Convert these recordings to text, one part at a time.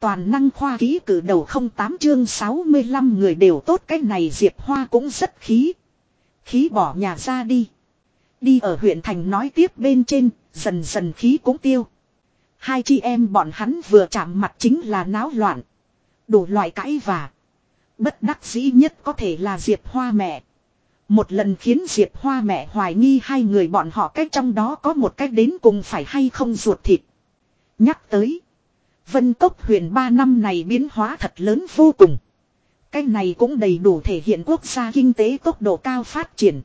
Toàn năng khoa ký cử đầu không tám chương 65 người đều tốt cái này Diệp Hoa cũng rất khí. Khí bỏ nhà ra đi. Đi ở huyện thành nói tiếp bên trên, dần dần khí cũng tiêu. Hai chị em bọn hắn vừa chạm mặt chính là náo loạn. Đủ loại cãi và. Bất đắc dĩ nhất có thể là Diệp Hoa mẹ. Một lần khiến Diệp Hoa mẹ hoài nghi hai người bọn họ cách trong đó có một cách đến cùng phải hay không ruột thịt. Nhắc tới. Vân Cốc huyện ba năm này biến hóa thật lớn vô cùng. Cái này cũng đầy đủ thể hiện quốc gia kinh tế tốc độ cao phát triển.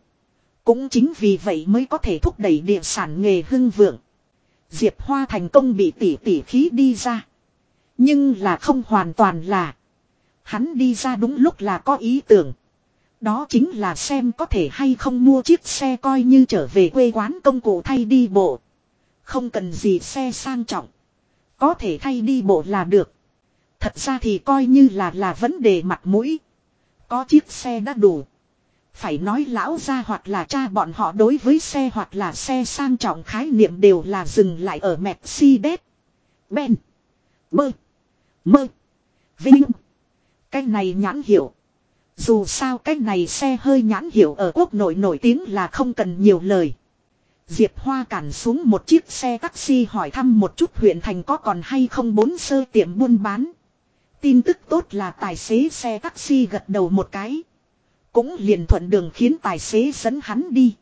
Cũng chính vì vậy mới có thể thúc đẩy địa sản nghề hưng vượng. Diệp Hoa thành công bị tỉ tỉ khí đi ra. Nhưng là không hoàn toàn là. Hắn đi ra đúng lúc là có ý tưởng. Đó chính là xem có thể hay không mua chiếc xe coi như trở về quê quán công cụ thay đi bộ. Không cần gì xe sang trọng. Có thể thay đi bộ là được. Thật ra thì coi như là là vấn đề mặt mũi. Có chiếc xe đã đủ. Phải nói lão ra hoặc là cha bọn họ đối với xe hoặc là xe sang trọng khái niệm đều là dừng lại ở Mercedes. Ben. Bơ. Mơ. Vinh. Cái này nhãn hiệu. Dù sao cái này xe hơi nhãn hiệu ở quốc nội nổi tiếng là không cần nhiều lời. Diệp Hoa cản xuống một chiếc xe taxi hỏi thăm một chút huyện thành có còn hay không bốn sơ tiệm buôn bán. Tin tức tốt là tài xế xe taxi gật đầu một cái. Cũng liền thuận đường khiến tài xế dẫn hắn đi.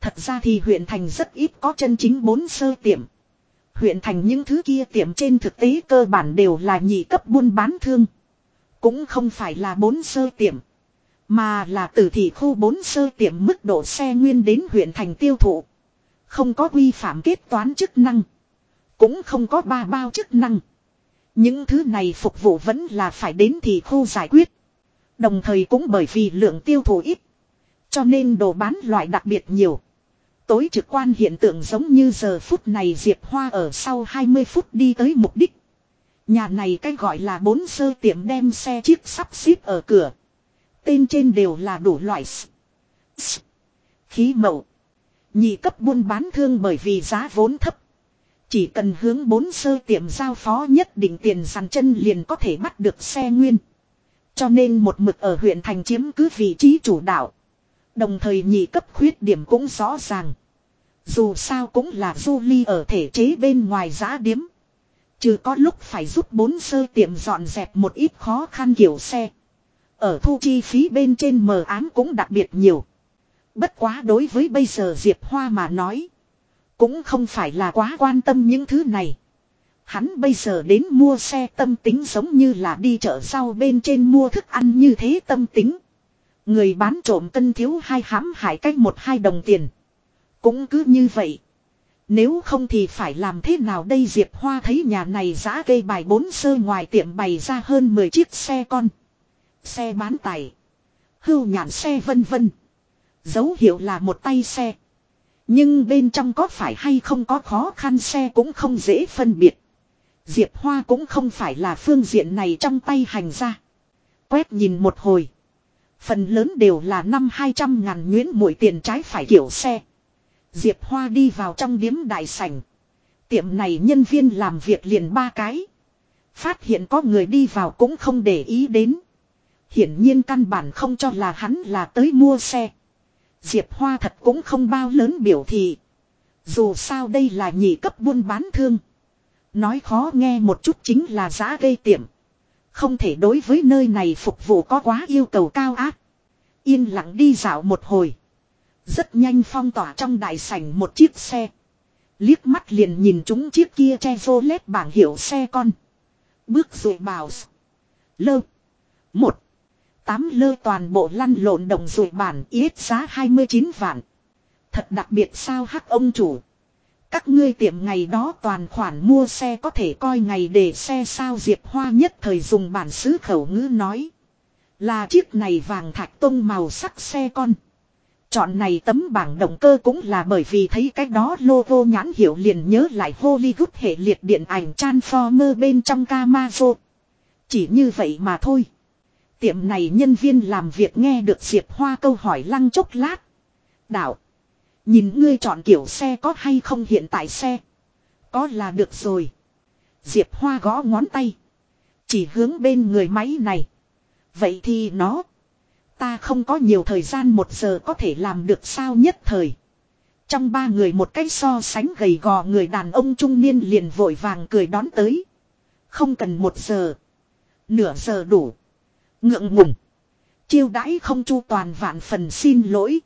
Thật ra thì huyện thành rất ít có chân chính bốn sơ tiệm. Huyện thành những thứ kia tiệm trên thực tế cơ bản đều là nhị cấp buôn bán thương. Cũng không phải là bốn sơ tiệm. Mà là từ thị khu bốn sơ tiệm mức độ xe nguyên đến huyện thành tiêu thụ. Không có quy phạm kết toán chức năng. Cũng không có ba bao chức năng. Những thứ này phục vụ vẫn là phải đến thì khu giải quyết. Đồng thời cũng bởi vì lượng tiêu thụ ít. Cho nên đồ bán loại đặc biệt nhiều. Tối trực quan hiện tượng giống như giờ phút này Diệp Hoa ở sau 20 phút đi tới mục đích. Nhà này cái gọi là bốn sơ tiệm đem xe chiếc sắp xếp ở cửa. Tên trên đều là đủ loại khí mậu. Nhị cấp buôn bán thương bởi vì giá vốn thấp. Chỉ cần hướng bốn sơ tiệm giao phó nhất định tiền sàn chân liền có thể bắt được xe nguyên. Cho nên một mực ở huyện thành chiếm cứ vị trí chủ đạo. Đồng thời nhị cấp khuyết điểm cũng rõ ràng. Dù sao cũng là du ly ở thể chế bên ngoài giá điếm. Trừ có lúc phải giúp bốn sơ tiệm dọn dẹp một ít khó khăn kiểu xe. Ở thu chi phí bên trên mờ ám cũng đặc biệt nhiều. Bất quá đối với bây giờ Diệp Hoa mà nói. Cũng không phải là quá quan tâm những thứ này. Hắn bây giờ đến mua xe tâm tính giống như là đi chợ sau bên trên mua thức ăn như thế tâm tính. Người bán trộm cân thiếu hai hãm hại cách một hai đồng tiền. Cũng cứ như vậy. Nếu không thì phải làm thế nào đây Diệp Hoa thấy nhà này giá cây bài bốn sơ ngoài tiệm bày ra hơn 10 chiếc xe con. Xe bán tải. Hưu nhãn xe vân vân. Dấu hiệu là một tay xe. Nhưng bên trong có phải hay không có khó khăn xe cũng không dễ phân biệt. Diệp Hoa cũng không phải là phương diện này trong tay hành ra. Quét nhìn một hồi. Phần lớn đều là năm hai trăm ngàn nguyễn mỗi tiền trái phải kiểu xe. Diệp Hoa đi vào trong điếm đại sảnh. Tiệm này nhân viên làm việc liền ba cái. Phát hiện có người đi vào cũng không để ý đến. Hiển nhiên căn bản không cho là hắn là tới mua xe. Diệp Hoa thật cũng không bao lớn biểu thị. Dù sao đây là nhị cấp buôn bán thương. Nói khó nghe một chút chính là giá gây tiệm. Không thể đối với nơi này phục vụ có quá yêu cầu cao ác. Yên lặng đi dạo một hồi. Rất nhanh phong tỏa trong đại sảnh một chiếc xe. Liếc mắt liền nhìn chúng chiếc kia che vô lết bảng hiệu xe con. Bước rồi bảo. Lơ. Một. Tám lơ toàn bộ lăn lộn đồng rụi bản ít giá 29 vạn. Thật đặc biệt sao hắc ông chủ. Các ngươi tiệm ngày đó toàn khoản mua xe có thể coi ngày để xe sao Diệp Hoa nhất thời dùng bản xứ khẩu ngữ nói. Là chiếc này vàng thạch tông màu sắc xe con. Chọn này tấm bảng động cơ cũng là bởi vì thấy cái đó logo nhãn hiệu liền nhớ lại Hollywood hệ liệt điện ảnh Transformer bên trong Camaro. Chỉ như vậy mà thôi. Tiệm này nhân viên làm việc nghe được Diệp Hoa câu hỏi lăng chốc lát. Đạo. Nhìn ngươi chọn kiểu xe có hay không hiện tại xe. Có là được rồi. Diệp Hoa gõ ngón tay. Chỉ hướng bên người máy này. Vậy thì nó. Ta không có nhiều thời gian một giờ có thể làm được sao nhất thời. Trong ba người một cách so sánh gầy gò người đàn ông trung niên liền vội vàng cười đón tới. Không cần một giờ. Nửa giờ đủ. Ngượng ngùng. Chiêu đãi không chu toàn vạn phần xin lỗi.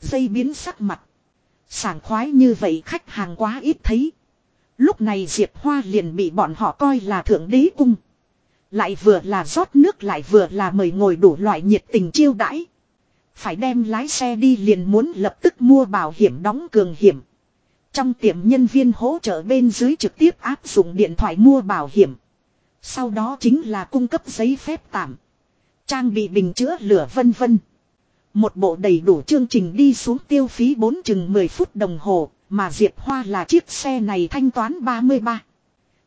Dây biến sắc mặt. Sảng khoái như vậy khách hàng quá ít thấy. Lúc này Diệp Hoa liền bị bọn họ coi là thượng đế cung. Lại vừa là rót nước lại vừa là mời ngồi đủ loại nhiệt tình chiêu đãi. Phải đem lái xe đi liền muốn lập tức mua bảo hiểm đóng cường hiểm. Trong tiệm nhân viên hỗ trợ bên dưới trực tiếp áp dụng điện thoại mua bảo hiểm. Sau đó chính là cung cấp giấy phép tạm. Trang bị bình chữa lửa vân vân. Một bộ đầy đủ chương trình đi xuống tiêu phí 4 chừng 10 phút đồng hồ, mà Diệp Hoa là chiếc xe này thanh toán 33.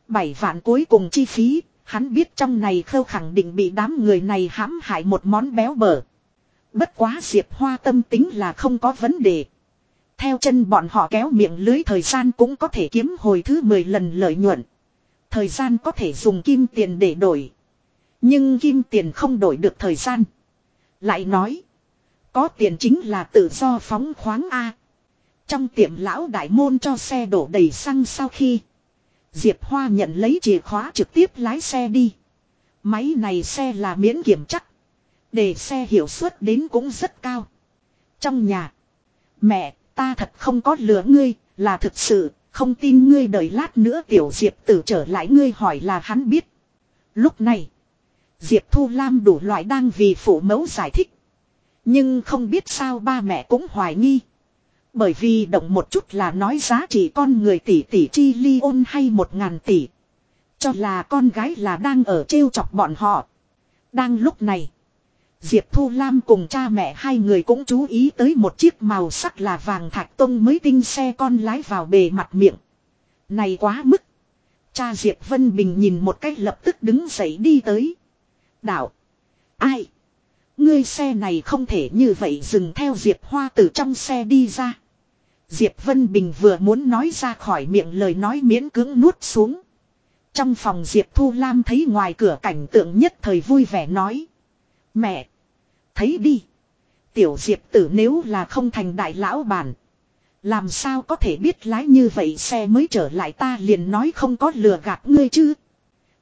7 vạn cuối cùng chi phí, hắn biết trong này khâu khẳng định bị đám người này hãm hại một món béo bở. Bất quá Diệp Hoa tâm tính là không có vấn đề. Theo chân bọn họ kéo miệng lưới thời gian cũng có thể kiếm hồi thứ 10 lần lợi nhuận. Thời gian có thể dùng kim tiền để đổi. Nhưng kim tiền không đổi được thời gian. Lại nói. Có tiền chính là tự do phóng khoáng A. Trong tiệm lão đại môn cho xe đổ đầy xăng sau khi. Diệp Hoa nhận lấy chìa khóa trực tiếp lái xe đi. Máy này xe là miễn kiểm chắc. Để xe hiệu suất đến cũng rất cao. Trong nhà. Mẹ, ta thật không có lừa ngươi, là thực sự, không tin ngươi đợi lát nữa tiểu Diệp tử trở lại ngươi hỏi là hắn biết. Lúc này. Diệp Thu Lam đủ loại đang vì phụ mẫu giải thích. Nhưng không biết sao ba mẹ cũng hoài nghi. Bởi vì động một chút là nói giá trị con người tỷ tỷ chi ly ôn hay một ngàn tỷ. Cho là con gái là đang ở trêu chọc bọn họ. Đang lúc này. Diệp Thu Lam cùng cha mẹ hai người cũng chú ý tới một chiếc màu sắc là vàng thạch tông mới tinh xe con lái vào bề mặt miệng. Này quá mức. Cha Diệp Vân Bình nhìn một cách lập tức đứng dậy đi tới. Đạo. Ai? Ngươi xe này không thể như vậy dừng theo Diệp Hoa từ trong xe đi ra. Diệp Vân Bình vừa muốn nói ra khỏi miệng lời nói miễn cưỡng nuốt xuống. Trong phòng Diệp Thu Lam thấy ngoài cửa cảnh tượng nhất thời vui vẻ nói. Mẹ! Thấy đi! Tiểu Diệp tử nếu là không thành đại lão bản. Làm sao có thể biết lái như vậy xe mới trở lại ta liền nói không có lừa gạt ngươi chứ.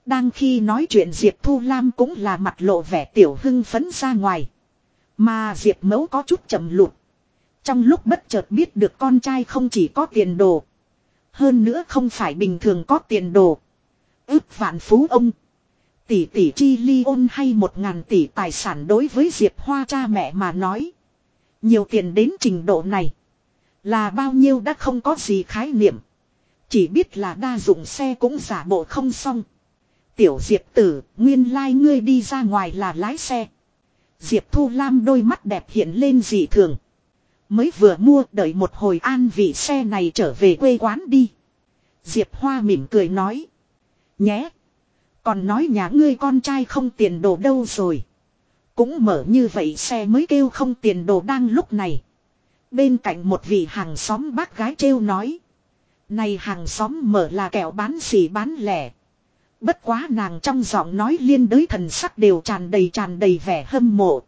Đang khi nói chuyện Diệp Thu Lam cũng là mặt lộ vẻ tiểu hưng phấn ra ngoài. Mà Diệp Mẫu có chút chậm lụt. Trong lúc bất chợt biết được con trai không chỉ có tiền đồ. Hơn nữa không phải bình thường có tiền đồ. Ước vạn phú ông. Tỷ tỷ chi ly ôn hay một ngàn tỷ tài sản đối với Diệp Hoa cha mẹ mà nói. Nhiều tiền đến trình độ này. Là bao nhiêu đã không có gì khái niệm. Chỉ biết là đa dụng xe cũng giả bộ không xong. Tiểu Diệp tử, nguyên lai like ngươi đi ra ngoài là lái xe. Diệp Thu Lam đôi mắt đẹp hiện lên dị thường. Mới vừa mua đợi một hồi an vị xe này trở về quê quán đi. Diệp Hoa mỉm cười nói. Nhé. Còn nói nhà ngươi con trai không tiền đồ đâu rồi. Cũng mở như vậy xe mới kêu không tiền đồ đang lúc này. Bên cạnh một vị hàng xóm bác gái trêu nói. Này hàng xóm mở là kẹo bán xỉ bán lẻ. Bất quá nàng trong giọng nói liên đới thần sắc đều tràn đầy tràn đầy vẻ hâm mộ.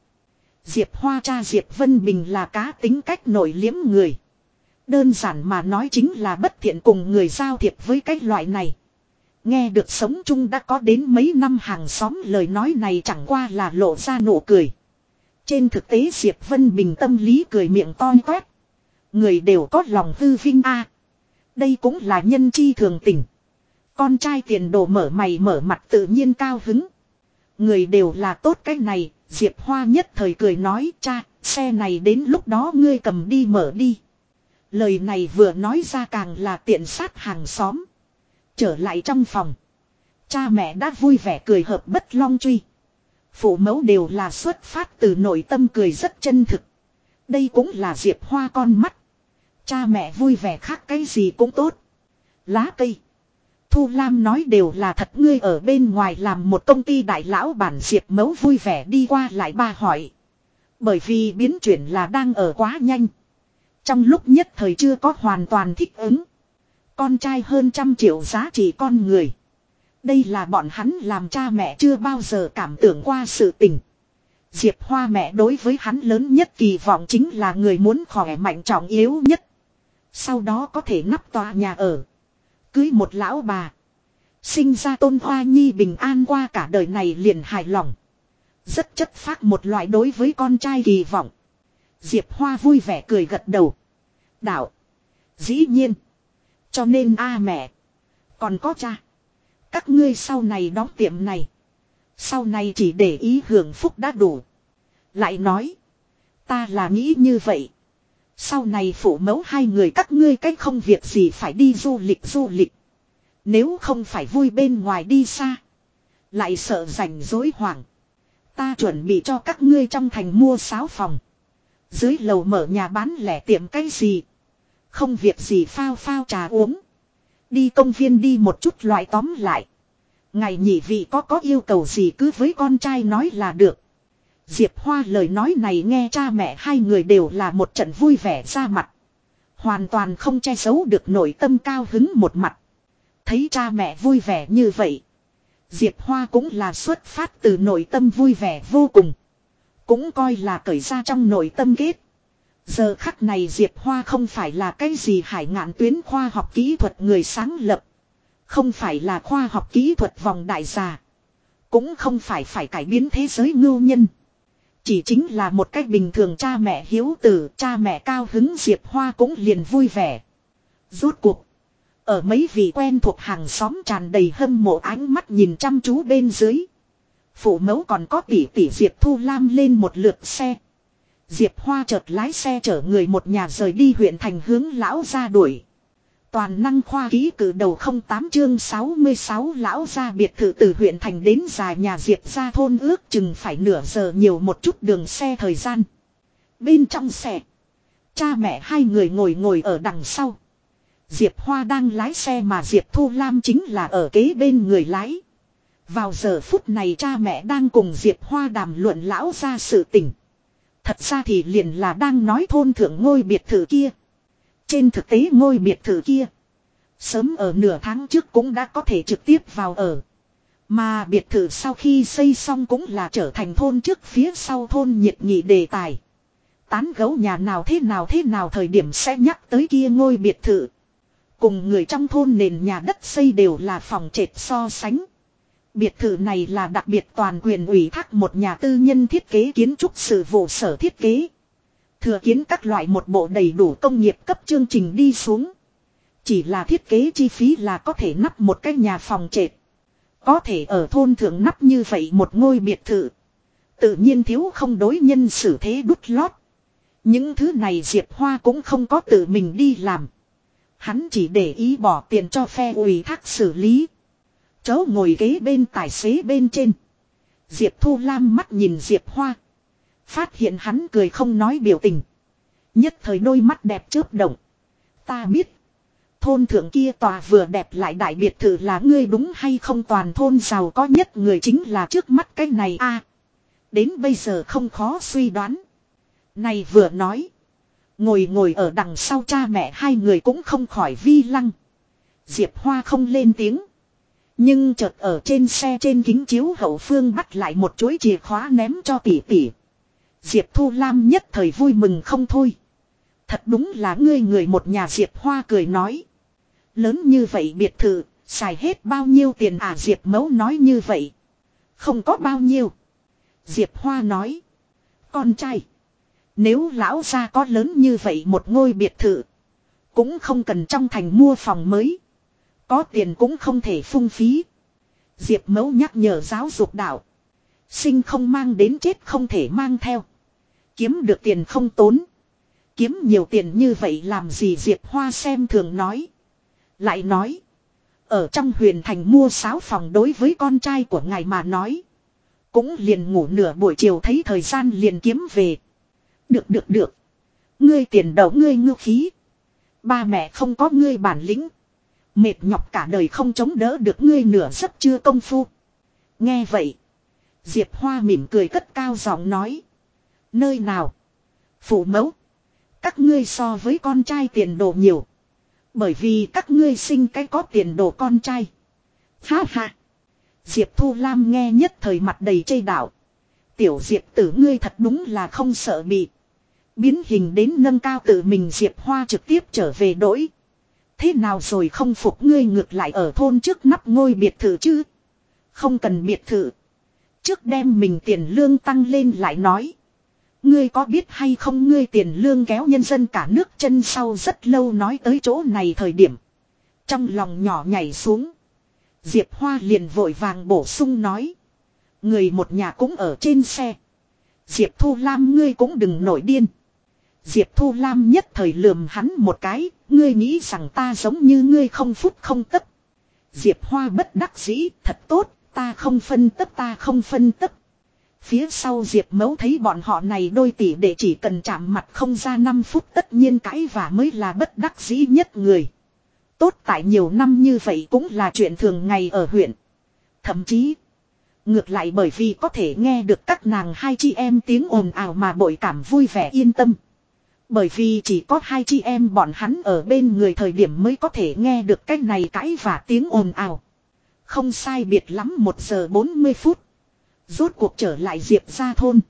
Diệp Hoa cha Diệp Vân Bình là cá tính cách nổi liếm người. Đơn giản mà nói chính là bất thiện cùng người giao thiệp với cái loại này. Nghe được sống chung đã có đến mấy năm hàng xóm lời nói này chẳng qua là lộ ra nụ cười. Trên thực tế Diệp Vân Bình tâm lý cười miệng to toét. Người đều có lòng hư vinh a. Đây cũng là nhân chi thường tình. Con trai tiền đồ mở mày mở mặt tự nhiên cao hứng. Người đều là tốt cái này, Diệp Hoa nhất thời cười nói cha, xe này đến lúc đó ngươi cầm đi mở đi. Lời này vừa nói ra càng là tiện sát hàng xóm. Trở lại trong phòng. Cha mẹ đã vui vẻ cười hợp bất long truy. Phụ mẫu đều là xuất phát từ nội tâm cười rất chân thực. Đây cũng là Diệp Hoa con mắt. Cha mẹ vui vẻ khác cái gì cũng tốt. Lá cây. Thu Lam nói đều là thật, ngươi ở bên ngoài làm một công ty đại lão bản diệp mấu vui vẻ đi qua lại ba hỏi. Bởi vì biến chuyển là đang ở quá nhanh. Trong lúc nhất thời chưa có hoàn toàn thích ứng. Con trai hơn trăm triệu giá trị con người. Đây là bọn hắn làm cha mẹ chưa bao giờ cảm tưởng qua sự tình. Diệp Hoa mẹ đối với hắn lớn nhất kỳ vọng chính là người muốn khỏe mạnh trọng yếu nhất. Sau đó có thể nắp tòa nhà ở. Cưới một lão bà. Sinh ra tôn hoa nhi bình an qua cả đời này liền hài lòng. Rất chất phác một loại đối với con trai kỳ vọng. Diệp Hoa vui vẻ cười gật đầu. Đạo. Dĩ nhiên. Cho nên a à mẹ. Còn có cha. Các ngươi sau này đóng tiệm này. Sau này chỉ để ý hưởng phúc đã đủ. Lại nói. Ta là nghĩ như vậy. Sau này phụ mẫu hai người các ngươi cách không việc gì phải đi du lịch du lịch. Nếu không phải vui bên ngoài đi xa. Lại sợ rảnh rối hoảng. Ta chuẩn bị cho các ngươi trong thành mua sáo phòng. Dưới lầu mở nhà bán lẻ tiệm cái gì. Không việc gì phao phao trà uống. Đi công viên đi một chút loại tóm lại. Ngày nhị vị có có yêu cầu gì cứ với con trai nói là được. Diệp Hoa lời nói này nghe cha mẹ hai người đều là một trận vui vẻ ra mặt. Hoàn toàn không che giấu được nội tâm cao hứng một mặt. Thấy cha mẹ vui vẻ như vậy. Diệp Hoa cũng là xuất phát từ nội tâm vui vẻ vô cùng. Cũng coi là cởi ra trong nội tâm kết. Giờ khắc này Diệp Hoa không phải là cái gì hải ngạn tuyến khoa học kỹ thuật người sáng lập. Không phải là khoa học kỹ thuật vòng đại giả. Cũng không phải phải cải biến thế giới ngưu nhân. Chỉ chính là một cách bình thường cha mẹ hiếu tử, cha mẹ cao hứng Diệp Hoa cũng liền vui vẻ. Rốt cuộc. Ở mấy vị quen thuộc hàng xóm tràn đầy hâm mộ ánh mắt nhìn chăm chú bên dưới. Phụ mẫu còn có tỷ tỷ Diệp Thu Lam lên một lượt xe. Diệp Hoa chợt lái xe chở người một nhà rời đi huyện thành hướng lão ra đuổi. Toàn năng khoa ký cử đầu 08 chương 66 lão ra biệt thự từ huyện thành đến dài nhà Diệp ra thôn ước chừng phải nửa giờ nhiều một chút đường xe thời gian. Bên trong xe, cha mẹ hai người ngồi ngồi ở đằng sau. Diệp Hoa đang lái xe mà Diệp Thu Lam chính là ở kế bên người lái. Vào giờ phút này cha mẹ đang cùng Diệp Hoa đàm luận lão ra sự tình. Thật ra thì liền là đang nói thôn thượng ngôi biệt thự kia. Trên thực tế ngôi biệt thự kia. Sớm ở nửa tháng trước cũng đã có thể trực tiếp vào ở. Mà biệt thự sau khi xây xong cũng là trở thành thôn trước phía sau thôn nhiệt nghị đề tài. Tán gấu nhà nào thế nào thế nào thời điểm sẽ nhắc tới kia ngôi biệt thự. Cùng người trong thôn nền nhà đất xây đều là phòng trệt so sánh. Biệt thự này là đặc biệt toàn quyền ủy thác một nhà tư nhân thiết kế kiến trúc sự vụ sở thiết kế. Thừa kiến các loại một bộ đầy đủ công nghiệp cấp chương trình đi xuống. Chỉ là thiết kế chi phí là có thể nắp một cái nhà phòng trệt. Có thể ở thôn thượng nắp như vậy một ngôi biệt thự. Tự nhiên thiếu không đối nhân xử thế đút lót. Những thứ này Diệp Hoa cũng không có tự mình đi làm. Hắn chỉ để ý bỏ tiền cho phe ủy thác xử lý. Chớ ngồi ghế bên tài xế bên trên. Diệp Thu Lam mắt nhìn Diệp Hoa. Phát hiện hắn cười không nói biểu tình. Nhất thời đôi mắt đẹp chớp động. Ta biết. Thôn thượng kia tòa vừa đẹp lại đại biệt thự là ngươi đúng hay không toàn thôn giàu có nhất người chính là trước mắt cái này a Đến bây giờ không khó suy đoán. Này vừa nói. Ngồi ngồi ở đằng sau cha mẹ hai người cũng không khỏi vi lăng. Diệp Hoa không lên tiếng. Nhưng chợt ở trên xe trên kính chiếu hậu phương bắt lại một chuỗi chìa khóa ném cho tỷ tỷ. Diệp Thu Lam nhất thời vui mừng không thôi. Thật đúng là ngươi người một nhà Diệp Hoa cười nói. Lớn như vậy biệt thự, xài hết bao nhiêu tiền à Diệp Mấu nói như vậy. Không có bao nhiêu. Diệp Hoa nói. Con trai. Nếu lão gia có lớn như vậy một ngôi biệt thự. Cũng không cần trong thành mua phòng mới. Có tiền cũng không thể phung phí. Diệp mẫu nhắc nhở giáo dục đạo. Sinh không mang đến chết không thể mang theo. Kiếm được tiền không tốn. Kiếm nhiều tiền như vậy làm gì Diệp Hoa xem thường nói. Lại nói. Ở trong huyền thành mua sáo phòng đối với con trai của ngài mà nói. Cũng liền ngủ nửa buổi chiều thấy thời gian liền kiếm về. Được được được. Ngươi tiền đầu, ngươi ngư khí. Ba mẹ không có ngươi bản lĩnh. Mệt nhọc cả đời không chống đỡ được ngươi nửa giấc chưa công phu. Nghe vậy. Diệp Hoa mỉm cười cất cao giọng nói. Nơi nào? Phụ mẫu. Các ngươi so với con trai tiền đồ nhiều. Bởi vì các ngươi sinh cái có tiền đồ con trai. Ha ha. Diệp Thu Lam nghe nhất thời mặt đầy chây đạo. Tiểu Diệp tử ngươi thật đúng là không sợ bị. Biến hình đến nâng cao tự mình Diệp Hoa trực tiếp trở về đổi. Thế nào rồi không phục ngươi ngược lại ở thôn trước nắp ngôi biệt thự chứ? Không cần biệt thự. Trước đem mình tiền lương tăng lên lại nói. Ngươi có biết hay không ngươi tiền lương kéo nhân dân cả nước chân sau rất lâu nói tới chỗ này thời điểm. Trong lòng nhỏ nhảy xuống. Diệp Hoa liền vội vàng bổ sung nói. Người một nhà cũng ở trên xe. Diệp Thu Lam ngươi cũng đừng nổi điên. Diệp Thu Lam nhất thời lườm hắn một cái, ngươi nghĩ rằng ta giống như ngươi không phút không tấp. Diệp Hoa bất đắc dĩ, thật tốt, ta không phân tấp ta không phân tấp. Phía sau Diệp Mấu thấy bọn họ này đôi tỷ để chỉ cần chạm mặt không ra 5 phút tất nhiên cãi và mới là bất đắc dĩ nhất người. Tốt tại nhiều năm như vậy cũng là chuyện thường ngày ở huyện. Thậm chí, ngược lại bởi vì có thể nghe được các nàng hai chị em tiếng ồn ào mà bội cảm vui vẻ yên tâm. Bởi vì chỉ có hai chị em bọn hắn ở bên người thời điểm mới có thể nghe được cái này cãi và tiếng ồn ào. Không sai biệt lắm 1 giờ 40 phút. Rốt cuộc trở lại Diệp ra thôn.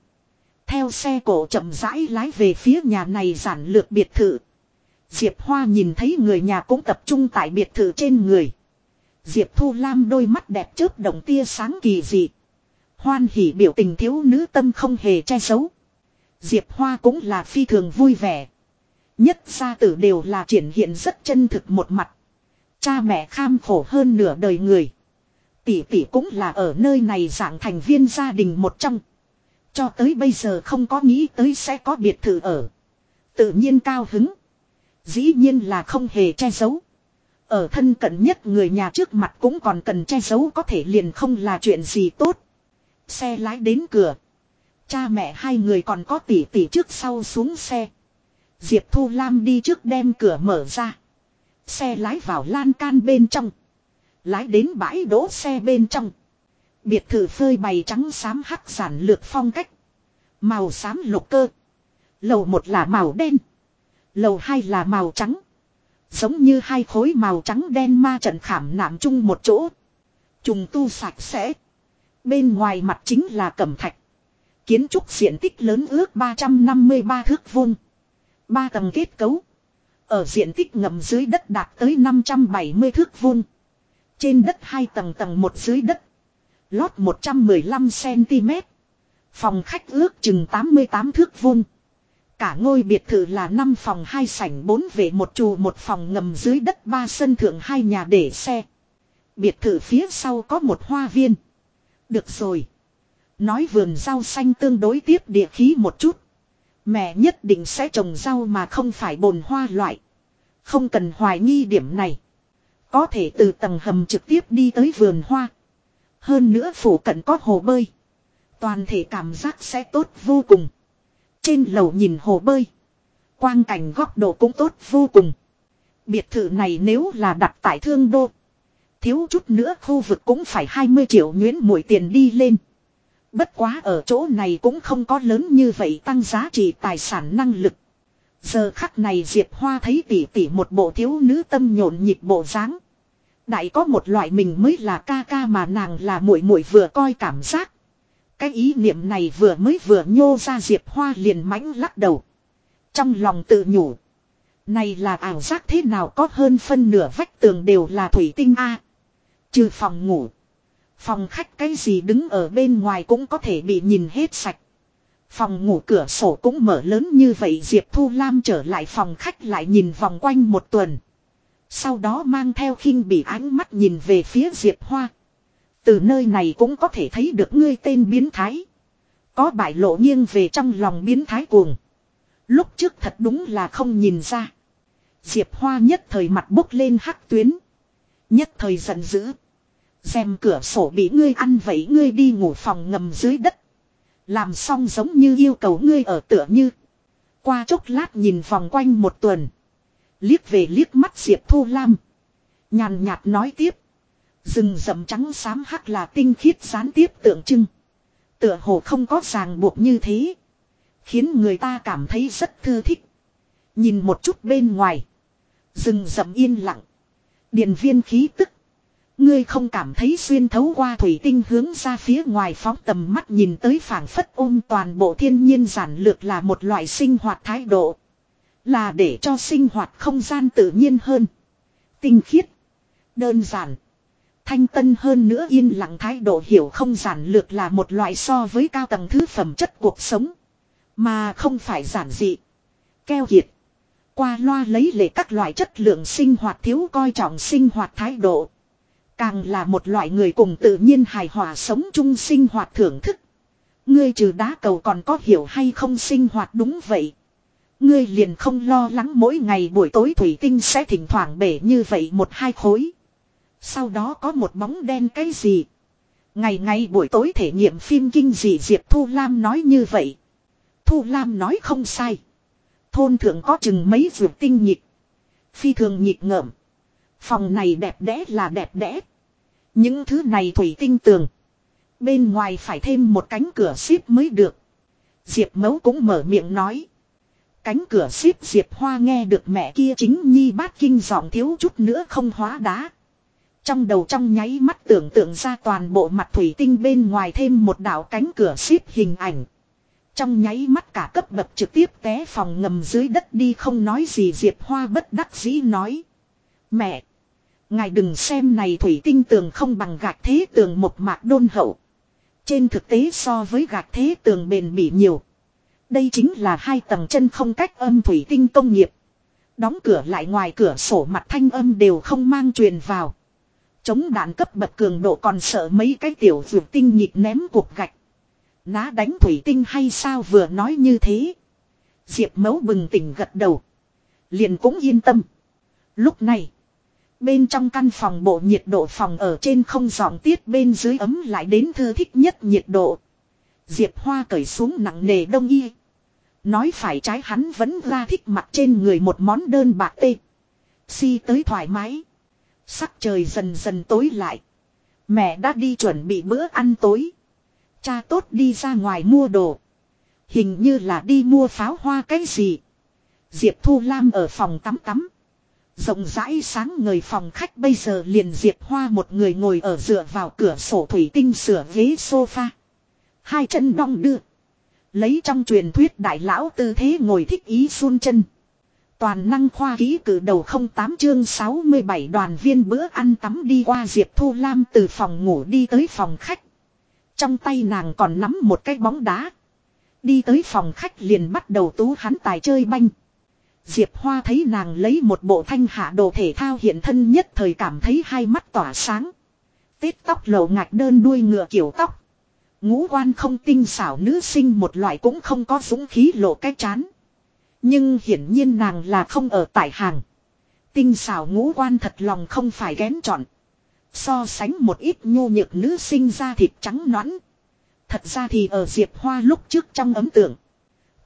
Theo xe cổ chậm rãi lái về phía nhà này giản lược biệt thự. Diệp Hoa nhìn thấy người nhà cũng tập trung tại biệt thự trên người. Diệp Thu Lam đôi mắt đẹp chớp động tia sáng kỳ dị. Hoan hỉ biểu tình thiếu nữ tâm không hề che giấu. Diệp Hoa cũng là phi thường vui vẻ. Nhất gia tử đều là triển hiện rất chân thực một mặt. Cha mẹ kham khổ hơn nửa đời người. Tỷ tỷ cũng là ở nơi này dạng thành viên gia đình một trong. Cho tới bây giờ không có nghĩ tới sẽ có biệt thự ở. Tự nhiên cao hứng. Dĩ nhiên là không hề che giấu. Ở thân cận nhất người nhà trước mặt cũng còn cần che giấu có thể liền không là chuyện gì tốt. Xe lái đến cửa. Cha mẹ hai người còn có tỷ tỷ trước sau xuống xe. Diệp Thu Lam đi trước đem cửa mở ra. Xe lái vào lan can bên trong. Lái đến bãi đỗ xe bên trong. Biệt thự phơi bày trắng xám hắc giản lược phong cách. Màu xám lục cơ. Lầu một là màu đen. Lầu hai là màu trắng. Giống như hai khối màu trắng đen ma trận khảm nạm chung một chỗ. Trùng tu sạch sẽ. Bên ngoài mặt chính là cẩm thạch. Kiến trúc diện tích lớn ước 353 thước vuông. Ba tầng kết cấu. Ở diện tích ngầm dưới đất đạt tới 570 thước vuông. Trên đất hai tầng tầng một dưới đất. Lót 115cm. Phòng khách ước chừng 88 thước vuông. Cả ngôi biệt thự là 5 phòng 2 sảnh 4 vệ một trù một phòng ngầm dưới đất ba sân thượng hai nhà để xe. Biệt thự phía sau có một hoa viên. Được rồi. Nói vườn rau xanh tương đối tiếp địa khí một chút. Mẹ nhất định sẽ trồng rau mà không phải bồn hoa loại. Không cần hoài nghi điểm này. Có thể từ tầng hầm trực tiếp đi tới vườn hoa. Hơn nữa phủ cận có hồ bơi. Toàn thể cảm giác sẽ tốt vô cùng. Trên lầu nhìn hồ bơi. Quang cảnh góc độ cũng tốt vô cùng. Biệt thự này nếu là đặt tại thương đô. Thiếu chút nữa khu vực cũng phải 20 triệu nhuyễn mũi tiền đi lên. Bất quá ở chỗ này cũng không có lớn như vậy tăng giá trị tài sản năng lực. Giờ khắc này Diệp Hoa thấy tỷ tỷ một bộ thiếu nữ tâm nhộn nhịp bộ dáng. Đại có một loại mình mới là ca ca mà nàng là muội muội vừa coi cảm giác. Cái ý niệm này vừa mới vừa nhô ra Diệp Hoa liền mãnh lắc đầu. Trong lòng tự nhủ. Này là ảo giác thế nào có hơn phân nửa vách tường đều là thủy tinh A. Trừ phòng ngủ. Phòng khách cái gì đứng ở bên ngoài cũng có thể bị nhìn hết sạch. Phòng ngủ cửa sổ cũng mở lớn như vậy, Diệp Thu Lam trở lại phòng khách lại nhìn vòng quanh một tuần. Sau đó mang theo khinh bị ánh mắt nhìn về phía Diệp Hoa. Từ nơi này cũng có thể thấy được ngươi tên biến thái. Có bại lộ nghiêng về trong lòng biến thái cuồng. Lúc trước thật đúng là không nhìn ra. Diệp Hoa nhất thời mặt bốc lên hắc tuyến. Nhất thời giận dữ. xem cửa sổ bị ngươi ăn vậy, ngươi đi ngủ phòng ngầm dưới đất. Làm xong giống như yêu cầu ngươi ở tựa như. Qua chốc lát nhìn vòng quanh một tuần. Liếc về liếc mắt Diệp Thu Lam. Nhàn nhạt nói tiếp. Rừng rậm trắng xám hắc là tinh khiết gián tiếp tượng trưng. Tựa hồ không có ràng buộc như thế. Khiến người ta cảm thấy rất thư thích. Nhìn một chút bên ngoài. Rừng rậm yên lặng. Điền viên khí tức. Ngươi không cảm thấy xuyên thấu qua thủy tinh hướng ra phía ngoài phóng tầm mắt nhìn tới phảng phất ôm toàn bộ thiên nhiên giản lược là một loại sinh hoạt thái độ. Là để cho sinh hoạt không gian tự nhiên hơn. Tinh khiết. Đơn giản. Thanh tân hơn nữa yên lặng thái độ hiểu không giản lược là một loại so với cao tầng thứ phẩm chất cuộc sống. Mà không phải giản dị. Keo kiệt. Qua loa lấy lệ các loại chất lượng sinh hoạt thiếu coi trọng sinh hoạt thái độ. Càng là một loại người cùng tự nhiên hài hòa sống chung sinh hoạt thưởng thức. Ngươi trừ đá cầu còn có hiểu hay không sinh hoạt đúng vậy. Ngươi liền không lo lắng mỗi ngày buổi tối thủy tinh sẽ thỉnh thoảng bể như vậy một hai khối. Sau đó có một bóng đen cái gì. Ngày ngày buổi tối thể nghiệm phim kinh dị Diệp Thu Lam nói như vậy. Thu Lam nói không sai. Thôn thượng có chừng mấy vượt tinh nhịp. Phi thường nhịp ngợm. Phòng này đẹp đẽ là đẹp đẽ. Những thứ này thủy tinh tường. Bên ngoài phải thêm một cánh cửa ship mới được. Diệp mấu cũng mở miệng nói. Cánh cửa ship Diệp Hoa nghe được mẹ kia chính nhi bát kinh giọng thiếu chút nữa không hóa đá. Trong đầu trong nháy mắt tưởng tượng ra toàn bộ mặt thủy tinh bên ngoài thêm một đảo cánh cửa ship hình ảnh. Trong nháy mắt cả cấp bậc trực tiếp té phòng ngầm dưới đất đi không nói gì Diệp Hoa bất đắc dĩ nói. Mẹ! Ngài đừng xem này thủy tinh tường không bằng gạch thế tường một mạc đôn hậu. Trên thực tế so với gạch thế tường bền bỉ nhiều. Đây chính là hai tầng chân không cách âm thủy tinh công nghiệp. Đóng cửa lại ngoài cửa sổ mặt thanh âm đều không mang truyền vào. Chống đạn cấp bậc cường độ còn sợ mấy cái tiểu vượt tinh nhịp ném cuộc gạch. Ná đánh thủy tinh hay sao vừa nói như thế. Diệp mấu bừng tỉnh gật đầu. Liền cũng yên tâm. Lúc này. Bên trong căn phòng bộ nhiệt độ phòng ở trên không dọn tiết bên dưới ấm lại đến thư thích nhất nhiệt độ. Diệp Hoa cởi xuống nặng nề đông y. Nói phải trái hắn vẫn ra thích mặt trên người một món đơn bạc tê. Si tới thoải mái. Sắc trời dần dần tối lại. Mẹ đã đi chuẩn bị bữa ăn tối. Cha tốt đi ra ngoài mua đồ. Hình như là đi mua pháo hoa cái gì. Diệp Thu Lam ở phòng tắm tắm. Rộng rãi sáng người phòng khách bây giờ liền Diệp Hoa một người ngồi ở dựa vào cửa sổ thủy tinh sửa ghế sofa. Hai chân đong đưa. Lấy trong truyền thuyết đại lão tư thế ngồi thích ý xuân chân. Toàn năng khoa ký cử đầu 08 chương 67 đoàn viên bữa ăn tắm đi qua Diệp Thu Lam từ phòng ngủ đi tới phòng khách. Trong tay nàng còn nắm một cái bóng đá. Đi tới phòng khách liền bắt đầu tú hắn tài chơi banh. Diệp Hoa thấy nàng lấy một bộ thanh hạ đồ thể thao hiện thân nhất thời cảm thấy hai mắt tỏa sáng. Tết tóc lầu ngạch đơn đuôi ngựa kiểu tóc. Ngũ quan không tinh xảo nữ sinh một loại cũng không có dũng khí lộ cái chán. Nhưng hiển nhiên nàng là không ở tại hàng. Tinh xảo ngũ quan thật lòng không phải ghén chọn. So sánh một ít nhu nhược nữ sinh ra thịt trắng nõn. Thật ra thì ở Diệp Hoa lúc trước trong ấm tượng.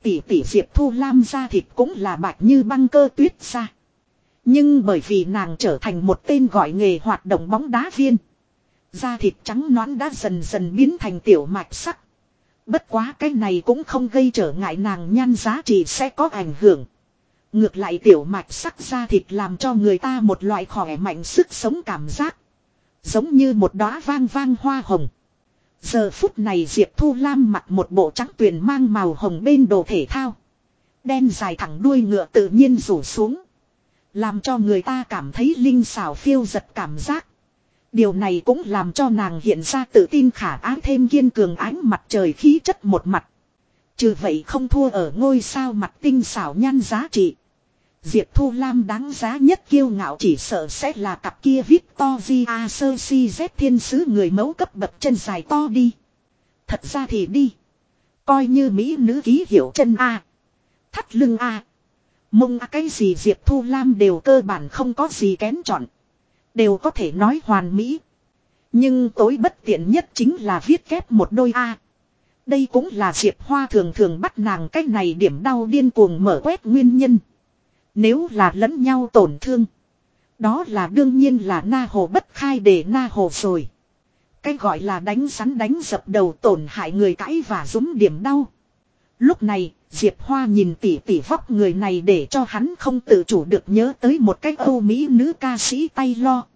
Tỷ tỷ Diệp Thu Lam ra thịt cũng là bạch như băng cơ tuyết ra. Nhưng bởi vì nàng trở thành một tên gọi nghề hoạt động bóng đá viên. Da thịt trắng nõn đã dần dần biến thành tiểu mạch sắc. Bất quá cái này cũng không gây trở ngại nàng nhan giá trị sẽ có ảnh hưởng. Ngược lại tiểu mạch sắc da thịt làm cho người ta một loại khỏe mạnh sức sống cảm giác. Giống như một đóa vang vang hoa hồng. Giờ phút này Diệp Thu Lam mặc một bộ trắng tuyền mang màu hồng bên đồ thể thao. Đen dài thẳng đuôi ngựa tự nhiên rủ xuống. Làm cho người ta cảm thấy linh xảo phiêu giật cảm giác. Điều này cũng làm cho nàng hiện ra tự tin khả ái thêm kiên cường ánh mặt trời khí chất một mặt. Trừ vậy không thua ở ngôi sao mặt tinh xảo nhan giá trị. Diệp Thu Lam đáng giá nhất kiêu ngạo chỉ sợ sẽ là cặp kia Victoria Sơ Si Z thiên sứ người mẫu cấp bậc chân dài to đi. Thật ra thì đi. Coi như Mỹ nữ ký hiệu chân A. Thắt lưng A. Mông A cái gì Diệp Thu Lam đều cơ bản không có gì kén chọn. Đều có thể nói hoàn mỹ. Nhưng tối bất tiện nhất chính là viết kép một đôi A. Đây cũng là Diệp Hoa thường thường bắt nàng cách này điểm đau điên cuồng mở quét nguyên nhân. Nếu là lẫn nhau tổn thương. Đó là đương nhiên là na hồ bất khai để na hồ rồi. Cái gọi là đánh rắn đánh dập đầu tổn hại người cãi và dũng điểm đau. Lúc này, Diệp Hoa nhìn tỉ tỉ vóc người này để cho hắn không tự chủ được nhớ tới một cái Âu Mỹ nữ ca sĩ tay lo.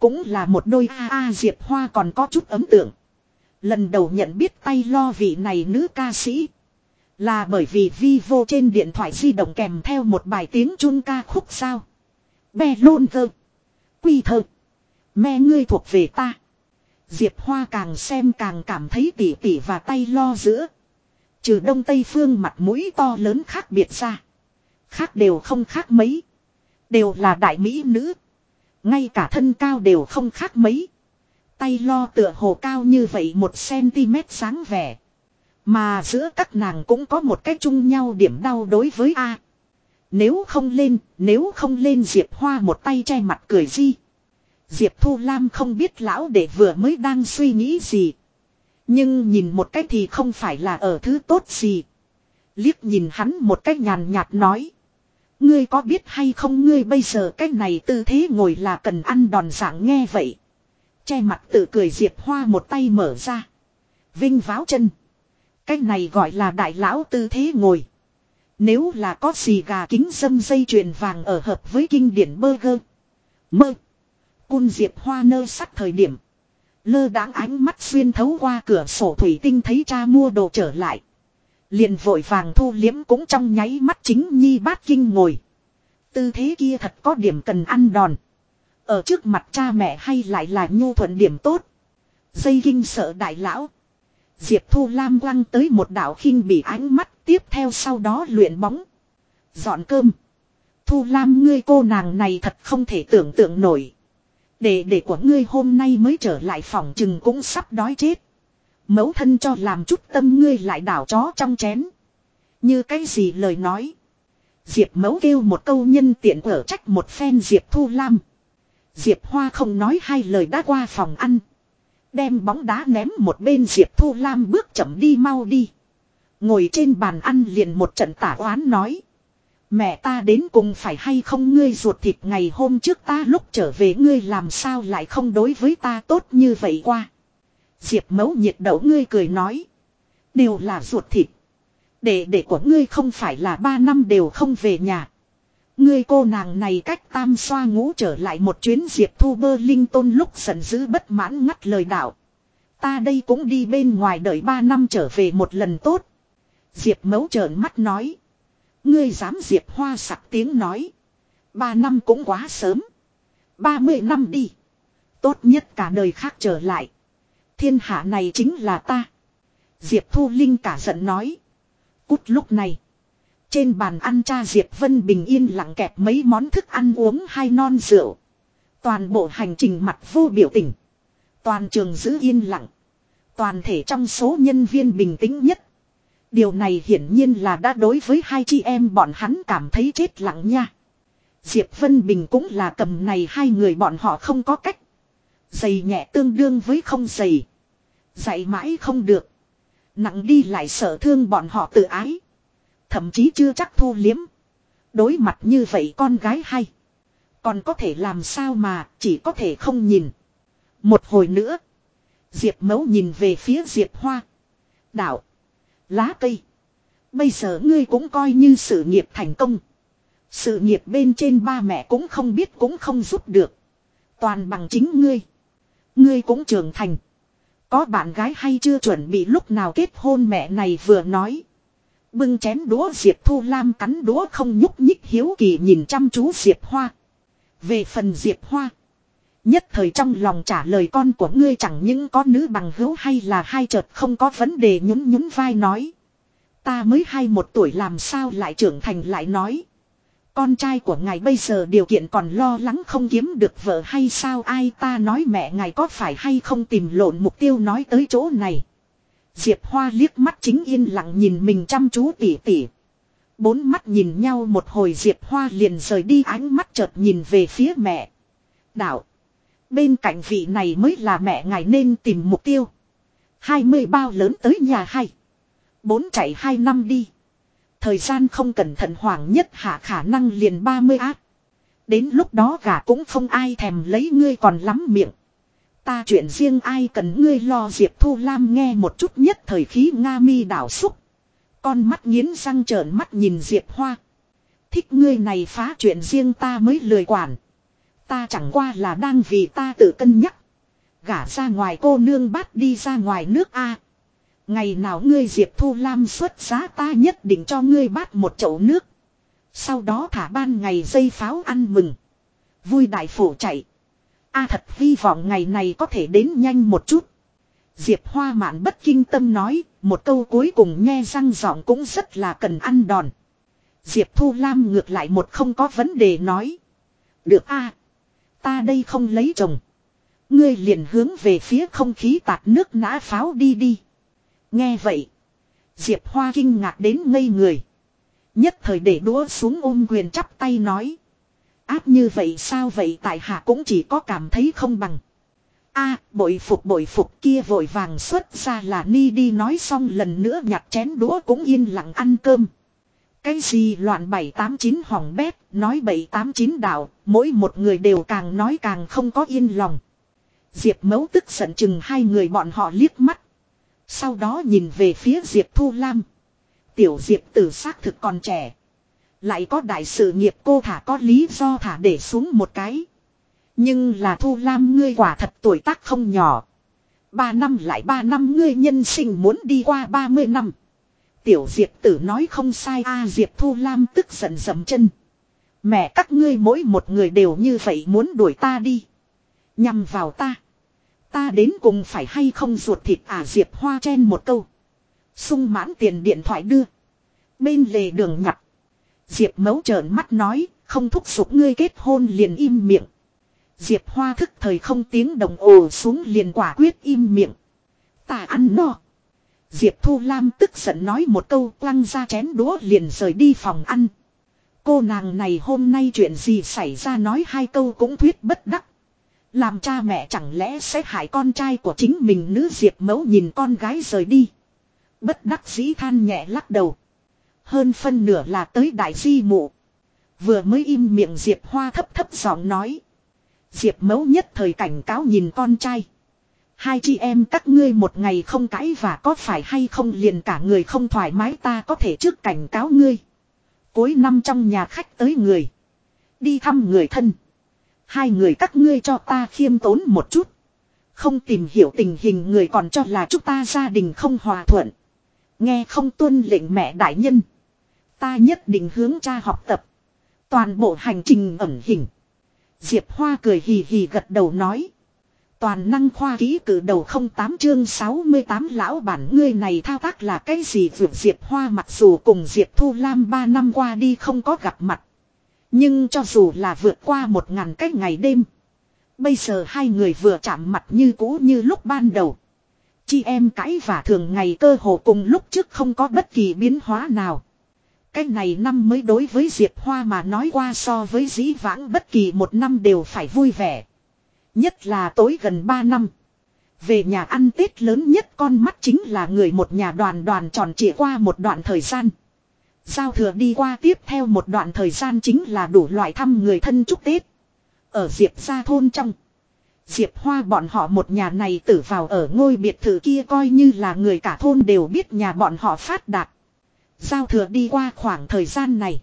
Cũng là một đôi a a Diệp Hoa còn có chút ấm tượng. Lần đầu nhận biết tay lo vị này nữ ca sĩ. Là bởi vì Vivo trên điện thoại di động kèm theo một bài tiếng chun ca khúc sao. Bè lôn thơ. Quy thơ. Mẹ ngươi thuộc về ta. Diệp Hoa càng xem càng cảm thấy tỉ tỉ và tay lo giữa. Trừ đông tây phương mặt mũi to lớn khác biệt ra. Khác đều không khác mấy. Đều là đại mỹ nữ. Ngay cả thân cao đều không khác mấy. Tay lo tựa hồ cao như vậy một cm sáng vẻ. Mà giữa các nàng cũng có một cái chung nhau điểm đau đối với A. Nếu không lên, nếu không lên Diệp Hoa một tay che mặt cười gì. Diệp Thu Lam không biết lão để vừa mới đang suy nghĩ gì. Nhưng nhìn một cách thì không phải là ở thứ tốt gì. Liếc nhìn hắn một cách nhàn nhạt nói. Ngươi có biết hay không ngươi bây giờ cái này tư thế ngồi là cần ăn đòn giảng nghe vậy. Che mặt tự cười Diệp Hoa một tay mở ra. Vinh váo chân. Cái này gọi là đại lão tư thế ngồi. Nếu là có xì gà kính dâm dây chuyền vàng ở hợp với kinh điển burger. Mơ. Cun Diệp Hoa nơ sắc thời điểm. Lơ đáng ánh mắt xuyên thấu qua cửa sổ thủy tinh thấy cha mua đồ trở lại. Liền vội vàng thu liếm cũng trong nháy mắt chính nhi bát kinh ngồi. Tư thế kia thật có điểm cần ăn đòn. Ở trước mặt cha mẹ hay lại là nhu thuận điểm tốt. Dây kinh sợ đại lão. Diệp Thu Lam quăng tới một đảo khinh bị ánh mắt tiếp theo sau đó luyện bóng. Dọn cơm. Thu Lam ngươi cô nàng này thật không thể tưởng tượng nổi. Để để của ngươi hôm nay mới trở lại phòng chừng cũng sắp đói chết. Mẫu thân cho làm chút tâm ngươi lại đảo chó trong chén. Như cái gì lời nói. Diệp mẫu kêu một câu nhân tiện ở trách một phen Diệp Thu Lam. Diệp Hoa không nói hai lời đã qua phòng ăn. Đem bóng đá ném một bên Diệp Thu Lam bước chậm đi mau đi. Ngồi trên bàn ăn liền một trận tả oán nói. Mẹ ta đến cùng phải hay không ngươi ruột thịt ngày hôm trước ta lúc trở về ngươi làm sao lại không đối với ta tốt như vậy qua. Diệp mẫu nhiệt đậu ngươi cười nói. Đều là ruột thịt. Đệ đệ của ngươi không phải là ba năm đều không về nhà. Ngươi cô nàng này cách tam xoa ngũ trở lại một chuyến diệp thu bơ linh tôn lúc giận dữ bất mãn ngắt lời đạo. Ta đây cũng đi bên ngoài đợi ba năm trở về một lần tốt. Diệp mẫu trợn mắt nói. Ngươi dám diệp hoa sặc tiếng nói. Ba năm cũng quá sớm. Ba mươi năm đi. Tốt nhất cả đời khác trở lại. Thiên hạ này chính là ta. Diệp Thu Linh cả giận nói. Cút lúc này. Trên bàn ăn cha Diệp Vân bình yên lặng kẹp mấy món thức ăn uống hai non rượu. Toàn bộ hành trình mặt vô biểu tình. Toàn trường giữ yên lặng. Toàn thể trong số nhân viên bình tĩnh nhất. Điều này hiển nhiên là đã đối với hai chị em bọn hắn cảm thấy chết lặng nha. Diệp Vân Bình cũng là cầm này hai người bọn họ không có cách. Dày nhẹ tương đương với không dày. Dạy mãi không được. Nặng đi lại sợ thương bọn họ tự ái. Thậm chí chưa chắc thu liếm. Đối mặt như vậy con gái hay. Còn có thể làm sao mà chỉ có thể không nhìn. Một hồi nữa. Diệp mấu nhìn về phía Diệp Hoa. Đạo. Lá cây. Bây giờ ngươi cũng coi như sự nghiệp thành công. Sự nghiệp bên trên ba mẹ cũng không biết cũng không giúp được. Toàn bằng chính ngươi. Ngươi cũng trưởng thành. Có bạn gái hay chưa chuẩn bị lúc nào kết hôn mẹ này vừa nói. Bưng chén đũa Diệp Thu Lam cắn đũa không nhúc nhích hiếu kỳ nhìn chăm chú Diệp Hoa. Về phần Diệp Hoa. Nhất thời trong lòng trả lời con của ngươi chẳng những có nữ bằng hữu hay là hai chợt không có vấn đề nhún nhún vai nói. Ta mới hai một tuổi làm sao lại trưởng thành lại nói. Con trai của ngài bây giờ điều kiện còn lo lắng không kiếm được vợ hay sao ai ta nói mẹ ngài có phải hay không tìm lộn mục tiêu nói tới chỗ này. Diệp Hoa liếc mắt chính yên lặng nhìn mình chăm chú tỉ tỉ. Bốn mắt nhìn nhau một hồi, Diệp Hoa liền rời đi, ánh mắt chợt nhìn về phía mẹ. Đạo. Bên cạnh vị này mới là mẹ ngài nên tìm mục tiêu. Hai mươi bao lớn tới nhà hay. Bốn chạy hai năm đi. Thời gian không cẩn thận hoảng nhất hạ khả năng liền 30 ác. Đến lúc đó gà cũng không ai thèm lấy ngươi còn lắm miệng. Ta chuyện riêng ai cần ngươi lo Diệp Thu Lam nghe một chút nhất thời khí Nga mi đảo xúc. Con mắt nghiến răng trợn mắt nhìn Diệp Hoa. Thích ngươi này phá chuyện riêng ta mới lười quản. Ta chẳng qua là đang vì ta tự cân nhắc. Gả ra ngoài cô nương bắt đi ra ngoài nước A. Ngày nào ngươi Diệp Thu Lam xuất giá ta nhất định cho ngươi bát một chậu nước. Sau đó thả ban ngày dây pháo ăn mừng. Vui đại phủ chạy. A thật hy vọng ngày này có thể đến nhanh một chút. Diệp Hoa mạn bất kinh tâm nói, một câu cuối cùng nghe răng giọng cũng rất là cần ăn đòn. Diệp Thu Lam ngược lại một không có vấn đề nói. Được a Ta đây không lấy chồng. Ngươi liền hướng về phía không khí tạt nước nã pháo đi đi. Nghe vậy. Diệp Hoa kinh ngạc đến ngây người. Nhất thời để đũa xuống ôm quyền chắp tay nói. Áp như vậy sao vậy tại hạ cũng chỉ có cảm thấy không bằng. a bội phục bội phục kia vội vàng xuất ra là ni đi nói xong lần nữa nhặt chén đũa cũng yên lặng ăn cơm. Cái gì loạn bảy tám chín hỏng bét, nói bảy tám chín đạo, mỗi một người đều càng nói càng không có yên lòng. Diệp mấu tức giận chừng hai người bọn họ liếc mắt. Sau đó nhìn về phía Diệp Thu Lam. Tiểu Diệp tử xác thực còn trẻ. Lại có đại sự nghiệp cô thả có lý do thả để xuống một cái. Nhưng là Thu Lam ngươi quả thật tuổi tác không nhỏ. Ba năm lại ba năm ngươi nhân sinh muốn đi qua ba mươi năm. Tiểu Diệp tử nói không sai a, Diệp Thu Lam tức giận dầm chân. Mẹ các ngươi mỗi một người đều như vậy muốn đuổi ta đi. Nhằm vào ta. Ta đến cùng phải hay không ruột thịt à Diệp Hoa chen một câu. Sung mãn tiền điện thoại đưa. Bên lề đường nhặt. Diệp mấu trợn mắt nói, không thúc giục ngươi kết hôn liền im miệng. Diệp Hoa thức thời không tiếng đồng ồ xuống liền quả quyết im miệng. Ta ăn no. Diệp Thu Lam tức giận nói một câu quăng ra chén đũa liền rời đi phòng ăn. Cô nàng này hôm nay chuyện gì xảy ra nói hai câu cũng thuyết bất đắc. Làm cha mẹ chẳng lẽ sẽ hại con trai của chính mình nữ Diệp mẫu nhìn con gái rời đi. Bất đắc dĩ than nhẹ lắc đầu. Hơn phân nửa là tới đại di mụ. Vừa mới im miệng Diệp Hoa thấp thấp giọng nói. Diệp mẫu nhất thời cảnh cáo nhìn con trai. Hai chị em các ngươi một ngày không cãi và có phải hay không liền cả người không thoải mái ta có thể trước cảnh cáo ngươi. Cuối năm trong nhà khách tới người. Đi thăm người thân. Hai người các ngươi cho ta khiêm tốn một chút. Không tìm hiểu tình hình người còn cho là chúng ta gia đình không hòa thuận. Nghe không tuân lệnh mẹ đại nhân. Ta nhất định hướng cha học tập. Toàn bộ hành trình ẩn hình. Diệp Hoa cười hì hì gật đầu nói. Toàn năng khoa ký cử đầu 08 chương 68 lão bản ngươi này thao tác là cái gì vượt Diệp Hoa mặc dù cùng Diệp Thu Lam 3 năm qua đi không có gặp mặt. Nhưng cho dù là vượt qua một ngàn cách ngày đêm. Bây giờ hai người vừa chạm mặt như cũ như lúc ban đầu. Chị em cãi và thường ngày cơ hồ cùng lúc trước không có bất kỳ biến hóa nào. Cái này năm mới đối với Diệp Hoa mà nói qua so với dĩ vãng bất kỳ một năm đều phải vui vẻ. Nhất là tối gần ba năm. Về nhà ăn Tết lớn nhất con mắt chính là người một nhà đoàn đoàn tròn trịa qua một đoạn thời gian. Giao thừa đi qua tiếp theo một đoạn thời gian chính là đủ loại thăm người thân chúc Tết. Ở Diệp gia thôn trong. Diệp Hoa bọn họ một nhà này tử vào ở ngôi biệt thự kia coi như là người cả thôn đều biết nhà bọn họ phát đạt. Giao thừa đi qua khoảng thời gian này.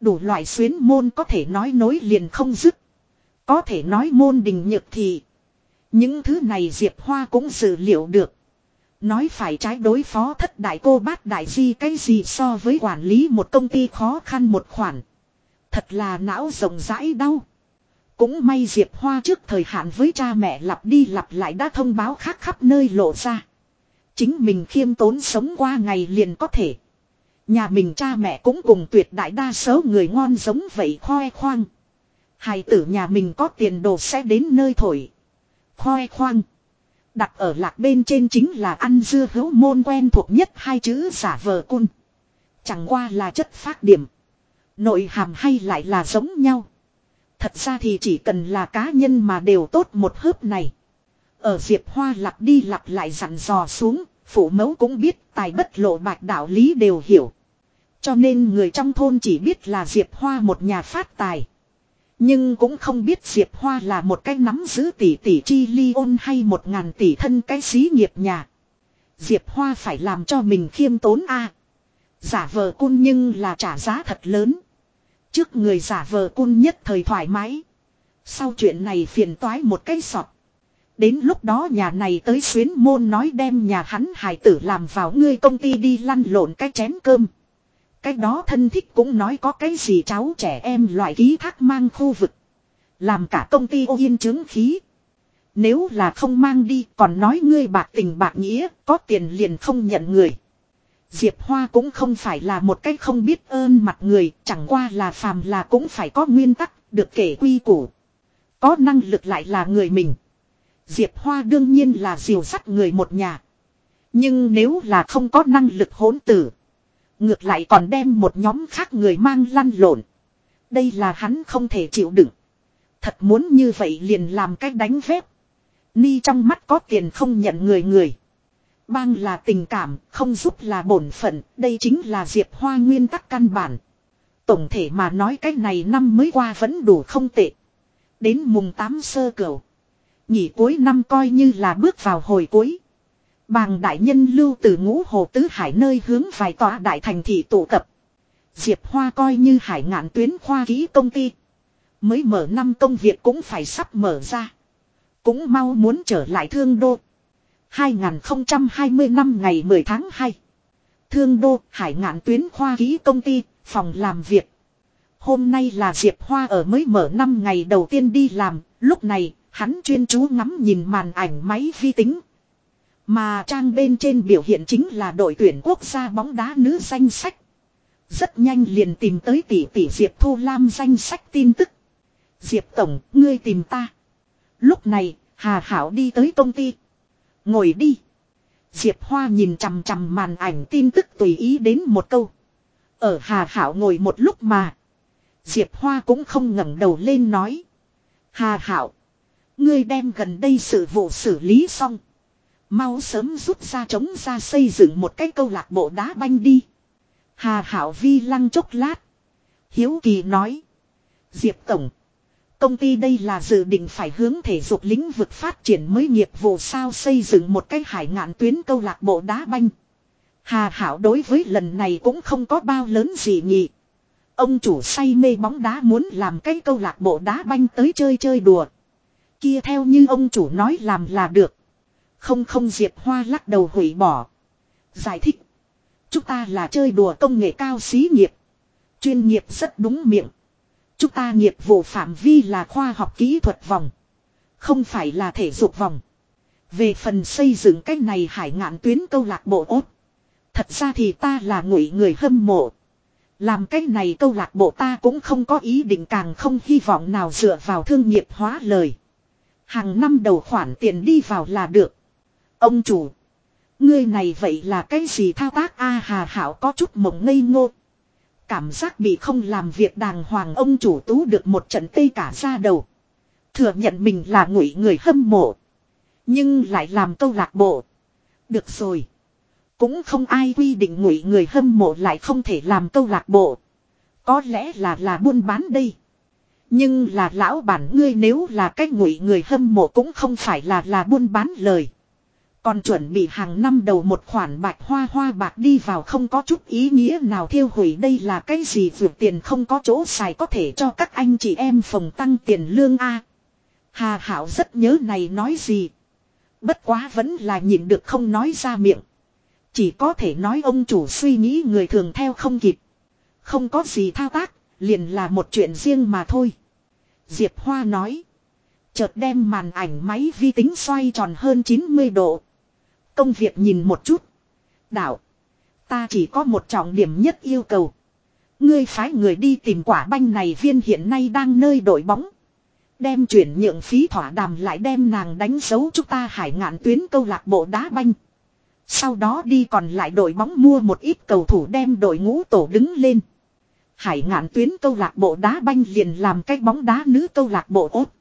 Đủ loại xuyến môn có thể nói nối liền không dứt. Có thể nói môn đình nhược thì. Những thứ này Diệp Hoa cũng dự liệu được. Nói phải trái đối phó thất đại cô bát đại di cái gì so với quản lý một công ty khó khăn một khoản. Thật là não rộng rãi đau. Cũng may Diệp Hoa trước thời hạn với cha mẹ lặp đi lặp lại đã thông báo khác khắp nơi lộ ra. Chính mình khiêm tốn sống qua ngày liền có thể. Nhà mình cha mẹ cũng cùng tuyệt đại đa số người ngon giống vậy khoe khoang. Hài tử nhà mình có tiền đồ sẽ đến nơi thổi. Khoe khoang. Đặt ở lạc bên trên chính là ăn dưa hấu môn quen thuộc nhất hai chữ giả vờ cun. Chẳng qua là chất phát điểm. Nội hàm hay lại là giống nhau. Thật ra thì chỉ cần là cá nhân mà đều tốt một hớp này. Ở Diệp Hoa lặp đi lặp lại dặn dò xuống, phụ mẫu cũng biết tài bất lộ bạch đạo lý đều hiểu. Cho nên người trong thôn chỉ biết là Diệp Hoa một nhà phát tài. Nhưng cũng không biết Diệp Hoa là một cái nắm giữ tỷ tỷ chi ly ôn hay một ngàn tỷ thân cái xí nghiệp nhà. Diệp Hoa phải làm cho mình khiêm tốn a Giả vờ cun nhưng là trả giá thật lớn. Trước người giả vờ cun nhất thời thoải mái. Sau chuyện này phiền toái một cái sọt. Đến lúc đó nhà này tới xuyến môn nói đem nhà hắn hải tử làm vào ngươi công ty đi lăn lộn cái chén cơm. Cái đó thân thích cũng nói có cái gì cháu trẻ em loại ký thác mang khu vực. Làm cả công ty ô yên chứng khí. Nếu là không mang đi còn nói ngươi bạc tình bạc nghĩa có tiền liền không nhận người. Diệp Hoa cũng không phải là một cái không biết ơn mặt người, chẳng qua là phàm là cũng phải có nguyên tắc, được kể quy củ. Có năng lực lại là người mình. Diệp Hoa đương nhiên là diều sắt người một nhà. Nhưng nếu là không có năng lực hỗn tử. Ngược lại còn đem một nhóm khác người mang lăn lộn. Đây là hắn không thể chịu đựng. Thật muốn như vậy liền làm cách đánh phép. Ni trong mắt có tiền không nhận người người. Bang là tình cảm, không giúp là bổn phận, đây chính là Diệp Hoa nguyên tắc căn bản. Tổng thể mà nói cách này năm mới qua vẫn đủ không tệ. Đến mùng 8 sơ cửu. Nhỉ cuối năm coi như là bước vào hồi cuối. Bàng đại nhân lưu từ ngũ hồ tứ hải nơi hướng vài tòa đại thành thị tụ tập. Diệp Hoa coi như hải ngạn tuyến khoa ký công ty. Mới mở năm công việc cũng phải sắp mở ra. Cũng mau muốn trở lại thương đô. 2020 năm ngày 10 tháng 2. Thương đô, hải ngạn tuyến khoa ký công ty, phòng làm việc. Hôm nay là Diệp Hoa ở mới mở năm ngày đầu tiên đi làm, lúc này, hắn chuyên chú ngắm nhìn màn ảnh máy vi tính. Mà trang bên trên biểu hiện chính là đội tuyển quốc gia bóng đá nữ danh sách. Rất nhanh liền tìm tới tỷ tỷ Diệp Thu Lam danh sách tin tức. Diệp Tổng, ngươi tìm ta. Lúc này, Hà Hảo đi tới công ty. Ngồi đi. Diệp Hoa nhìn chằm chằm màn ảnh tin tức tùy ý đến một câu. Ở Hà Hảo ngồi một lúc mà. Diệp Hoa cũng không ngẩng đầu lên nói. Hà Hảo. Ngươi đem gần đây sự vụ xử lý xong. Mau sớm rút ra chống ra xây dựng một cái câu lạc bộ đá banh đi. Hà Hảo vi lăng chốc lát. Hiếu Kỳ nói. Diệp Tổng. Công ty đây là dự định phải hướng thể dục lĩnh vực phát triển mới nghiệp vụ sao xây dựng một cái hải ngạn tuyến câu lạc bộ đá banh. Hà Hảo đối với lần này cũng không có bao lớn gì nhỉ. Ông chủ say mê bóng đá muốn làm cái câu lạc bộ đá banh tới chơi chơi đùa. Kia theo như ông chủ nói làm là được. Không không Diệp Hoa lắc đầu hủy bỏ. Giải thích. Chúng ta là chơi đùa công nghệ cao xí nghiệp. Chuyên nghiệp rất đúng miệng. Chúng ta nghiệp vụ phạm vi là khoa học kỹ thuật vòng. Không phải là thể dục vòng. Về phần xây dựng cái này hải ngạn tuyến câu lạc bộ ốt. Thật ra thì ta là ngụy người hâm mộ. Làm cái này câu lạc bộ ta cũng không có ý định càng không hy vọng nào dựa vào thương nghiệp hóa lời. Hàng năm đầu khoản tiền đi vào là được. Ông chủ. Ngươi này vậy là cái gì thao tác a hà hảo có chút mộng ngây ngô. Cảm giác bị không làm việc đàng hoàng ông chủ tú được một trận tây cả ra đầu. Thừa nhận mình là ngụy người hâm mộ. Nhưng lại làm câu lạc bộ. Được rồi. Cũng không ai quy định ngụy người hâm mộ lại không thể làm câu lạc bộ. Có lẽ là là buôn bán đây. Nhưng là lão bản ngươi nếu là cách ngụy người hâm mộ cũng không phải là là buôn bán lời. Còn chuẩn bị hàng năm đầu một khoản bạch hoa hoa bạc đi vào không có chút ý nghĩa nào thiêu hủy đây là cái gì vượt tiền không có chỗ xài có thể cho các anh chị em phòng tăng tiền lương A. Hà Hảo rất nhớ này nói gì. Bất quá vẫn là nhịn được không nói ra miệng. Chỉ có thể nói ông chủ suy nghĩ người thường theo không kịp. Không có gì thao tác, liền là một chuyện riêng mà thôi. Diệp Hoa nói. Chợt đem màn ảnh máy vi tính xoay tròn hơn 90 độ. Công việc nhìn một chút. Đạo. Ta chỉ có một trọng điểm nhất yêu cầu. Ngươi phái người đi tìm quả banh này viên hiện nay đang nơi đội bóng. Đem chuyển nhượng phí thỏa đàm lại đem nàng đánh dấu chúng ta hải ngạn tuyến câu lạc bộ đá banh. Sau đó đi còn lại đội bóng mua một ít cầu thủ đem đội ngũ tổ đứng lên. Hải ngạn tuyến câu lạc bộ đá banh liền làm cái bóng đá nữ câu lạc bộ ốt.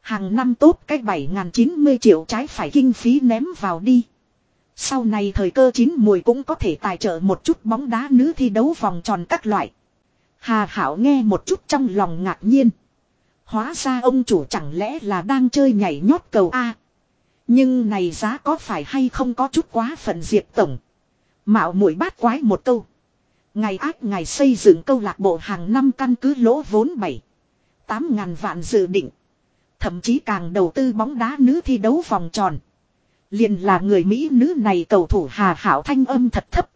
Hàng năm tốt cái 7.090 triệu trái phải kinh phí ném vào đi. Sau này thời cơ chín mùi cũng có thể tài trợ một chút bóng đá nữ thi đấu vòng tròn các loại. Hà Hảo nghe một chút trong lòng ngạc nhiên. Hóa ra ông chủ chẳng lẽ là đang chơi nhảy nhót cầu A. Nhưng này giá có phải hay không có chút quá phận diệp tổng. Mạo mũi bát quái một câu. Ngày ác ngày xây dựng câu lạc bộ hàng năm căn cứ lỗ vốn 7. 8 ngàn vạn dự định. Thậm chí càng đầu tư bóng đá nữ thi đấu vòng tròn. Liền là người Mỹ nữ này cầu thủ Hà Hảo thanh âm thật thấp.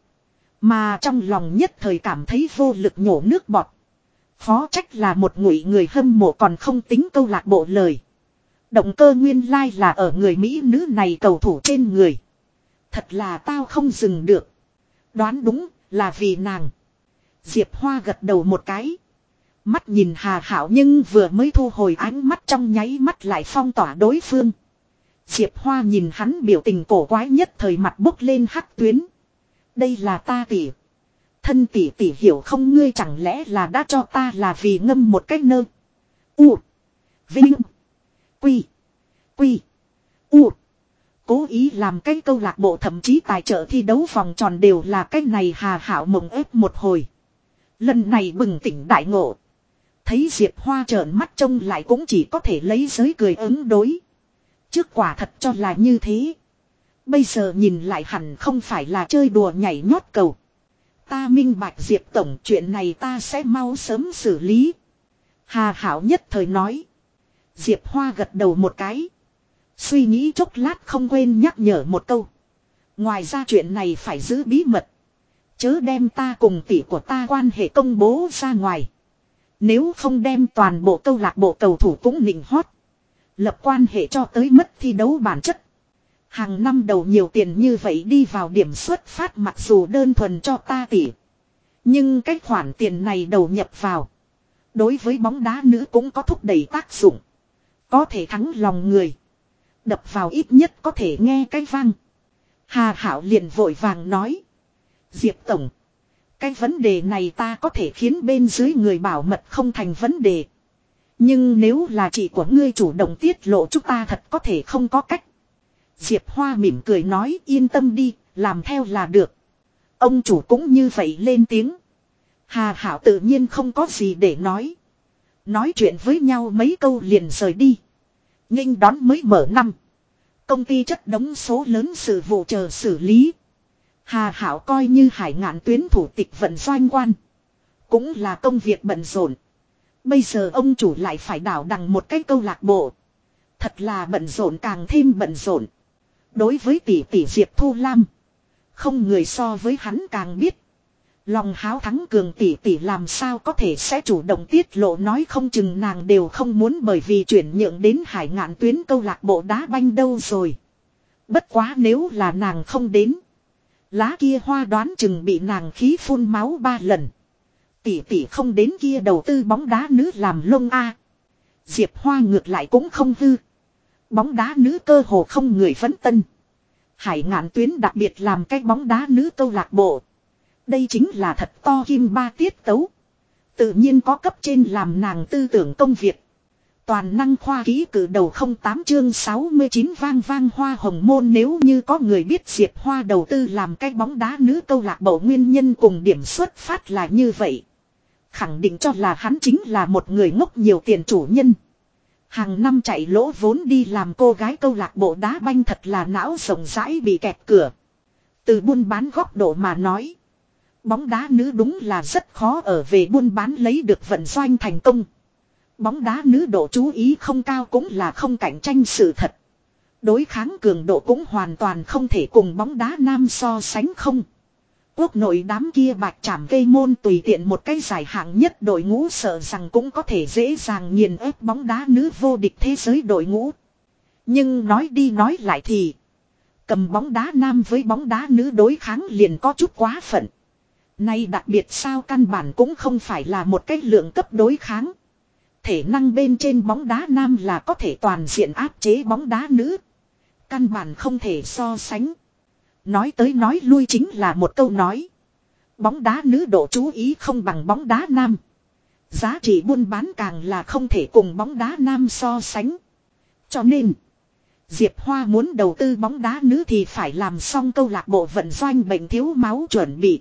Mà trong lòng nhất thời cảm thấy vô lực nhổ nước bọt. Phó trách là một ngụy người hâm mộ còn không tính câu lạc bộ lời. Động cơ nguyên lai là ở người Mỹ nữ này cầu thủ trên người. Thật là tao không dừng được. Đoán đúng là vì nàng. Diệp Hoa gật đầu một cái. Mắt nhìn Hà Hảo nhưng vừa mới thu hồi ánh mắt trong nháy mắt lại phong tỏa đối phương. Diệp Hoa nhìn hắn biểu tình cổ quái nhất thời mặt bốc lên hắc tuyến. Đây là ta tỉ. Thân tỷ tỷ hiểu không ngươi chẳng lẽ là đã cho ta là vì ngâm một cách nơ. U. Vinh. Quy. Quy. U. Cố ý làm cái câu lạc bộ thậm chí tài trợ thi đấu vòng tròn đều là cái này hà hảo mộng ép một hồi. Lần này bừng tỉnh đại ngộ. Thấy Diệp Hoa trợn mắt trông lại cũng chỉ có thể lấy giới cười ứng đối. Trước quả thật cho là như thế. Bây giờ nhìn lại hẳn không phải là chơi đùa nhảy nhót cầu. Ta minh bạch Diệp Tổng, chuyện này ta sẽ mau sớm xử lý. Hà Hảo nhất thời nói. Diệp Hoa gật đầu một cái. Suy nghĩ chốc lát không quên nhắc nhở một câu. Ngoài ra chuyện này phải giữ bí mật. Chớ đem ta cùng tỷ của ta quan hệ công bố ra ngoài. Nếu không đem toàn bộ câu lạc bộ cầu thủ cũng nịnh hót. Lập quan hệ cho tới mất thi đấu bản chất. Hàng năm đầu nhiều tiền như vậy đi vào điểm xuất phát mặc dù đơn thuần cho ta tỷ. Nhưng cái khoản tiền này đầu nhập vào. Đối với bóng đá nữ cũng có thúc đẩy tác dụng. Có thể thắng lòng người. Đập vào ít nhất có thể nghe cái vang. Hà Hảo liền vội vàng nói. Diệp Tổng. Cái vấn đề này ta có thể khiến bên dưới người bảo mật không thành vấn đề. Nhưng nếu là chị của ngươi chủ động tiết lộ chúng ta thật có thể không có cách. Diệp Hoa mỉm cười nói yên tâm đi, làm theo là được. Ông chủ cũng như vậy lên tiếng. Hà Hảo tự nhiên không có gì để nói. Nói chuyện với nhau mấy câu liền rời đi. nghênh đón mới mở năm. Công ty chất đống số lớn sự vụ chờ xử lý. Hà Hảo coi như hải ngạn tuyến thủ tịch vận doanh quan. Cũng là công việc bận rộn. Bây giờ ông chủ lại phải đảo đằng một cái câu lạc bộ. Thật là bận rộn càng thêm bận rộn. Đối với tỷ tỷ Diệp Thu Lam. Không người so với hắn càng biết. Lòng háo thắng cường tỷ tỷ làm sao có thể sẽ chủ động tiết lộ nói không chừng nàng đều không muốn bởi vì chuyển nhượng đến hải ngạn tuyến câu lạc bộ đá banh đâu rồi. Bất quá nếu là nàng không đến. Lá kia hoa đoán chừng bị nàng khí phun máu ba lần. Tỷ tỷ không đến kia đầu tư bóng đá nữ làm lông a. Diệp Hoa ngược lại cũng không hư. Bóng đá nữ cơ hồ không người phấn tân. Hải ngạn tuyến đặc biệt làm cái bóng đá nữ câu lạc bộ. Đây chính là thật to kim ba tiết tấu. Tự nhiên có cấp trên làm nàng tư tưởng công việc. Toàn năng khoa ký cử đầu 08 chương 69 vang vang hoa hồng môn nếu như có người biết Diệp Hoa đầu tư làm cái bóng đá nữ câu lạc bộ nguyên nhân cùng điểm xuất phát là như vậy. Khẳng định cho là hắn chính là một người ngốc nhiều tiền chủ nhân. Hàng năm chạy lỗ vốn đi làm cô gái câu lạc bộ đá banh thật là não rộng rãi bị kẹt cửa. Từ buôn bán góc độ mà nói. Bóng đá nữ đúng là rất khó ở về buôn bán lấy được vận doanh thành công. Bóng đá nữ độ chú ý không cao cũng là không cạnh tranh sự thật. Đối kháng cường độ cũng hoàn toàn không thể cùng bóng đá nam so sánh không. Quốc nội đám kia bạch chảm cây môn tùy tiện một cái giải hạng nhất đội ngũ sợ rằng cũng có thể dễ dàng nghiền ép bóng đá nữ vô địch thế giới đội ngũ. Nhưng nói đi nói lại thì. Cầm bóng đá nam với bóng đá nữ đối kháng liền có chút quá phận. Nay đặc biệt sao căn bản cũng không phải là một cái lượng cấp đối kháng. Thể năng bên trên bóng đá nam là có thể toàn diện áp chế bóng đá nữ. Căn bản không thể so sánh. Nói tới nói lui chính là một câu nói. Bóng đá nữ độ chú ý không bằng bóng đá nam. Giá trị buôn bán càng là không thể cùng bóng đá nam so sánh. Cho nên, Diệp Hoa muốn đầu tư bóng đá nữ thì phải làm xong câu lạc bộ vận doanh bệnh thiếu máu chuẩn bị.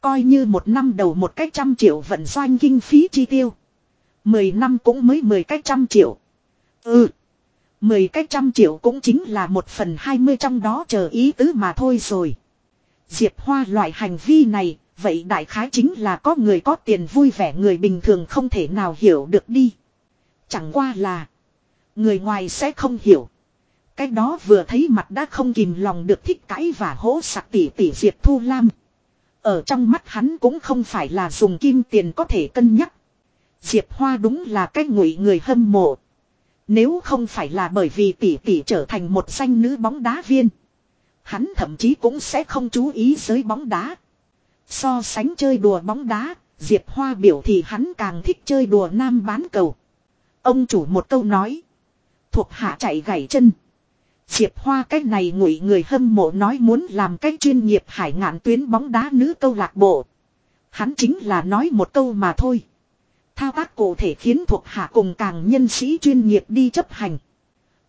Coi như một năm đầu một cách trăm triệu vận doanh kinh phí chi tiêu. Mười năm cũng mới mười cách trăm triệu. Ừ. Mười cách trăm triệu cũng chính là một phần hai mươi trong đó chờ ý tứ mà thôi rồi. Diệp Hoa loại hành vi này, vậy đại khái chính là có người có tiền vui vẻ người bình thường không thể nào hiểu được đi. Chẳng qua là, Người ngoài sẽ không hiểu. Cái đó vừa thấy mặt đã không kìm lòng được thích cãi và hỗ sặc tỉ tỉ Diệp Thu Lam. Ở trong mắt hắn cũng không phải là dùng kim tiền có thể cân nhắc. Diệp Hoa đúng là cái ngụy người hâm mộ. Nếu không phải là bởi vì tỷ tỷ trở thành một danh nữ bóng đá viên. Hắn thậm chí cũng sẽ không chú ý giới bóng đá. So sánh chơi đùa bóng đá, Diệp Hoa biểu thì hắn càng thích chơi đùa nam bán cầu. Ông chủ một câu nói. Thuộc hạ chạy gãy chân. Diệp Hoa cái này ngụy người hâm mộ nói muốn làm cái chuyên nghiệp hải ngạn tuyến bóng đá nữ câu lạc bộ. Hắn chính là nói một câu mà thôi. Thao tác cụ thể khiến thuộc hạ cùng càng nhân sĩ chuyên nghiệp đi chấp hành.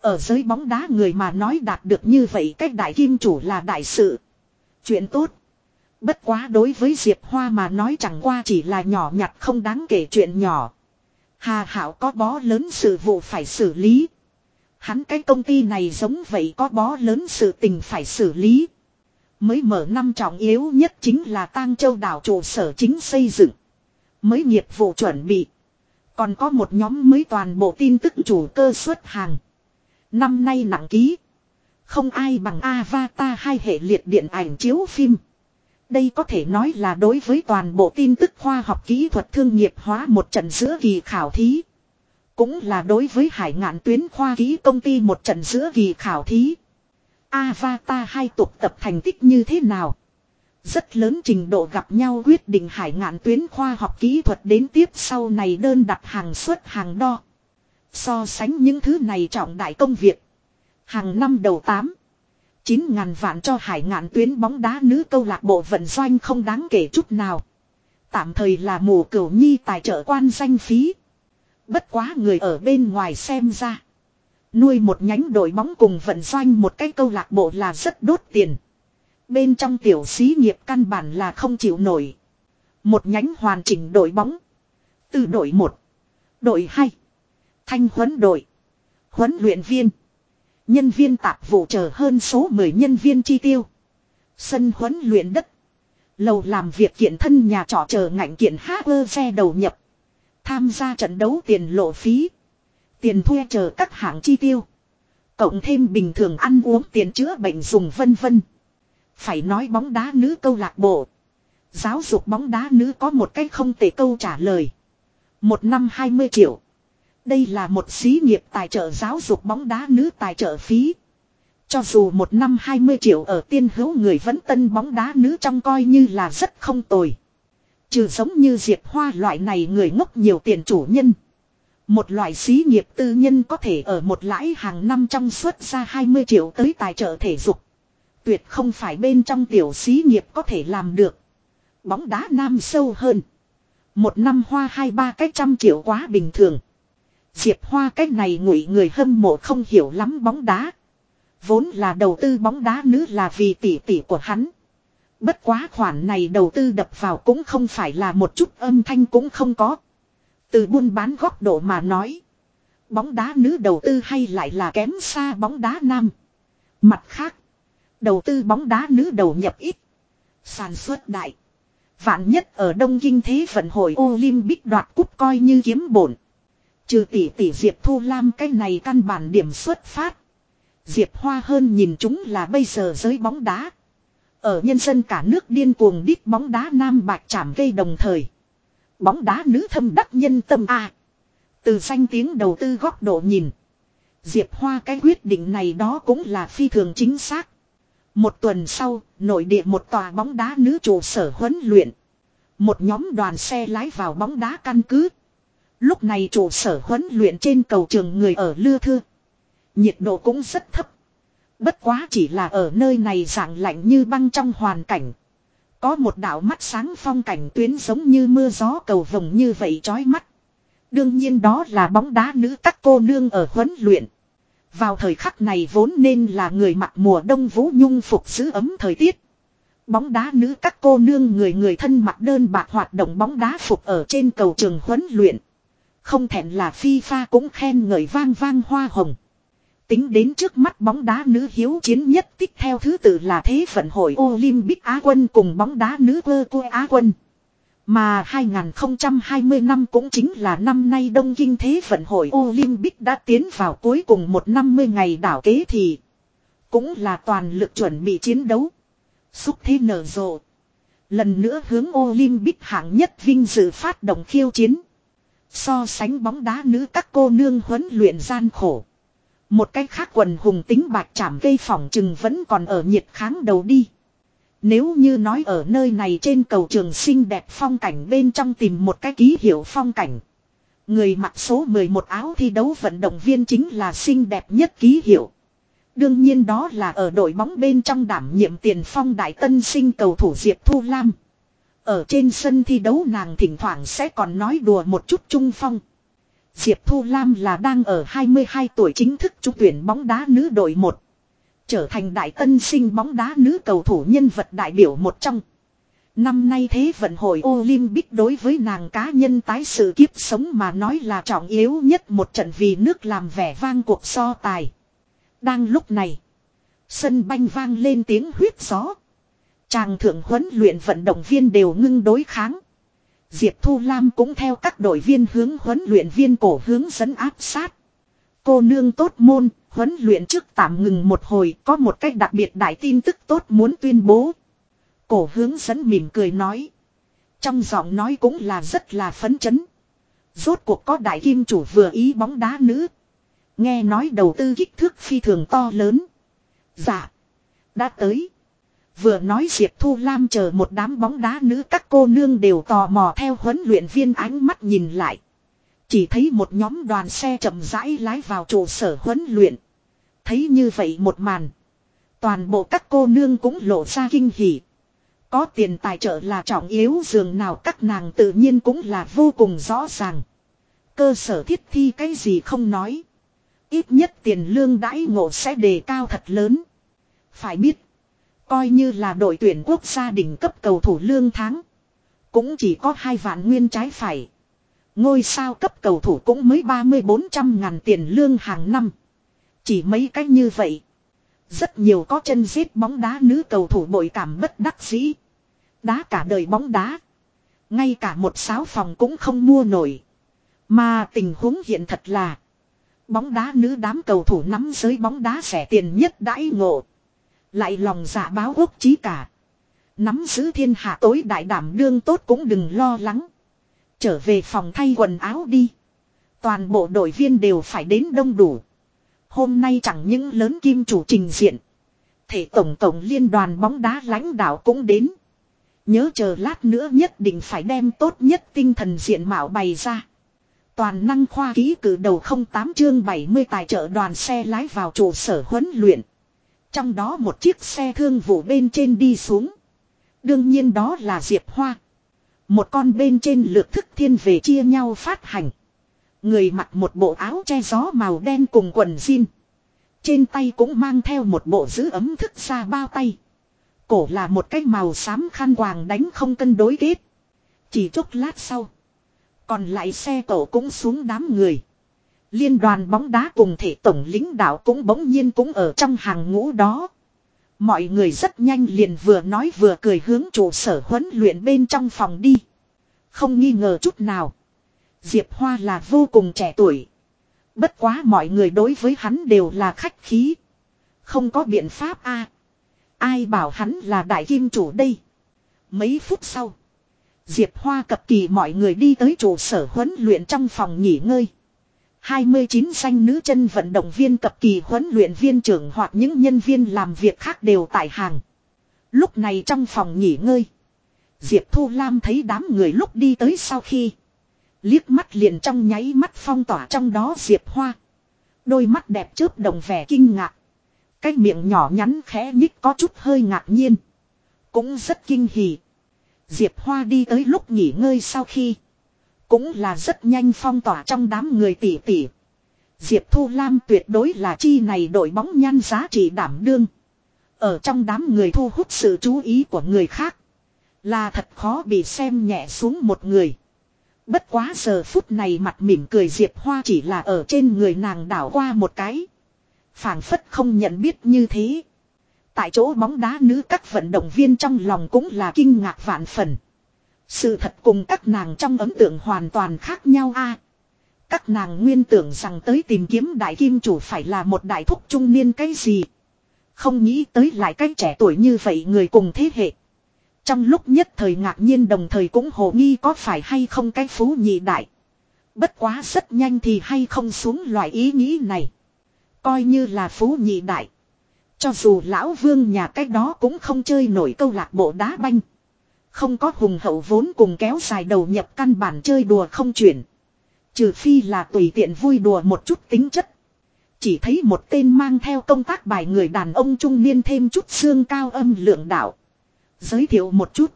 Ở giới bóng đá người mà nói đạt được như vậy cách đại kim chủ là đại sự. Chuyện tốt. Bất quá đối với Diệp Hoa mà nói chẳng qua chỉ là nhỏ nhặt không đáng kể chuyện nhỏ. Hà Hảo có bó lớn sự vụ phải xử lý. Hắn cái công ty này giống vậy có bó lớn sự tình phải xử lý. Mới mở năm trọng yếu nhất chính là tang châu đảo trụ sở chính xây dựng. Mới nghiệp vụ chuẩn bị. Còn có một nhóm mới toàn bộ tin tức chủ cơ xuất hàng. Năm nay nặng ký. Không ai bằng Avatar hai hệ liệt điện ảnh chiếu phim. Đây có thể nói là đối với toàn bộ tin tức khoa học kỹ thuật thương nghiệp hóa một trận giữa kỳ khảo thí. Cũng là đối với hải ngạn tuyến khoa ký công ty một trận giữa kỳ khảo thí. Avatar hai tục tập thành tích như thế nào? Rất lớn trình độ gặp nhau quyết định hải ngạn tuyến khoa học kỹ thuật đến tiếp sau này đơn đặt hàng xuất hàng đo. So sánh những thứ này trọng đại công việc. Hàng năm đầu 8. 9 ngàn vạn cho hải ngạn tuyến bóng đá nữ câu lạc bộ vận doanh không đáng kể chút nào. Tạm thời là mù cửu nhi tài trợ quan danh phí. Bất quá người ở bên ngoài xem ra. Nuôi một nhánh đội bóng cùng vận doanh một cái câu lạc bộ là rất đốt tiền. Bên trong tiểu xí nghiệp căn bản là không chịu nổi. Một nhánh hoàn chỉnh đội bóng. Từ đội 1, đội 2, thanh huấn đội, huấn luyện viên, nhân viên tạp vụ chờ hơn số 10 nhân viên chi tiêu. Sân huấn luyện đất, lầu làm việc kiện thân nhà trọ chờ ngạnh kiện hacker xe đầu nhập. Tham gia trận đấu tiền lộ phí. Tiền thuê chờ các hạng chi tiêu. Cộng thêm bình thường ăn uống tiền chữa bệnh dùng vân vân. Phải nói bóng đá nữ câu lạc bộ. Giáo dục bóng đá nữ có một cách không tệ câu trả lời. Một năm 20 triệu. Đây là một xí nghiệp tài trợ giáo dục bóng đá nữ tài trợ phí. Cho dù một năm 20 triệu ở tiên hữu người vẫn tân bóng đá nữ trong coi như là rất không tồi. Trừ giống như Diệp Hoa loại này người ngốc nhiều tiền chủ nhân. Một loại xí nghiệp tư nhân có thể ở một lãi hàng năm trong suốt ra 20 triệu tới tài trợ thể dục. Tuyệt không phải bên trong tiểu xí nghiệp có thể làm được. Bóng đá nam sâu hơn. Một năm hoa hai ba cái trăm triệu quá bình thường. Diệp Hoa cái này ngụy người hâm mộ không hiểu lắm bóng đá. Vốn là đầu tư bóng đá nữ là vì tỷ tỷ của hắn. Bất quá khoản này đầu tư đập vào cũng không phải là một chút âm thanh cũng không có. Từ buôn bán góc độ mà nói. Bóng đá nữ đầu tư hay lại là kém xa bóng đá nam. Mặt khác. Đầu tư bóng đá nữ đầu nhập ít. Sản xuất đại. Vạn nhất ở Đông Kinh Thế vận hội Olympic đoạt cúp coi như kiếm bổn. Trừ tỷ tỷ Diệp Thu Lam cái này căn bản điểm xuất phát. Diệp Hoa hơn nhìn chúng là bây giờ giới bóng đá. Ở nhân dân cả nước điên cuồng đít bóng đá nam bạc chạm gây đồng thời. Bóng đá nữ thâm đắc nhân tâm A. Từ danh tiếng đầu tư góc độ nhìn. Diệp Hoa cái quyết định này đó cũng là phi thường chính xác. Một tuần sau, nội địa một tòa bóng đá nữ trụ sở huấn luyện. Một nhóm đoàn xe lái vào bóng đá căn cứ. Lúc này trụ sở huấn luyện trên cầu trường người ở lưa thưa. Nhiệt độ cũng rất thấp. Bất quá chỉ là ở nơi này dạng lạnh như băng trong hoàn cảnh. Có một đạo mắt sáng phong cảnh tuyến giống như mưa gió cầu vồng như vậy chói mắt. Đương nhiên đó là bóng đá nữ các cô nương ở huấn luyện. Vào thời khắc này vốn nên là người mặc mùa đông vũ nhung phục giữ ấm thời tiết. Bóng đá nữ các cô nương người người thân mặc đơn bạc hoạt động bóng đá phục ở trên cầu trường huấn luyện. Không thẹn là phi pha cũng khen ngợi vang vang hoa hồng. Tính đến trước mắt bóng đá nữ hiếu chiến nhất tích theo thứ tự là thế vận hội Olympic Á quân cùng bóng đá nữ cơ cua Á quân. Mà 2020 năm cũng chính là năm nay Đông Kinh Thế vận hội Olympic đã tiến vào cuối cùng một năm mươi ngày đảo kế thì. Cũng là toàn lực chuẩn bị chiến đấu. Xúc thế nở rộ. Lần nữa hướng Olympic hạng nhất vinh dự phát động khiêu chiến. So sánh bóng đá nữ các cô nương huấn luyện gian khổ. Một cách khác quần hùng tính bạc chảm gây phỏng chừng vẫn còn ở nhiệt kháng đầu đi. Nếu như nói ở nơi này trên cầu trường xinh đẹp phong cảnh bên trong tìm một cái ký hiệu phong cảnh. Người mặc số 11 áo thi đấu vận động viên chính là xinh đẹp nhất ký hiệu. Đương nhiên đó là ở đội bóng bên trong đảm nhiệm tiền phong đại tân sinh cầu thủ Diệp Thu Lam. Ở trên sân thi đấu nàng thỉnh thoảng sẽ còn nói đùa một chút trung phong. Diệp Thu Lam là đang ở 22 tuổi chính thức trúng tuyển bóng đá nữ đội 1. Trở thành đại tân sinh bóng đá nữ cầu thủ nhân vật đại biểu một trong. Năm nay thế vận hội Olympic đối với nàng cá nhân tái sự kiếp sống mà nói là trọng yếu nhất một trận vì nước làm vẻ vang cuộc so tài. Đang lúc này, sân banh vang lên tiếng huyết gió. Chàng thượng huấn luyện vận động viên đều ngưng đối kháng. Diệp Thu Lam cũng theo các đội viên hướng huấn luyện viên cổ hướng dẫn áp sát. Cô nương tốt môn, huấn luyện trước tạm ngừng một hồi, có một cách đặc biệt đại tin tức tốt muốn tuyên bố. Cổ hướng dẫn mỉm cười nói. Trong giọng nói cũng là rất là phấn chấn. Rốt cuộc có đại kim chủ vừa ý bóng đá nữ. Nghe nói đầu tư kích thước phi thường to lớn. Dạ. Đã tới. Vừa nói Diệp Thu Lam chờ một đám bóng đá nữ các cô nương đều tò mò theo huấn luyện viên ánh mắt nhìn lại. Chỉ thấy một nhóm đoàn xe chậm rãi lái vào trụ sở huấn luyện. Thấy như vậy một màn. Toàn bộ các cô nương cũng lộ ra kinh hỉ. Có tiền tài trợ là trọng yếu dường nào các nàng tự nhiên cũng là vô cùng rõ ràng. Cơ sở thiết thi cái gì không nói. Ít nhất tiền lương đãi ngộ sẽ đề cao thật lớn. Phải biết. Coi như là đội tuyển quốc gia đỉnh cấp cầu thủ lương tháng. Cũng chỉ có hai vạn nguyên trái phải. Ngôi sao cấp cầu thủ cũng mới ba mươi bốn trăm ngàn tiền lương hàng năm. Chỉ mấy cách như vậy. Rất nhiều có chân giết bóng đá nữ cầu thủ bội cảm bất đắc dĩ. Đá cả đời bóng đá. Ngay cả một sáu phòng cũng không mua nổi. Mà tình huống hiện thật là. Bóng đá nữ đám cầu thủ nắm giới bóng đá rẻ tiền nhất đãi ngộ. Lại lòng dạ báo ước chí cả. Nắm giữ thiên hạ tối đại đảm đương tốt cũng đừng lo lắng. Trở về phòng thay quần áo đi. Toàn bộ đội viên đều phải đến đông đủ. Hôm nay chẳng những lớn kim chủ trình diện. Thể tổng tổng liên đoàn bóng đá lãnh đạo cũng đến. Nhớ chờ lát nữa nhất định phải đem tốt nhất tinh thần diện mạo bày ra. Toàn năng khoa ký cử đầu 08 chương 70 tài trợ đoàn xe lái vào trụ sở huấn luyện. Trong đó một chiếc xe thương vụ bên trên đi xuống. Đương nhiên đó là Diệp Hoa. Một con bên trên lược thức thiên về chia nhau phát hành. Người mặc một bộ áo che gió màu đen cùng quần jean. Trên tay cũng mang theo một bộ giữ ấm thức xa bao tay. Cổ là một cái màu xám khăn quàng đánh không cân đối kết. Chỉ chốc lát sau. Còn lại xe cổ cũng xuống đám người. Liên đoàn bóng đá cùng thể tổng lính đạo cũng bỗng nhiên cũng ở trong hàng ngũ đó. Mọi người rất nhanh liền vừa nói vừa cười hướng trụ sở huấn luyện bên trong phòng đi. Không nghi ngờ chút nào. Diệp Hoa là vô cùng trẻ tuổi. Bất quá mọi người đối với hắn đều là khách khí. Không có biện pháp a. Ai bảo hắn là đại kim chủ đây. Mấy phút sau. Diệp Hoa cập kỳ mọi người đi tới trụ sở huấn luyện trong phòng nghỉ ngơi. 29 danh nữ chân vận động viên cập kỳ huấn luyện viên trưởng hoặc những nhân viên làm việc khác đều tại hàng. Lúc này trong phòng nghỉ ngơi. Diệp Thu Lam thấy đám người lúc đi tới sau khi. Liếc mắt liền trong nháy mắt phong tỏa trong đó Diệp Hoa. Đôi mắt đẹp chớp đồng vẻ kinh ngạc. Cái miệng nhỏ nhắn khẽ nhích có chút hơi ngạc nhiên. Cũng rất kinh hỉ. Diệp Hoa đi tới lúc nghỉ ngơi sau khi. Cũng là rất nhanh phong tỏa trong đám người tỷ tỷ. Diệp Thu Lam tuyệt đối là chi này đội bóng nhan giá trị đảm đương. Ở trong đám người thu hút sự chú ý của người khác. Là thật khó bị xem nhẹ xuống một người. Bất quá giờ phút này mặt mỉm cười Diệp Hoa chỉ là ở trên người nàng đảo qua một cái. phảng phất không nhận biết như thế. Tại chỗ bóng đá nữ các vận động viên trong lòng cũng là kinh ngạc vạn phần. Sự thật cùng các nàng trong ấn tượng hoàn toàn khác nhau a. các nàng nguyên tưởng rằng tới tìm kiếm đại kim chủ phải là một đại thúc trung niên cái gì. Không nghĩ tới lại cái trẻ tuổi như vậy người cùng thế hệ. Trong lúc nhất thời ngạc nhiên đồng thời cũng hồ nghi có phải hay không cái phú nhị đại. Bất quá rất nhanh thì hay không xuống loại ý nghĩ này. Coi như là phú nhị đại. Cho dù lão vương nhà cách đó cũng không chơi nổi câu lạc bộ đá banh. Không có hùng hậu vốn cùng kéo dài đầu nhập căn bản chơi đùa không chuyển. Trừ phi là tùy tiện vui đùa một chút tính chất. Chỉ thấy một tên mang theo công tác bài người đàn ông trung niên thêm chút xương cao âm lượng đạo. Giới thiệu một chút.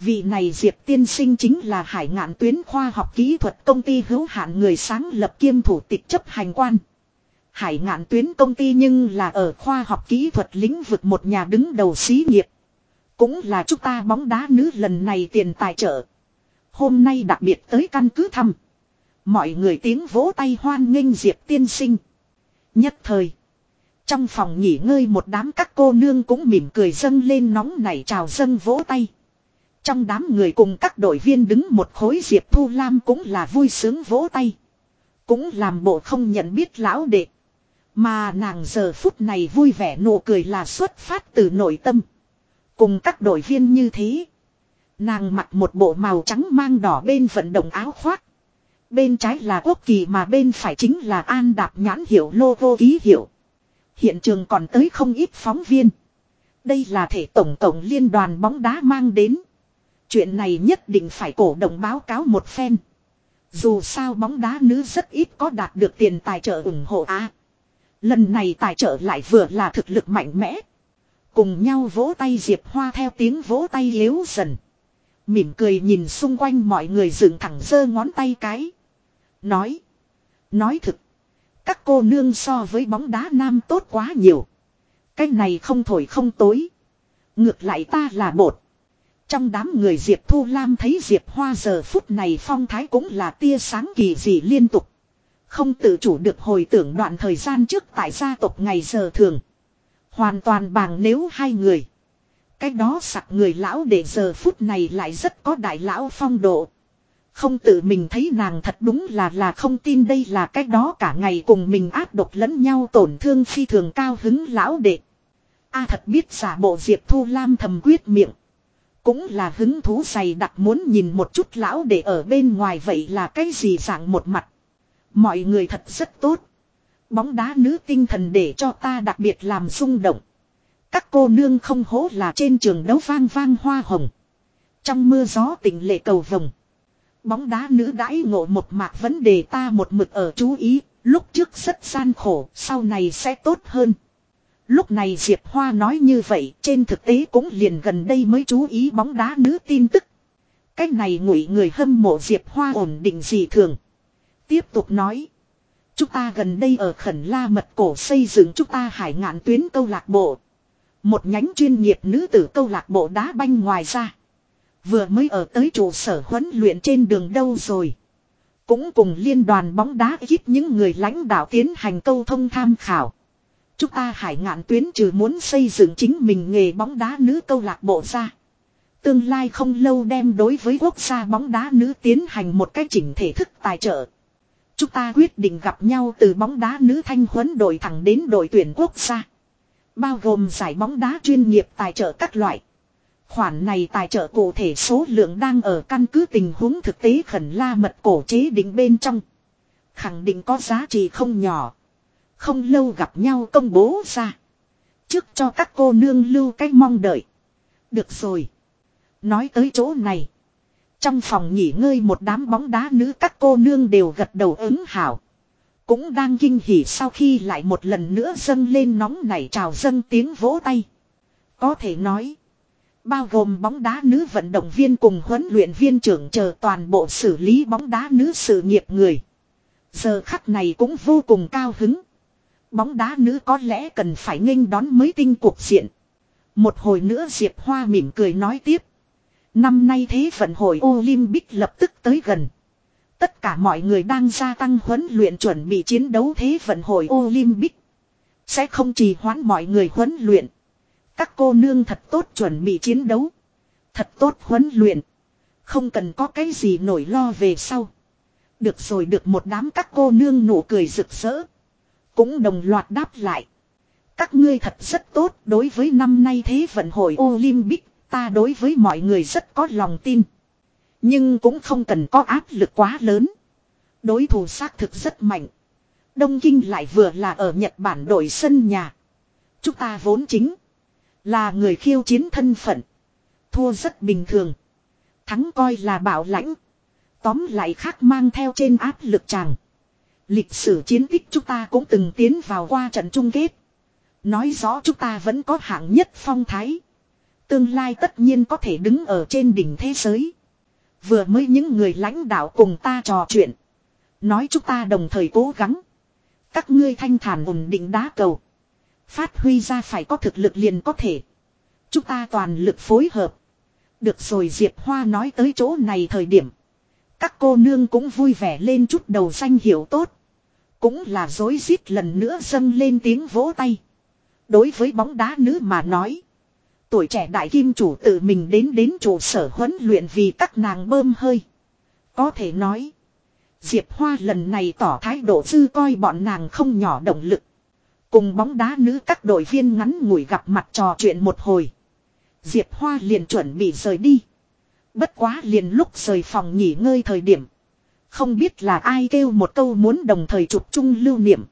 Vị này Diệp tiên sinh chính là hải ngạn tuyến khoa học kỹ thuật công ty hữu hạn người sáng lập kiêm thủ tịch chấp hành quan. Hải ngạn tuyến công ty nhưng là ở khoa học kỹ thuật lĩnh vực một nhà đứng đầu xí nghiệp. Cũng là chúng ta bóng đá nữ lần này tiền tài trợ. Hôm nay đặc biệt tới căn cứ thăm. Mọi người tiếng vỗ tay hoan nghênh Diệp tiên sinh. Nhất thời. Trong phòng nghỉ ngơi một đám các cô nương cũng mỉm cười dâng lên nóng nảy chào dâng vỗ tay. Trong đám người cùng các đội viên đứng một khối Diệp Thu Lam cũng là vui sướng vỗ tay. Cũng làm bộ không nhận biết lão đệ. Mà nàng giờ phút này vui vẻ nụ cười là xuất phát từ nội tâm. Cùng các đội viên như thế. Nàng mặc một bộ màu trắng mang đỏ bên vận động áo khoác. Bên trái là quốc kỳ mà bên phải chính là an đạp nhãn hiệu logo ký hiệu. Hiện trường còn tới không ít phóng viên. Đây là thể tổng tổng liên đoàn bóng đá mang đến. Chuyện này nhất định phải cổ động báo cáo một phen. Dù sao bóng đá nữ rất ít có đạt được tiền tài trợ ủng hộ a. lần này tài trợ lại vừa là thực lực mạnh mẽ. Cùng nhau vỗ tay Diệp Hoa theo tiếng vỗ tay yếu dần. Mỉm cười nhìn xung quanh mọi người dựng thẳng giơ ngón tay cái. Nói. Nói thực. Các cô nương so với bóng đá nam tốt quá nhiều. Cái này không thổi không tối. Ngược lại ta là bột. Trong đám người Diệp Thu Lam thấy Diệp Hoa giờ phút này phong thái cũng là tia sáng kỳ dị liên tục. Không tự chủ được hồi tưởng đoạn thời gian trước tại gia tộc ngày giờ thường. Hoàn toàn bằng nếu hai người. Cái đó sặc người lão để giờ phút này lại rất có đại lão phong độ. Không tự mình thấy nàng thật đúng là là không tin đây là cái đó cả ngày cùng mình áp độc lẫn nhau tổn thương phi thường cao hứng lão đệ. A thật biết giả bộ Diệp Thu Lam thầm quyết miệng. Cũng là hứng thú dày đặc muốn nhìn một chút lão đệ ở bên ngoài vậy là cái gì dạng một mặt. Mọi người thật rất tốt. Bóng đá nữ tinh thần để cho ta đặc biệt làm rung động. Các cô nương không hố là trên trường đấu vang vang hoa hồng. Trong mưa gió tình lệ cầu vồng. Bóng đá nữ đãi ngộ một mạc vấn đề ta một mực ở chú ý, lúc trước rất gian khổ, sau này sẽ tốt hơn. Lúc này Diệp Hoa nói như vậy, trên thực tế cũng liền gần đây mới chú ý bóng đá nữ tin tức. Cách này ngụy người hâm mộ Diệp Hoa ổn định gì thường. Tiếp tục nói. Chúng ta gần đây ở khẩn la mật cổ xây dựng chúng ta hải ngạn tuyến câu lạc bộ. Một nhánh chuyên nghiệp nữ tử câu lạc bộ đá banh ngoài ra. Vừa mới ở tới trụ sở huấn luyện trên đường đâu rồi. Cũng cùng liên đoàn bóng đá ít những người lãnh đạo tiến hành câu thông tham khảo. Chúng ta hải ngạn tuyến trừ muốn xây dựng chính mình nghề bóng đá nữ câu lạc bộ ra. Tương lai không lâu đem đối với quốc gia bóng đá nữ tiến hành một cách chỉnh thể thức tài trợ. Chúng ta quyết định gặp nhau từ bóng đá nữ thanh huấn đội thẳng đến đội tuyển quốc gia. Bao gồm giải bóng đá chuyên nghiệp tài trợ các loại. Khoản này tài trợ cụ thể số lượng đang ở căn cứ tình huống thực tế khẩn la mật cổ chế định bên trong. Khẳng định có giá trị không nhỏ. Không lâu gặp nhau công bố ra. Trước cho các cô nương lưu cách mong đợi. Được rồi. Nói tới chỗ này. Trong phòng nghỉ ngơi một đám bóng đá nữ các cô nương đều gật đầu ứng hảo. Cũng đang kinh hỉ sau khi lại một lần nữa dâng lên nóng nảy trào dâng tiếng vỗ tay. Có thể nói. Bao gồm bóng đá nữ vận động viên cùng huấn luyện viên trưởng chờ toàn bộ xử lý bóng đá nữ sự nghiệp người. Giờ khắc này cũng vô cùng cao hứng. Bóng đá nữ có lẽ cần phải nghênh đón mới tinh cuộc diện. Một hồi nữa Diệp Hoa mỉm cười nói tiếp. Năm nay thế vận hội Olympic lập tức tới gần. Tất cả mọi người đang gia tăng huấn luyện chuẩn bị chiến đấu thế vận hội Olympic. Sẽ không trì hoãn mọi người huấn luyện. Các cô nương thật tốt chuẩn bị chiến đấu. Thật tốt huấn luyện. Không cần có cái gì nổi lo về sau. Được rồi được một đám các cô nương nụ cười rực rỡ. Cũng đồng loạt đáp lại. Các ngươi thật rất tốt đối với năm nay thế vận hội Olympic, ta đối với mọi người rất có lòng tin. Nhưng cũng không cần có áp lực quá lớn. Đối thủ xác thực rất mạnh. Đông Kinh lại vừa là ở Nhật Bản đội sân nhà. Chúng ta vốn chính là người khiêu chiến thân phận. Thua rất bình thường. Thắng coi là bảo lãnh. Tóm lại khác mang theo trên áp lực chàng. Lịch sử chiến tích chúng ta cũng từng tiến vào qua trận chung kết. Nói rõ chúng ta vẫn có hạng nhất phong thái. Tương lai tất nhiên có thể đứng ở trên đỉnh thế giới. Vừa mới những người lãnh đạo cùng ta trò chuyện. Nói chúng ta đồng thời cố gắng. Các ngươi thanh thản ổn định đá cầu. Phát huy ra phải có thực lực liền có thể. Chúng ta toàn lực phối hợp. Được rồi Diệp Hoa nói tới chỗ này thời điểm. Các cô nương cũng vui vẻ lên chút đầu xanh hiểu tốt. Cũng là dối rít lần nữa dâng lên tiếng vỗ tay. Đối với bóng đá nữ mà nói. Tuổi trẻ đại kim chủ tự mình đến đến trụ sở huấn luyện vì các nàng bơm hơi. Có thể nói. Diệp Hoa lần này tỏ thái độ dư coi bọn nàng không nhỏ động lực. Cùng bóng đá nữ các đội viên ngắn ngủi gặp mặt trò chuyện một hồi. Diệp Hoa liền chuẩn bị rời đi. Bất quá liền lúc rời phòng nghỉ ngơi thời điểm. Không biết là ai kêu một câu muốn đồng thời chụp chung lưu niệm.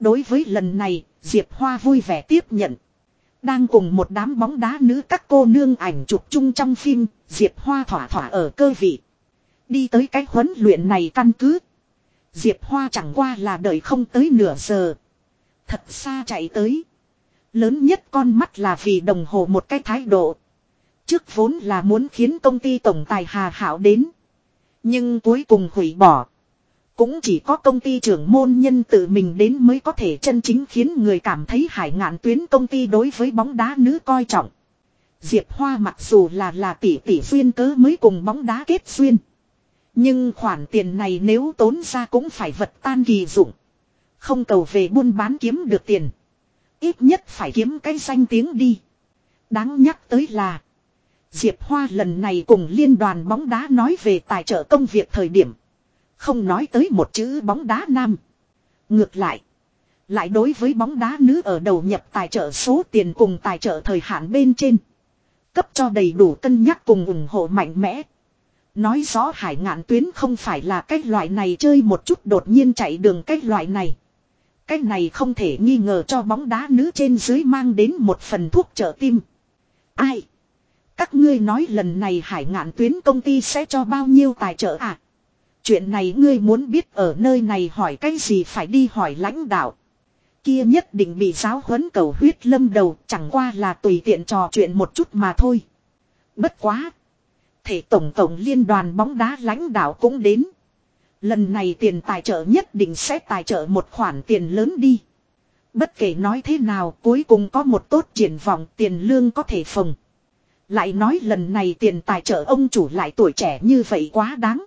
Đối với lần này, Diệp Hoa vui vẻ tiếp nhận. Đang cùng một đám bóng đá nữ các cô nương ảnh chụp chung trong phim, Diệp Hoa thỏa thỏa ở cơ vị. Đi tới cái huấn luyện này căn cứ. Diệp Hoa chẳng qua là đợi không tới nửa giờ. Thật xa chạy tới. Lớn nhất con mắt là vì đồng hồ một cái thái độ. Trước vốn là muốn khiến công ty tổng tài Hà Hảo đến. Nhưng cuối cùng hủy bỏ. Cũng chỉ có công ty trưởng môn nhân tự mình đến mới có thể chân chính khiến người cảm thấy hải ngạn tuyến công ty đối với bóng đá nữ coi trọng. Diệp Hoa mặc dù là là tỷ tỷ duyên cớ mới cùng bóng đá kết duyên. Nhưng khoản tiền này nếu tốn ra cũng phải vật tan kỳ dụng. Không cầu về buôn bán kiếm được tiền. Ít nhất phải kiếm cái danh tiếng đi. Đáng nhắc tới là. Diệp Hoa lần này cùng liên đoàn bóng đá nói về tài trợ công việc thời điểm. Không nói tới một chữ bóng đá nam. Ngược lại. Lại đối với bóng đá nữ ở đầu nhập tài trợ số tiền cùng tài trợ thời hạn bên trên. Cấp cho đầy đủ cân nhắc cùng ủng hộ mạnh mẽ. Nói rõ hải ngạn tuyến không phải là cái loại này chơi một chút đột nhiên chạy đường cái loại này. Cái này không thể nghi ngờ cho bóng đá nữ trên dưới mang đến một phần thuốc trợ tim. Ai? Các ngươi nói lần này hải ngạn tuyến công ty sẽ cho bao nhiêu tài trợ à? Chuyện này ngươi muốn biết ở nơi này hỏi cái gì phải đi hỏi lãnh đạo. Kia nhất định bị giáo huấn cầu huyết lâm đầu, chẳng qua là tùy tiện trò chuyện một chút mà thôi. Bất quá. Thể tổng tổng liên đoàn bóng đá lãnh đạo cũng đến. Lần này tiền tài trợ nhất định sẽ tài trợ một khoản tiền lớn đi. Bất kể nói thế nào, cuối cùng có một tốt triển vọng tiền lương có thể phồng. Lại nói lần này tiền tài trợ ông chủ lại tuổi trẻ như vậy quá đáng.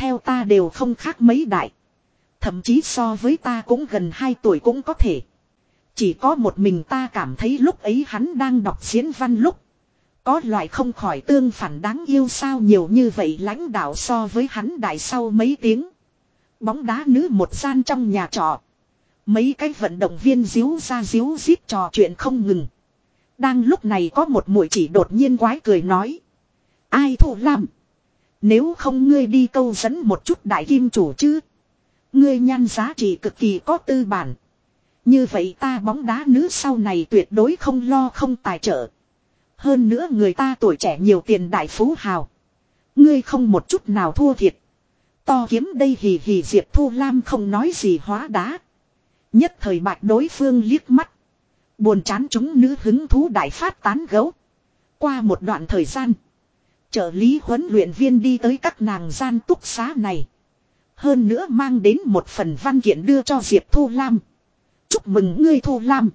Theo ta đều không khác mấy đại. Thậm chí so với ta cũng gần 2 tuổi cũng có thể. Chỉ có một mình ta cảm thấy lúc ấy hắn đang đọc diễn văn lúc. Có loại không khỏi tương phản đáng yêu sao nhiều như vậy lãnh đạo so với hắn đại sau mấy tiếng. Bóng đá nữ một gian trong nhà trọ. Mấy cái vận động viên díu ra díu dít trò chuyện không ngừng. Đang lúc này có một mũi chỉ đột nhiên quái cười nói. Ai thủ làm? Nếu không ngươi đi câu dẫn một chút đại kim chủ chứ. Ngươi nhan giá trị cực kỳ có tư bản. Như vậy ta bóng đá nữ sau này tuyệt đối không lo không tài trợ. Hơn nữa người ta tuổi trẻ nhiều tiền đại phú hào. Ngươi không một chút nào thua thiệt. To kiếm đây hì hì Diệp Thu Lam không nói gì hóa đá. Nhất thời bạch đối phương liếc mắt. Buồn chán chúng nữ hứng thú đại phát tán gấu. Qua một đoạn thời gian. Trợ lý huấn luyện viên đi tới các nàng gian túc xá này. Hơn nữa mang đến một phần văn kiện đưa cho Diệp Thu Lam. Chúc mừng ngươi Thu Lam.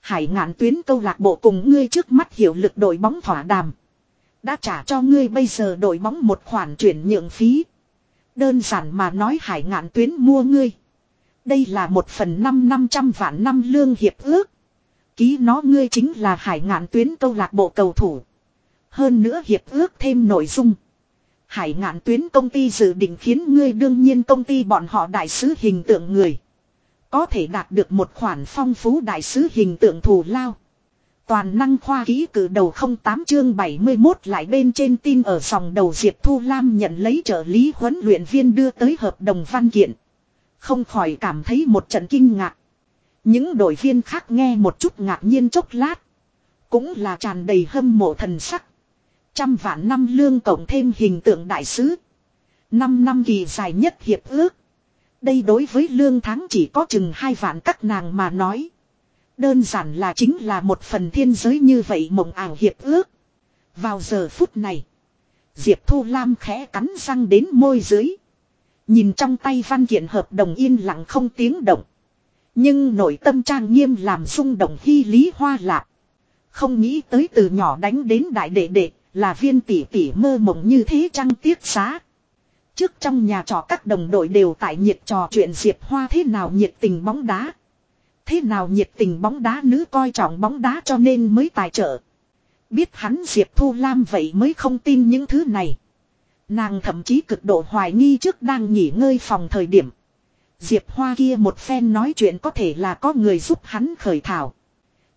Hải ngạn tuyến câu lạc bộ cùng ngươi trước mắt hiệu lực đội bóng thỏa đàm. Đã trả cho ngươi bây giờ đội bóng một khoản chuyển nhượng phí. Đơn giản mà nói hải ngạn tuyến mua ngươi. Đây là một phần năm năm trăm vạn năm lương hiệp ước. Ký nó ngươi chính là hải ngạn tuyến câu lạc bộ cầu thủ. Hơn nữa hiệp ước thêm nội dung. Hải ngạn tuyến công ty dự định khiến ngươi đương nhiên công ty bọn họ đại sứ hình tượng người. Có thể đạt được một khoản phong phú đại sứ hình tượng thù lao. Toàn năng khoa ký cử đầu 08 chương 71 lại bên trên tin ở dòng đầu Diệp Thu Lam nhận lấy trợ lý huấn luyện viên đưa tới hợp đồng văn kiện. Không khỏi cảm thấy một trận kinh ngạc. Những đội viên khác nghe một chút ngạc nhiên chốc lát. Cũng là tràn đầy hâm mộ thần sắc. Trăm vạn năm lương cộng thêm hình tượng đại sứ. Năm năm kỳ dài nhất hiệp ước. Đây đối với lương tháng chỉ có chừng hai vạn các nàng mà nói. Đơn giản là chính là một phần thiên giới như vậy mộng ảo hiệp ước. Vào giờ phút này. Diệp Thu Lam khẽ cắn răng đến môi dưới. Nhìn trong tay văn kiện hợp đồng yên lặng không tiếng động. Nhưng nội tâm trang nghiêm làm rung động hy lý hoa lạc. Không nghĩ tới từ nhỏ đánh đến đại đệ đệ là viên tỷ tỷ mơ mộng như thế trăng tiếc xá. Trước trong nhà trò các đồng đội đều tại nhiệt trò chuyện Diệp Hoa thế nào nhiệt tình bóng đá. Thế nào nhiệt tình bóng đá nữ coi trọng bóng đá cho nên mới tài trợ. Biết hắn Diệp Thu Lam vậy mới không tin những thứ này. Nàng thậm chí cực độ hoài nghi trước đang nghỉ ngơi phòng thời điểm. Diệp Hoa kia một phen nói chuyện có thể là có người giúp hắn khởi thảo.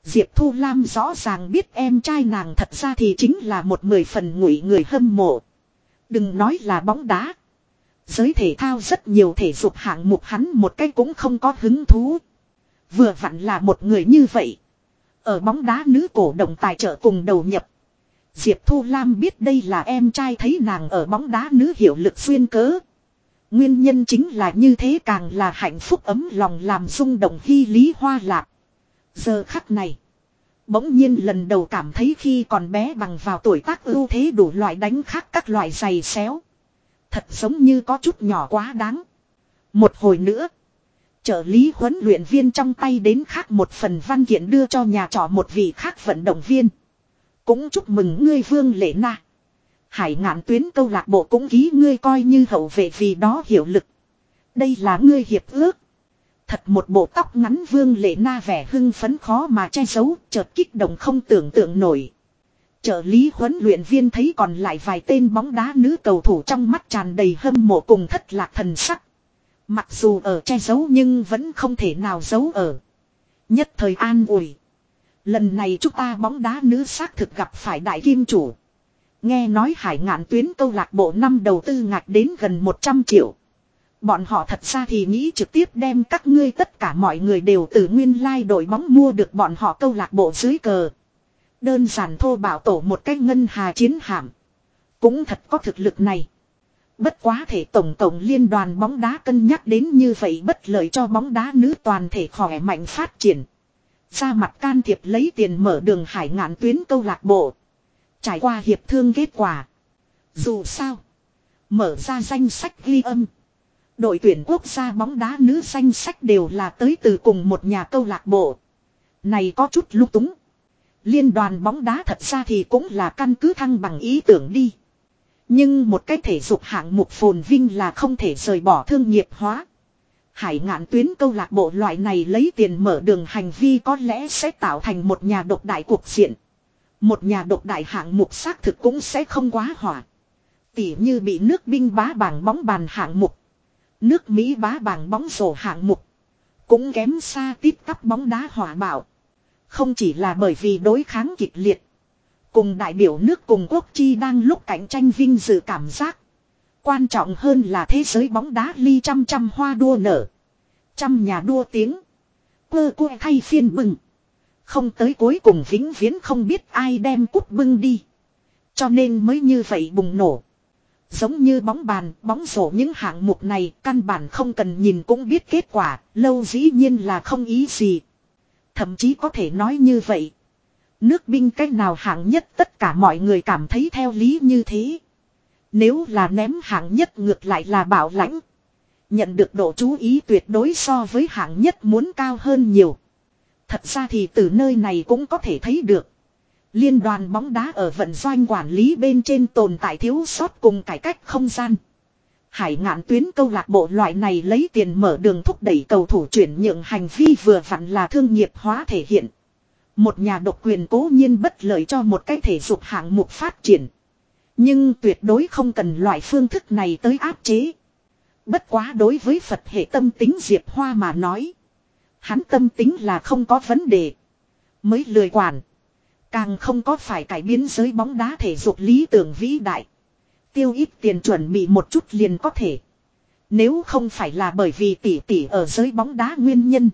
Diệp Thu Lam rõ ràng biết em trai nàng thật ra thì chính là một mười phần ngụy người hâm mộ. Đừng nói là bóng đá. Giới thể thao rất nhiều thể dục hạng mục hắn một cái cũng không có hứng thú. Vừa vặn là một người như vậy. Ở bóng đá nữ cổ động tài trợ cùng đầu nhập. Diệp Thu Lam biết đây là em trai thấy nàng ở bóng đá nữ hiệu lực xuyên cớ. Nguyên nhân chính là như thế càng là hạnh phúc ấm lòng làm rung động hy lý hoa lạc. Giờ khắc này. Bỗng nhiên lần đầu cảm thấy khi còn bé bằng vào tuổi tác ưu thế đủ loại đánh khác các loại giày xéo. Thật giống như có chút nhỏ quá đáng. Một hồi nữa. Trợ lý huấn luyện viên trong tay đến khác một phần văn kiện đưa cho nhà trọ một vị khác vận động viên. Cũng chúc mừng ngươi vương lệ na. Hải ngạn tuyến câu lạc bộ cũng ký ngươi coi như hậu vệ vì đó hiệu lực. Đây là ngươi hiệp ước. Thật một bộ tóc ngắn vương lệ na vẻ hưng phấn khó mà che giấu, chợt kích động không tưởng tượng nổi. Trợ lý huấn luyện viên thấy còn lại vài tên bóng đá nữ cầu thủ trong mắt tràn đầy hâm mộ cùng thất lạc thần sắc. Mặc dù ở che giấu nhưng vẫn không thể nào giấu ở. Nhất thời an ủi. Lần này chúng ta bóng đá nữ xác thực gặp phải đại kim chủ. Nghe nói hải ngạn tuyến câu lạc bộ năm đầu tư ngạc đến gần 100 triệu. Bọn họ thật ra thì nghĩ trực tiếp đem các ngươi tất cả mọi người đều từ nguyên lai like đội bóng mua được bọn họ câu lạc bộ dưới cờ. Đơn giản thô bảo tổ một cái ngân hà chiến hạm. Cũng thật có thực lực này. Bất quá thể tổng tổng liên đoàn bóng đá cân nhắc đến như vậy bất lợi cho bóng đá nữ toàn thể khỏe mạnh phát triển. Ra mặt can thiệp lấy tiền mở đường hải ngạn tuyến câu lạc bộ. Trải qua hiệp thương kết quả. Dù sao. Mở ra danh sách ghi âm. Đội tuyển quốc gia bóng đá nữ danh sách đều là tới từ cùng một nhà câu lạc bộ. Này có chút lúc túng. Liên đoàn bóng đá thật ra thì cũng là căn cứ thăng bằng ý tưởng đi. Nhưng một cái thể dục hạng mục phồn vinh là không thể rời bỏ thương nghiệp hóa. Hải ngạn tuyến câu lạc bộ loại này lấy tiền mở đường hành vi có lẽ sẽ tạo thành một nhà độc đại cuộc diện. Một nhà độc đại hạng mục xác thực cũng sẽ không quá hỏa. Tỉ như bị nước binh bá bảng bóng bàn hạng mục. Nước Mỹ bá bảng bóng rổ hạng mục. Cũng kém xa tiếp tắp bóng đá hỏa bạo. Không chỉ là bởi vì đối kháng kịch liệt. Cùng đại biểu nước cùng quốc chi đang lúc cạnh tranh vinh dự cảm giác. Quan trọng hơn là thế giới bóng đá ly trăm trăm hoa đua nở. Trăm nhà đua tiếng. Quơ quơ thay phiên bừng. Không tới cuối cùng vĩnh viễn không biết ai đem cúp bưng đi. Cho nên mới như vậy bùng nổ. Giống như bóng bàn, bóng rổ những hạng mục này căn bản không cần nhìn cũng biết kết quả, lâu dĩ nhiên là không ý gì. Thậm chí có thể nói như vậy. Nước binh cách nào hạng nhất tất cả mọi người cảm thấy theo lý như thế. Nếu là ném hạng nhất ngược lại là bảo lãnh. Nhận được độ chú ý tuyệt đối so với hạng nhất muốn cao hơn nhiều. Thật ra thì từ nơi này cũng có thể thấy được. Liên đoàn bóng đá ở vận doanh quản lý bên trên tồn tại thiếu sót cùng cải cách không gian. Hải ngạn tuyến câu lạc bộ loại này lấy tiền mở đường thúc đẩy cầu thủ chuyển nhượng hành vi vừa vặn là thương nghiệp hóa thể hiện. Một nhà độc quyền cố nhiên bất lợi cho một cái thể dục hạng mục phát triển. Nhưng tuyệt đối không cần loại phương thức này tới áp chế. Bất quá đối với Phật hệ tâm tính Diệp Hoa mà nói. Hắn tâm tính là không có vấn đề. Mới lười quản. Càng không có phải cải biến giới bóng đá thể dục lý tưởng vĩ đại. Tiêu ít tiền chuẩn bị một chút liền có thể. Nếu không phải là bởi vì tỷ tỷ ở giới bóng đá nguyên nhân.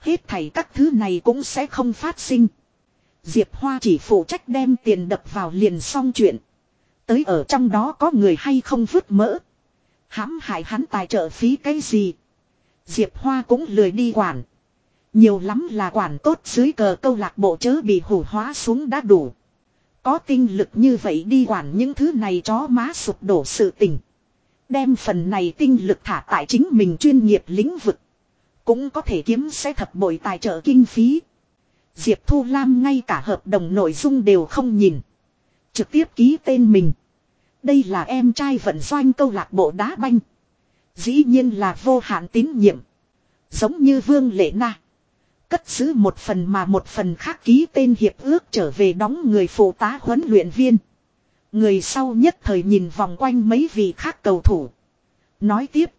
Hết thảy các thứ này cũng sẽ không phát sinh. Diệp Hoa chỉ phụ trách đem tiền đập vào liền xong chuyện. Tới ở trong đó có người hay không vứt mỡ. hãm hại hắn tài trợ phí cái gì. Diệp Hoa cũng lười đi quản. Nhiều lắm là quản tốt dưới cờ câu lạc bộ chớ bị hủ hóa xuống đã đủ. Có tinh lực như vậy đi quản những thứ này chó má sụp đổ sự tình. Đem phần này tinh lực thả tại chính mình chuyên nghiệp lĩnh vực. Cũng có thể kiếm sẽ thập bội tài trợ kinh phí. Diệp Thu Lam ngay cả hợp đồng nội dung đều không nhìn. Trực tiếp ký tên mình. Đây là em trai vận doanh câu lạc bộ đá banh. Dĩ nhiên là vô hạn tín nhiệm. Giống như Vương Lệ Na. Cất giữ một phần mà một phần khác ký tên hiệp ước trở về đóng người phụ tá huấn luyện viên. Người sau nhất thời nhìn vòng quanh mấy vị khác cầu thủ. Nói tiếp.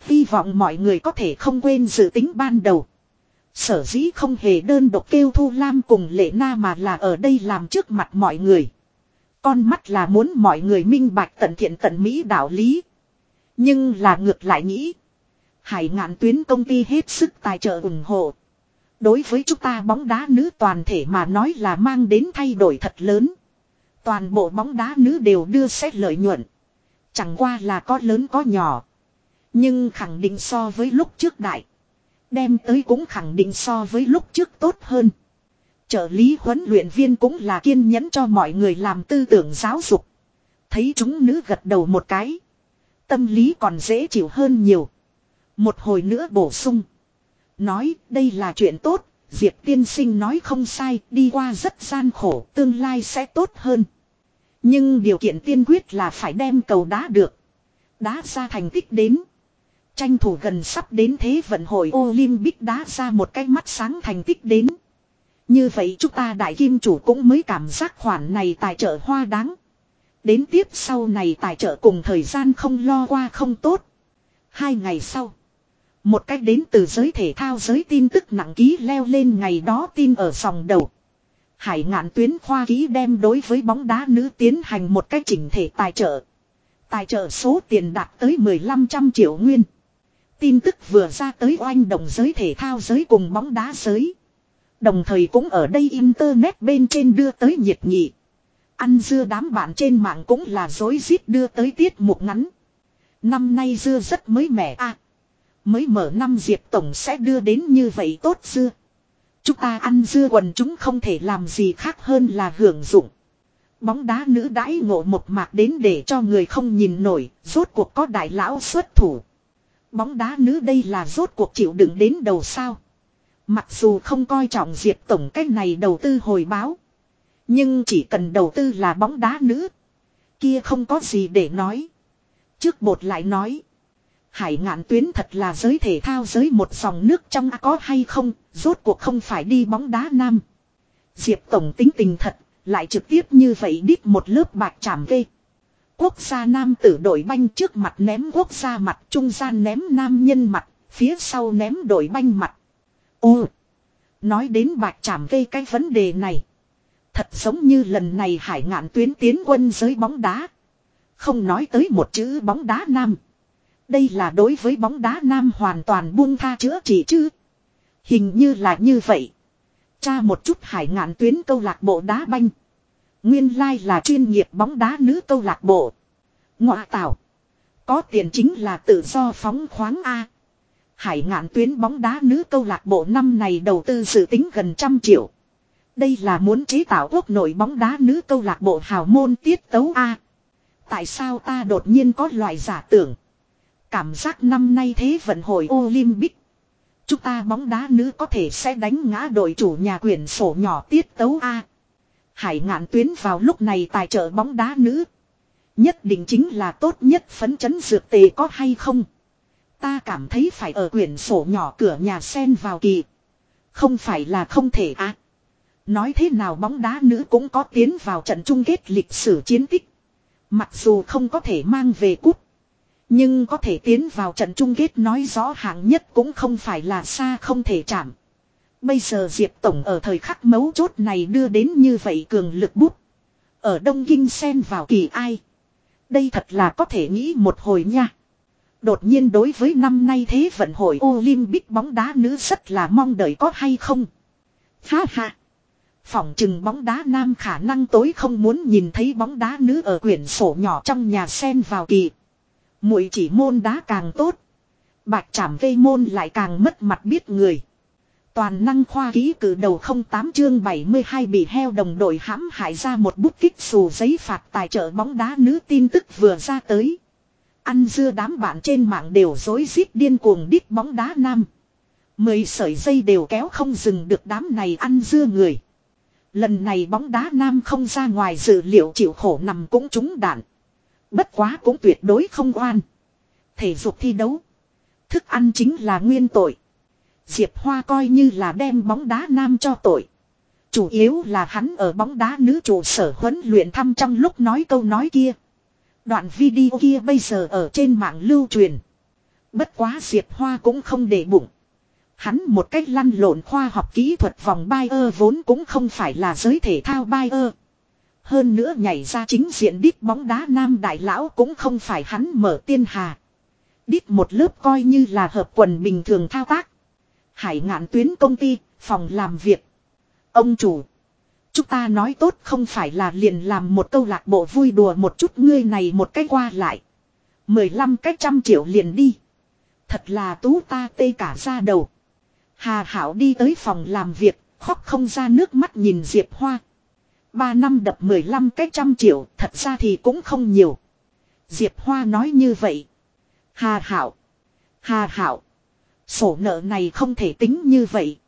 Hy vọng mọi người có thể không quên dự tính ban đầu. Sở dĩ không hề đơn độc kêu Thu Lam cùng Lệ Na mà là ở đây làm trước mặt mọi người. Con mắt là muốn mọi người minh bạch tận thiện tận mỹ đạo lý. Nhưng là ngược lại nghĩ. Hải ngạn tuyến công ty hết sức tài trợ ủng hộ. Đối với chúng ta bóng đá nữ toàn thể mà nói là mang đến thay đổi thật lớn. Toàn bộ bóng đá nữ đều đưa xét lợi nhuận. Chẳng qua là có lớn có nhỏ. Nhưng khẳng định so với lúc trước đại. Đem tới cũng khẳng định so với lúc trước tốt hơn. Trợ lý huấn luyện viên cũng là kiên nhẫn cho mọi người làm tư tưởng giáo dục. Thấy chúng nữ gật đầu một cái. Tâm lý còn dễ chịu hơn nhiều. Một hồi nữa bổ sung. Nói đây là chuyện tốt, Diệp tiên sinh nói không sai, đi qua rất gian khổ, tương lai sẽ tốt hơn. Nhưng điều kiện tiên quyết là phải đem cầu đá được. Đá ra thành tích đến. Tranh thủ gần sắp đến thế vận hội Olympic đá ra một cái mắt sáng thành tích đến. Như vậy chúng ta đại kim chủ cũng mới cảm giác khoản này tài trợ hoa đáng. Đến tiếp sau này tài trợ cùng thời gian không lo qua không tốt. Hai ngày sau. Một cách đến từ giới thể thao giới tin tức nặng ký leo lên ngày đó tin ở sòng đầu. Hải ngạn tuyến khoa ký đem đối với bóng đá nữ tiến hành một cách chỉnh thể tài trợ. Tài trợ số tiền đạt tới 1500 triệu nguyên. Tin tức vừa ra tới oanh đồng giới thể thao giới cùng bóng đá giới. Đồng thời cũng ở đây internet bên trên đưa tới nhiệt nghị. Ăn dưa đám bạn trên mạng cũng là dối rít đưa tới tiết mục ngắn. Năm nay dưa rất mới mẻ à. Mới mở năm Diệp Tổng sẽ đưa đến như vậy tốt dưa. Chúng ta ăn dưa quần chúng không thể làm gì khác hơn là hưởng dụng. Bóng đá nữ đãi ngộ một mạc đến để cho người không nhìn nổi, rốt cuộc có đại lão xuất thủ. Bóng đá nữ đây là rốt cuộc chịu đựng đến đầu sao. Mặc dù không coi trọng Diệp Tổng cách này đầu tư hồi báo. Nhưng chỉ cần đầu tư là bóng đá nữ. Kia không có gì để nói. Trước bột lại nói. Hải ngạn tuyến thật là giới thể thao giới một dòng nước trong có hay không, rốt cuộc không phải đi bóng đá nam. Diệp Tổng tính tình thật, lại trực tiếp như vậy đít một lớp bạc chạm vê. Quốc gia nam tử đội banh trước mặt ném quốc gia mặt, trung gian ném nam nhân mặt, phía sau ném đội banh mặt. Ô! Nói đến bạc chạm vê cái vấn đề này. Thật giống như lần này hải ngạn tuyến tiến quân giới bóng đá. Không nói tới một chữ bóng đá nam. Đây là đối với bóng đá nam hoàn toàn buông tha chữa trị chứ. Hình như là như vậy. Cha một chút hải ngạn tuyến câu lạc bộ đá banh. Nguyên lai là chuyên nghiệp bóng đá nữ câu lạc bộ. Ngọa tạo. Có tiền chính là tự do phóng khoáng A. Hải ngạn tuyến bóng đá nữ câu lạc bộ năm này đầu tư dự tính gần trăm triệu. Đây là muốn chế tạo quốc nội bóng đá nữ câu lạc bộ hào môn tiết tấu A. Tại sao ta đột nhiên có loại giả tưởng. Cảm giác năm nay thế vận hội Olympic. Chúng ta bóng đá nữ có thể sẽ đánh ngã đội chủ nhà quyển sổ nhỏ tiết tấu A. Hải ngạn tuyến vào lúc này tài trợ bóng đá nữ. Nhất định chính là tốt nhất phấn chấn dược tề có hay không. Ta cảm thấy phải ở quyển sổ nhỏ cửa nhà sen vào kỳ. Không phải là không thể á. Nói thế nào bóng đá nữ cũng có tiến vào trận chung kết lịch sử chiến tích. Mặc dù không có thể mang về cút. Nhưng có thể tiến vào trận chung kết nói rõ hạng nhất cũng không phải là xa không thể chạm. Bây giờ Diệp Tổng ở thời khắc mấu chốt này đưa đến như vậy cường lực bút. Ở Đông Kinh xen vào kỳ ai. Đây thật là có thể nghĩ một hồi nha. Đột nhiên đối với năm nay thế vận hội Olympic bóng đá nữ rất là mong đợi có hay không. Ha ha. Phỏng chừng bóng đá nam khả năng tối không muốn nhìn thấy bóng đá nữ ở quyển sổ nhỏ trong nhà sen vào kỳ muội chỉ môn đá càng tốt. Bạch chảm vây môn lại càng mất mặt biết người. Toàn năng khoa ký cử đầu 08 chương 72 bị heo đồng đội hãm hại ra một bút kích xù giấy phạt tài trợ bóng đá nữ tin tức vừa ra tới. Ăn dưa đám bạn trên mạng đều dối rít điên cuồng đít bóng đá nam. Mười sợi dây đều kéo không dừng được đám này ăn dưa người. Lần này bóng đá nam không ra ngoài dự liệu chịu khổ nằm cũng trúng đạn. Bất quá cũng tuyệt đối không oan. Thể dục thi đấu. Thức ăn chính là nguyên tội. Diệp Hoa coi như là đem bóng đá nam cho tội. Chủ yếu là hắn ở bóng đá nữ trụ sở huấn luyện thăm trong lúc nói câu nói kia. Đoạn video kia bây giờ ở trên mạng lưu truyền. Bất quá Diệp Hoa cũng không để bụng. Hắn một cách lăn lộn khoa học kỹ thuật vòng Bayer vốn cũng không phải là giới thể thao Bayer. Hơn nữa nhảy ra chính diện đít bóng đá nam đại lão cũng không phải hắn mở tiên hà. Đít một lớp coi như là hợp quần bình thường thao tác. Hải ngạn tuyến công ty, phòng làm việc. Ông chủ. Chúng ta nói tốt không phải là liền làm một câu lạc bộ vui đùa một chút ngươi này một cái qua lại. 15 cái trăm triệu liền đi. Thật là tú ta tê cả ra đầu. Hà Hảo đi tới phòng làm việc, khóc không ra nước mắt nhìn Diệp Hoa. Ba năm đập 15 cái trăm triệu, thật ra thì cũng không nhiều. Diệp Hoa nói như vậy. Hà Hảo. Hà Hảo. Sổ nợ này không thể tính như vậy.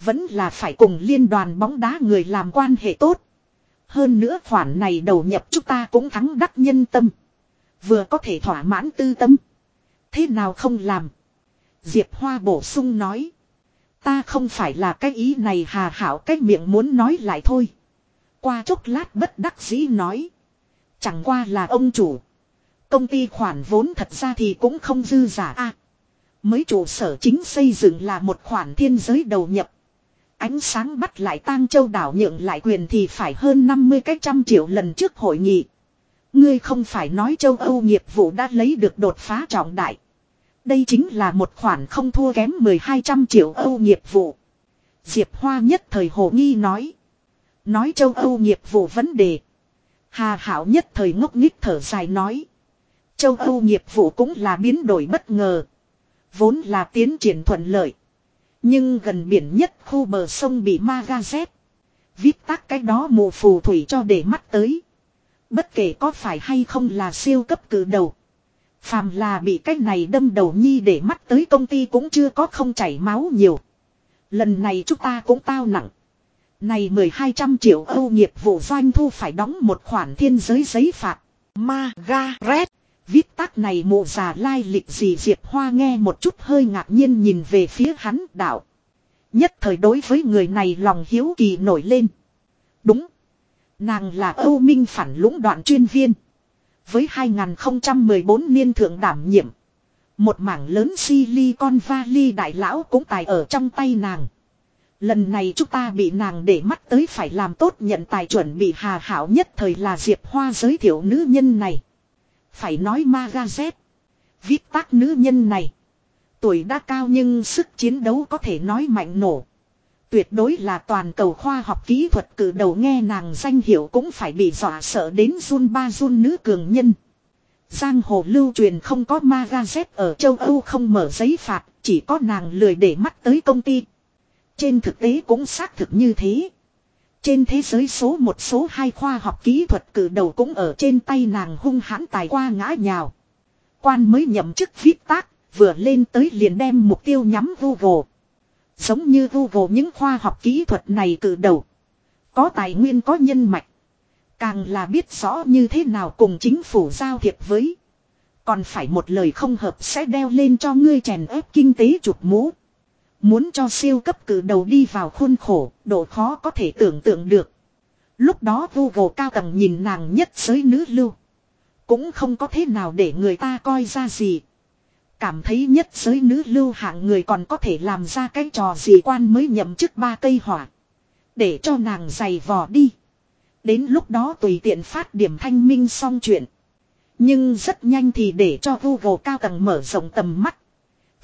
Vẫn là phải cùng liên đoàn bóng đá người làm quan hệ tốt. Hơn nữa khoản này đầu nhập chúng ta cũng thắng đắc nhân tâm. Vừa có thể thỏa mãn tư tâm. Thế nào không làm? Diệp Hoa bổ sung nói. Ta không phải là cái ý này hà hảo cái miệng muốn nói lại thôi. Qua chốc lát bất đắc dĩ nói. Chẳng qua là ông chủ. Công ty khoản vốn thật ra thì cũng không dư giả a. mới trụ sở chính xây dựng là một khoản thiên giới đầu nhập. Ánh sáng bắt lại tang châu đảo nhượng lại quyền thì phải hơn 50 cái trăm triệu lần trước hội nghị. Ngươi không phải nói châu Âu nghiệp vụ đã lấy được đột phá trọng đại. Đây chính là một khoản không thua kém 1200 triệu Âu nghiệp vụ. Diệp Hoa nhất thời hồ nghi nói. Nói châu Âu nghiệp vụ vấn đề. Hà Hảo nhất thời ngốc nghích thở dài nói. Châu Âu nghiệp vụ cũng là biến đổi bất ngờ. Vốn là tiến triển thuận lợi. Nhưng gần biển nhất khu bờ sông bị ma ga rét. Viết tắt cái đó mù phù thủy cho để mắt tới. Bất kể có phải hay không là siêu cấp cử đầu. Phàm là bị cái này đâm đầu nhi để mắt tới công ty cũng chưa có không chảy máu nhiều. Lần này chúng ta cũng tao nặng. Này 1200 triệu Âu nghiệp vụ doanh thu phải đóng một khoản thiên giới giấy phạt. Margaret. Viết tắc này mụ già lai lịch gì Diệp Hoa nghe một chút hơi ngạc nhiên nhìn về phía hắn đạo. Nhất thời đối với người này lòng hiếu kỳ nổi lên. Đúng. Nàng là Âu Minh phản lũng đoạn chuyên viên. Với 2014 niên thượng đảm nhiệm. Một mảng lớn silicon valley đại lão cũng tài ở trong tay nàng. Lần này chúng ta bị nàng để mắt tới phải làm tốt nhận tài chuẩn bị hà hảo nhất thời là Diệp Hoa giới thiệu nữ nhân này. Phải nói Magazet. Viết tác nữ nhân này. Tuổi đã cao nhưng sức chiến đấu có thể nói mạnh nổ. Tuyệt đối là toàn cầu khoa học kỹ thuật cử đầu nghe nàng danh hiệu cũng phải bị dọa sợ đến run ba run nữ cường nhân. Giang hồ lưu truyền không có Magazet ở châu Âu không mở giấy phạt, chỉ có nàng lười để mắt tới công ty. Trên thực tế cũng xác thực như thế. Trên thế giới số một số hai khoa học kỹ thuật cử đầu cũng ở trên tay nàng hung hãn tài qua ngã nhào. Quan mới nhậm chức viết tác, vừa lên tới liền đem mục tiêu nhắm Google. Giống như Google những khoa học kỹ thuật này cử đầu. Có tài nguyên có nhân mạch. Càng là biết rõ như thế nào cùng chính phủ giao thiệp với. Còn phải một lời không hợp sẽ đeo lên cho ngươi chèn ép kinh tế chụp mũ. Muốn cho siêu cấp cử đầu đi vào khuôn khổ, độ khó có thể tưởng tượng được. Lúc đó Google cao tầng nhìn nàng nhất giới nữ lưu. Cũng không có thế nào để người ta coi ra gì. Cảm thấy nhất giới nữ lưu hạng người còn có thể làm ra cái trò gì quan mới nhậm chức ba cây hỏa. Để cho nàng giày vò đi. Đến lúc đó tùy tiện phát điểm thanh minh xong chuyện. Nhưng rất nhanh thì để cho Google cao tầng mở rộng tầm mắt.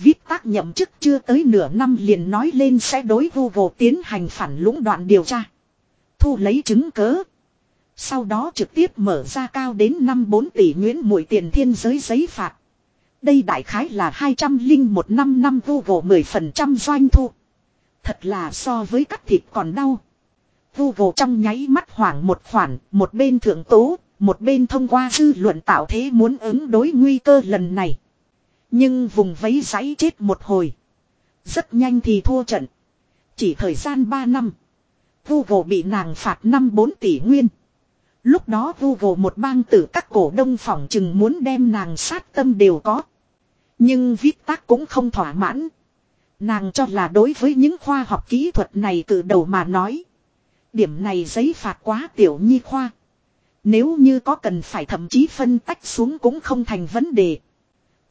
Viết tác nhậm chức chưa tới nửa năm liền nói lên sẽ đối Google tiến hành phản lũng đoạn điều tra. Thu lấy chứng cớ. Sau đó trực tiếp mở ra cao đến 5-4 tỷ nguyễn mũi tiền thiên giới giấy phạt. Đây đại khái là 201 năm năm Google 10% doanh thu. Thật là so với cắt thịt còn đau. Google trong nháy mắt hoảng một khoản, một bên thượng tố, một bên thông qua dư luận tạo thế muốn ứng đối nguy cơ lần này. Nhưng vùng vấy giấy chết một hồi. Rất nhanh thì thua trận. Chỉ thời gian 3 năm. Google bị nàng phạt 5-4 tỷ nguyên. Lúc đó Google một bang tử các cổ đông phòng chừng muốn đem nàng sát tâm đều có. Nhưng viết tác cũng không thỏa mãn. Nàng cho là đối với những khoa học kỹ thuật này từ đầu mà nói. Điểm này giấy phạt quá tiểu nhi khoa. Nếu như có cần phải thậm chí phân tách xuống cũng không thành vấn đề.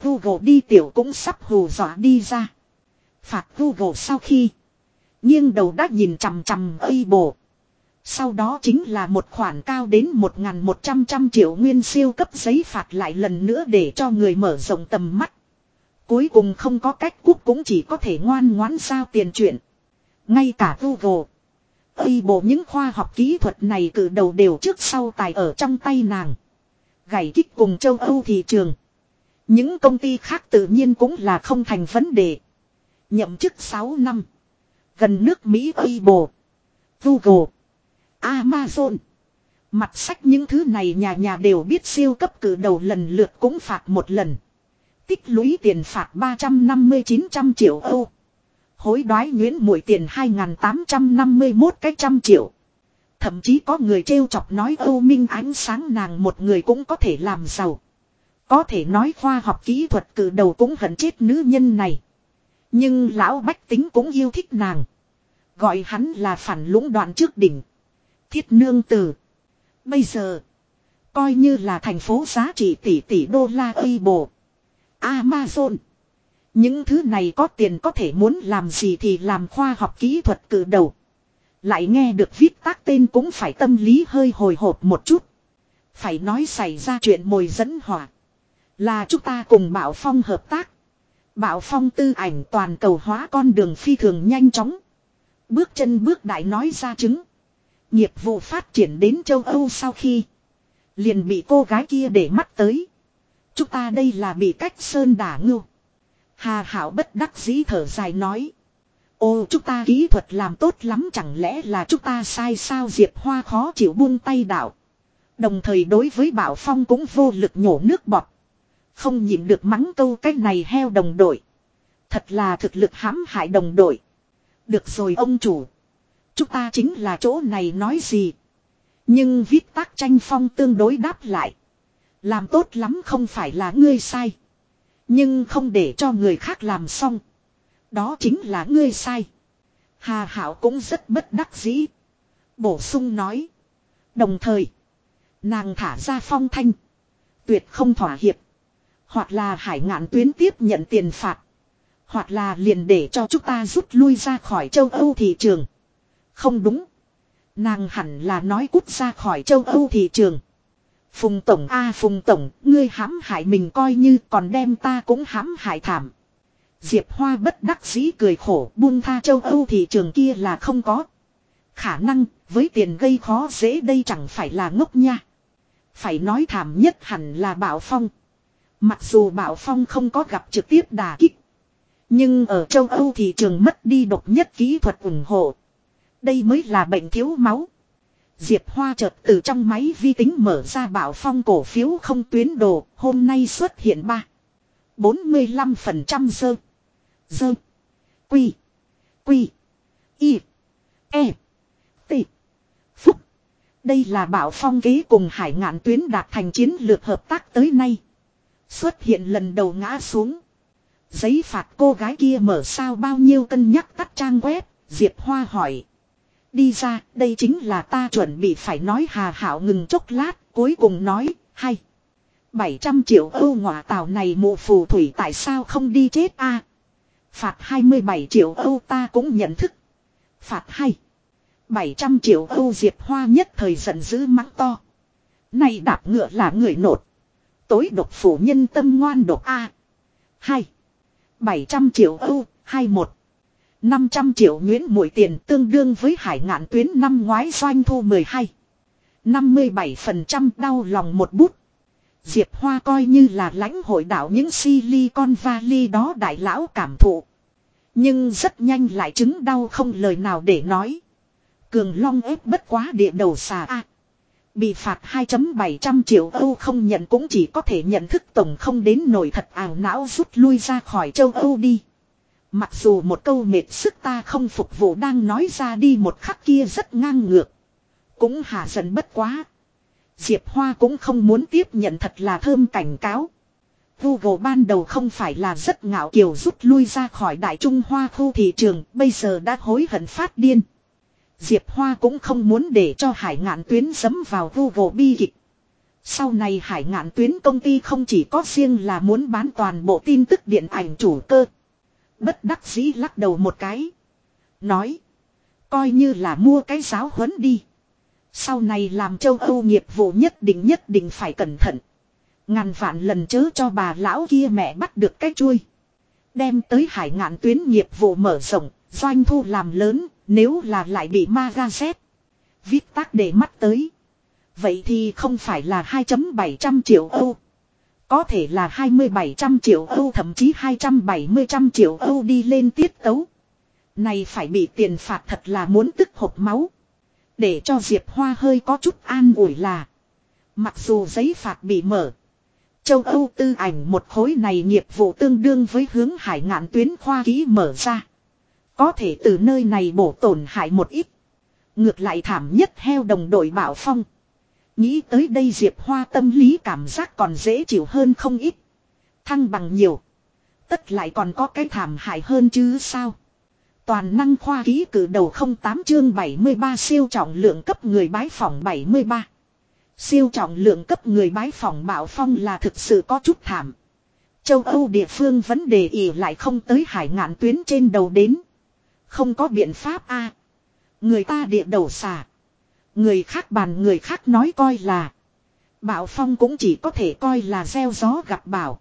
Google đi tiểu cũng sắp hù dọa đi ra. Phạt Google sau khi. nghiêng đầu đã nhìn chằm chằm bổ. Sau đó chính là một khoản cao đến 1.100 trăm triệu nguyên siêu cấp giấy phạt lại lần nữa để cho người mở rộng tầm mắt. Cuối cùng không có cách quốc cũng chỉ có thể ngoan ngoãn giao tiền chuyện. Ngay cả Google. Ây bộ những khoa học kỹ thuật này từ đầu đều trước sau tài ở trong tay nàng. Gãy kích cùng châu Âu thị trường. Những công ty khác tự nhiên cũng là không thành vấn đề. Nhậm chức 6 năm. Gần nước Mỹ Apple, Google, Amazon. Mặt sách những thứ này nhà nhà đều biết siêu cấp cử đầu lần lượt cũng phạt một lần. Tích lũy tiền phạt 350-900 triệu Âu. Hối đoái nguyễn mũi tiền 2.851 cái trăm triệu. Thậm chí có người trêu chọc nói Âu Minh ánh sáng nàng một người cũng có thể làm giàu. Có thể nói khoa học kỹ thuật từ đầu cũng hận chết nữ nhân này. Nhưng lão bách tính cũng yêu thích nàng. Gọi hắn là phản lũng đoạn trước đỉnh. Thiết nương tử. Bây giờ. Coi như là thành phố giá trị tỷ tỷ đô la Apple. Amazon. Những thứ này có tiền có thể muốn làm gì thì làm khoa học kỹ thuật từ đầu. Lại nghe được viết tác tên cũng phải tâm lý hơi hồi hộp một chút. Phải nói xảy ra chuyện mồi dẫn hỏa. Là chúng ta cùng Bảo Phong hợp tác. Bảo Phong tư ảnh toàn cầu hóa con đường phi thường nhanh chóng. Bước chân bước đại nói ra chứng. Nghiệp vụ phát triển đến châu Âu sau khi. Liền bị cô gái kia để mắt tới. Chúng ta đây là bị cách sơn đả ngưu. Hà Hảo bất đắc dĩ thở dài nói. Ô, chúng ta kỹ thuật làm tốt lắm chẳng lẽ là chúng ta sai sao Diệp Hoa khó chịu buông tay đạo. Đồng thời đối với Bảo Phong cũng vô lực nhổ nước bọt. Không nhịn được mắng câu cái này heo đồng đội. Thật là thực lực hãm hại đồng đội. Được rồi ông chủ. Chúng ta chính là chỗ này nói gì. Nhưng viết tác tranh phong tương đối đáp lại. Làm tốt lắm không phải là ngươi sai. Nhưng không để cho người khác làm xong. Đó chính là ngươi sai. Hà Hảo cũng rất bất đắc dĩ. Bổ sung nói. Đồng thời. Nàng thả ra phong thanh. Tuyệt không thỏa hiệp. Hoặc là hải ngạn tuyến tiếp nhận tiền phạt. Hoặc là liền để cho chúng ta rút lui ra khỏi châu Âu thị trường. Không đúng. Nàng hẳn là nói cút ra khỏi châu Âu thị trường. Phùng Tổng a Phùng Tổng, ngươi hãm hại mình coi như còn đem ta cũng hãm hại thảm. Diệp Hoa bất đắc dĩ cười khổ buông tha châu Âu thị trường kia là không có. Khả năng, với tiền gây khó dễ đây chẳng phải là ngốc nha. Phải nói thảm nhất hẳn là Bảo Phong. Mặc dù Bảo Phong không có gặp trực tiếp đà kích. Nhưng ở châu Âu thị trường mất đi độc nhất kỹ thuật ủng hộ. Đây mới là bệnh thiếu máu. Diệp Hoa chợt từ trong máy vi tính mở ra bảo phong cổ phiếu không tuyến đồ, hôm nay xuất hiện ba 45% dơ. Dơ. Quy. Quy. Y. E. T. Phúc. Đây là bảo phong kế cùng hải ngạn tuyến đạt thành chiến lược hợp tác tới nay. Xuất hiện lần đầu ngã xuống. Giấy phạt cô gái kia mở sao bao nhiêu cân nhắc tắt trang web, Diệp Hoa hỏi. Đi ra, đây chính là ta chuẩn bị phải nói hà hảo ngừng chốc lát, cuối cùng nói, hay. 700 triệu âu ngọa tàu này mụ phù thủy tại sao không đi chết a Phạt 27 triệu âu ta cũng nhận thức. Phạt hay. 700 triệu âu Diệp Hoa nhất thời giận dữ mắng to. Này đạp ngựa là người nột. Tối độc phủ nhân tâm ngoan độc A. 2. 700 triệu âu, 21. 500 triệu nguyễn mũi tiền tương đương với hải ngạn tuyến năm ngoái doanh thu 12. 57% đau lòng một bút. Diệp Hoa coi như là lãnh hội đạo những silicon valley đó đại lão cảm thụ. Nhưng rất nhanh lại chứng đau không lời nào để nói. Cường Long ép bất quá địa đầu xà A. Bị phạt 2.700 triệu Âu không nhận cũng chỉ có thể nhận thức tổng không đến nổi thật ảo não rút lui ra khỏi châu Âu đi. Mặc dù một câu mệt sức ta không phục vụ đang nói ra đi một khắc kia rất ngang ngược. Cũng hạ giận bất quá. Diệp Hoa cũng không muốn tiếp nhận thật là thơm cảnh cáo. Google ban đầu không phải là rất ngạo kiều rút lui ra khỏi Đại Trung Hoa khu thị trường, bây giờ đã hối hận phát điên. Diệp Hoa cũng không muốn để cho hải ngạn tuyến dấm vào Google bi kịch. Sau này hải ngạn tuyến công ty không chỉ có riêng là muốn bán toàn bộ tin tức điện ảnh chủ cơ. Bất đắc dĩ lắc đầu một cái. Nói. Coi như là mua cái giáo huấn đi. Sau này làm châu Âu nghiệp vụ nhất định nhất định phải cẩn thận. Ngàn vạn lần chớ cho bà lão kia mẹ bắt được cái chui, Đem tới hải ngạn tuyến nghiệp vụ mở rộng, doanh thu làm lớn, nếu là lại bị ma ga xét. Viết tác để mắt tới. Vậy thì không phải là 2.700 triệu Âu. Có thể là 2700 triệu Âu thậm chí 270 trăm triệu Âu đi lên tiết tấu. Này phải bị tiền phạt thật là muốn tức hộp máu. Để cho Diệp Hoa hơi có chút an ủi là. Mặc dù giấy phạt bị mở. Châu Âu tư ảnh một khối này nghiệp vụ tương đương với hướng hải ngạn tuyến khoa ký mở ra. Có thể từ nơi này bổ tổn hại một ít. Ngược lại thảm nhất heo đồng đội bảo phong. Nghĩ tới đây Diệp Hoa tâm lý cảm giác còn dễ chịu hơn không ít. Thăng bằng nhiều. Tất lại còn có cái thảm hại hơn chứ sao. Toàn năng khoa ký cử đầu 08 chương 73 siêu trọng lượng cấp người bái phòng 73. Siêu trọng lượng cấp người bái phòng bảo phong là thực sự có chút thảm. Châu Âu địa phương vấn đề ỉ lại không tới hải ngạn tuyến trên đầu đến. Không có biện pháp a Người ta địa đầu xả. Người khác bàn người khác nói coi là. Bảo Phong cũng chỉ có thể coi là gieo gió gặp bảo.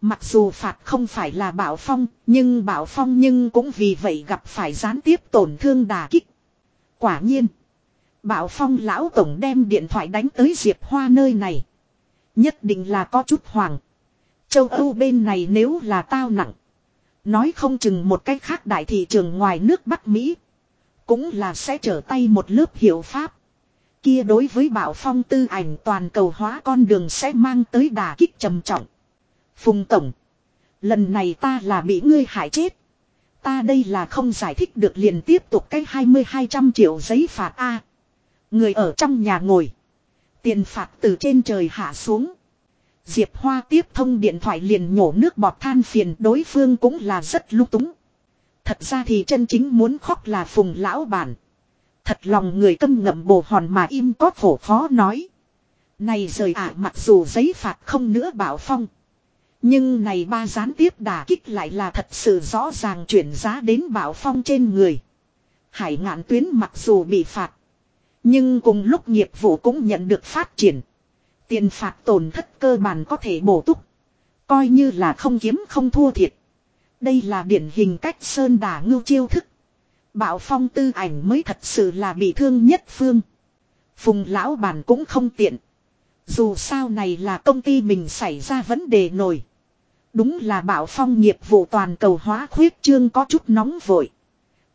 Mặc dù phạt không phải là Bảo Phong, nhưng Bảo Phong nhưng cũng vì vậy gặp phải gián tiếp tổn thương đà kích. Quả nhiên. Bảo Phong lão tổng đem điện thoại đánh tới Diệp Hoa nơi này. Nhất định là có chút hoàng. Châu Âu bên này nếu là tao nặng. Nói không chừng một cách khác đại thị trường ngoài nước Bắc Mỹ. Cũng là sẽ trở tay một lớp hiệu pháp. Kia đối với bảo phong tư ảnh toàn cầu hóa con đường sẽ mang tới đà kích trầm trọng. Phùng Tổng. Lần này ta là bị ngươi hại chết. Ta đây là không giải thích được liền tiếp tục cái 20-200 triệu giấy phạt A. Người ở trong nhà ngồi. Tiền phạt từ trên trời hạ xuống. Diệp Hoa tiếp thông điện thoại liền nhổ nước bọt than phiền, đối phương cũng là rất lung túng. Thật ra thì chân chính muốn khóc là phùng lão bản. Thật lòng người câm ngậm bồ hòn mà im có khổ khó nói. Này rời ạ, mặc dù giấy phạt không nữa bảo phong. Nhưng này ba gián tiếp đả kích lại là thật sự rõ ràng chuyển giá đến bảo phong trên người. Hải ngạn tuyến mặc dù bị phạt. Nhưng cùng lúc nghiệp vụ cũng nhận được phát triển. Tiền phạt tổn thất cơ bản có thể bổ túc. Coi như là không kiếm không thua thiệt. Đây là điển hình cách sơn đà ngưu chiêu thức. Bảo phong tư ảnh mới thật sự là bị thương nhất phương. Phùng lão bản cũng không tiện. Dù sao này là công ty mình xảy ra vấn đề nổi. Đúng là bảo phong nghiệp vụ toàn cầu hóa khuyết trương có chút nóng vội.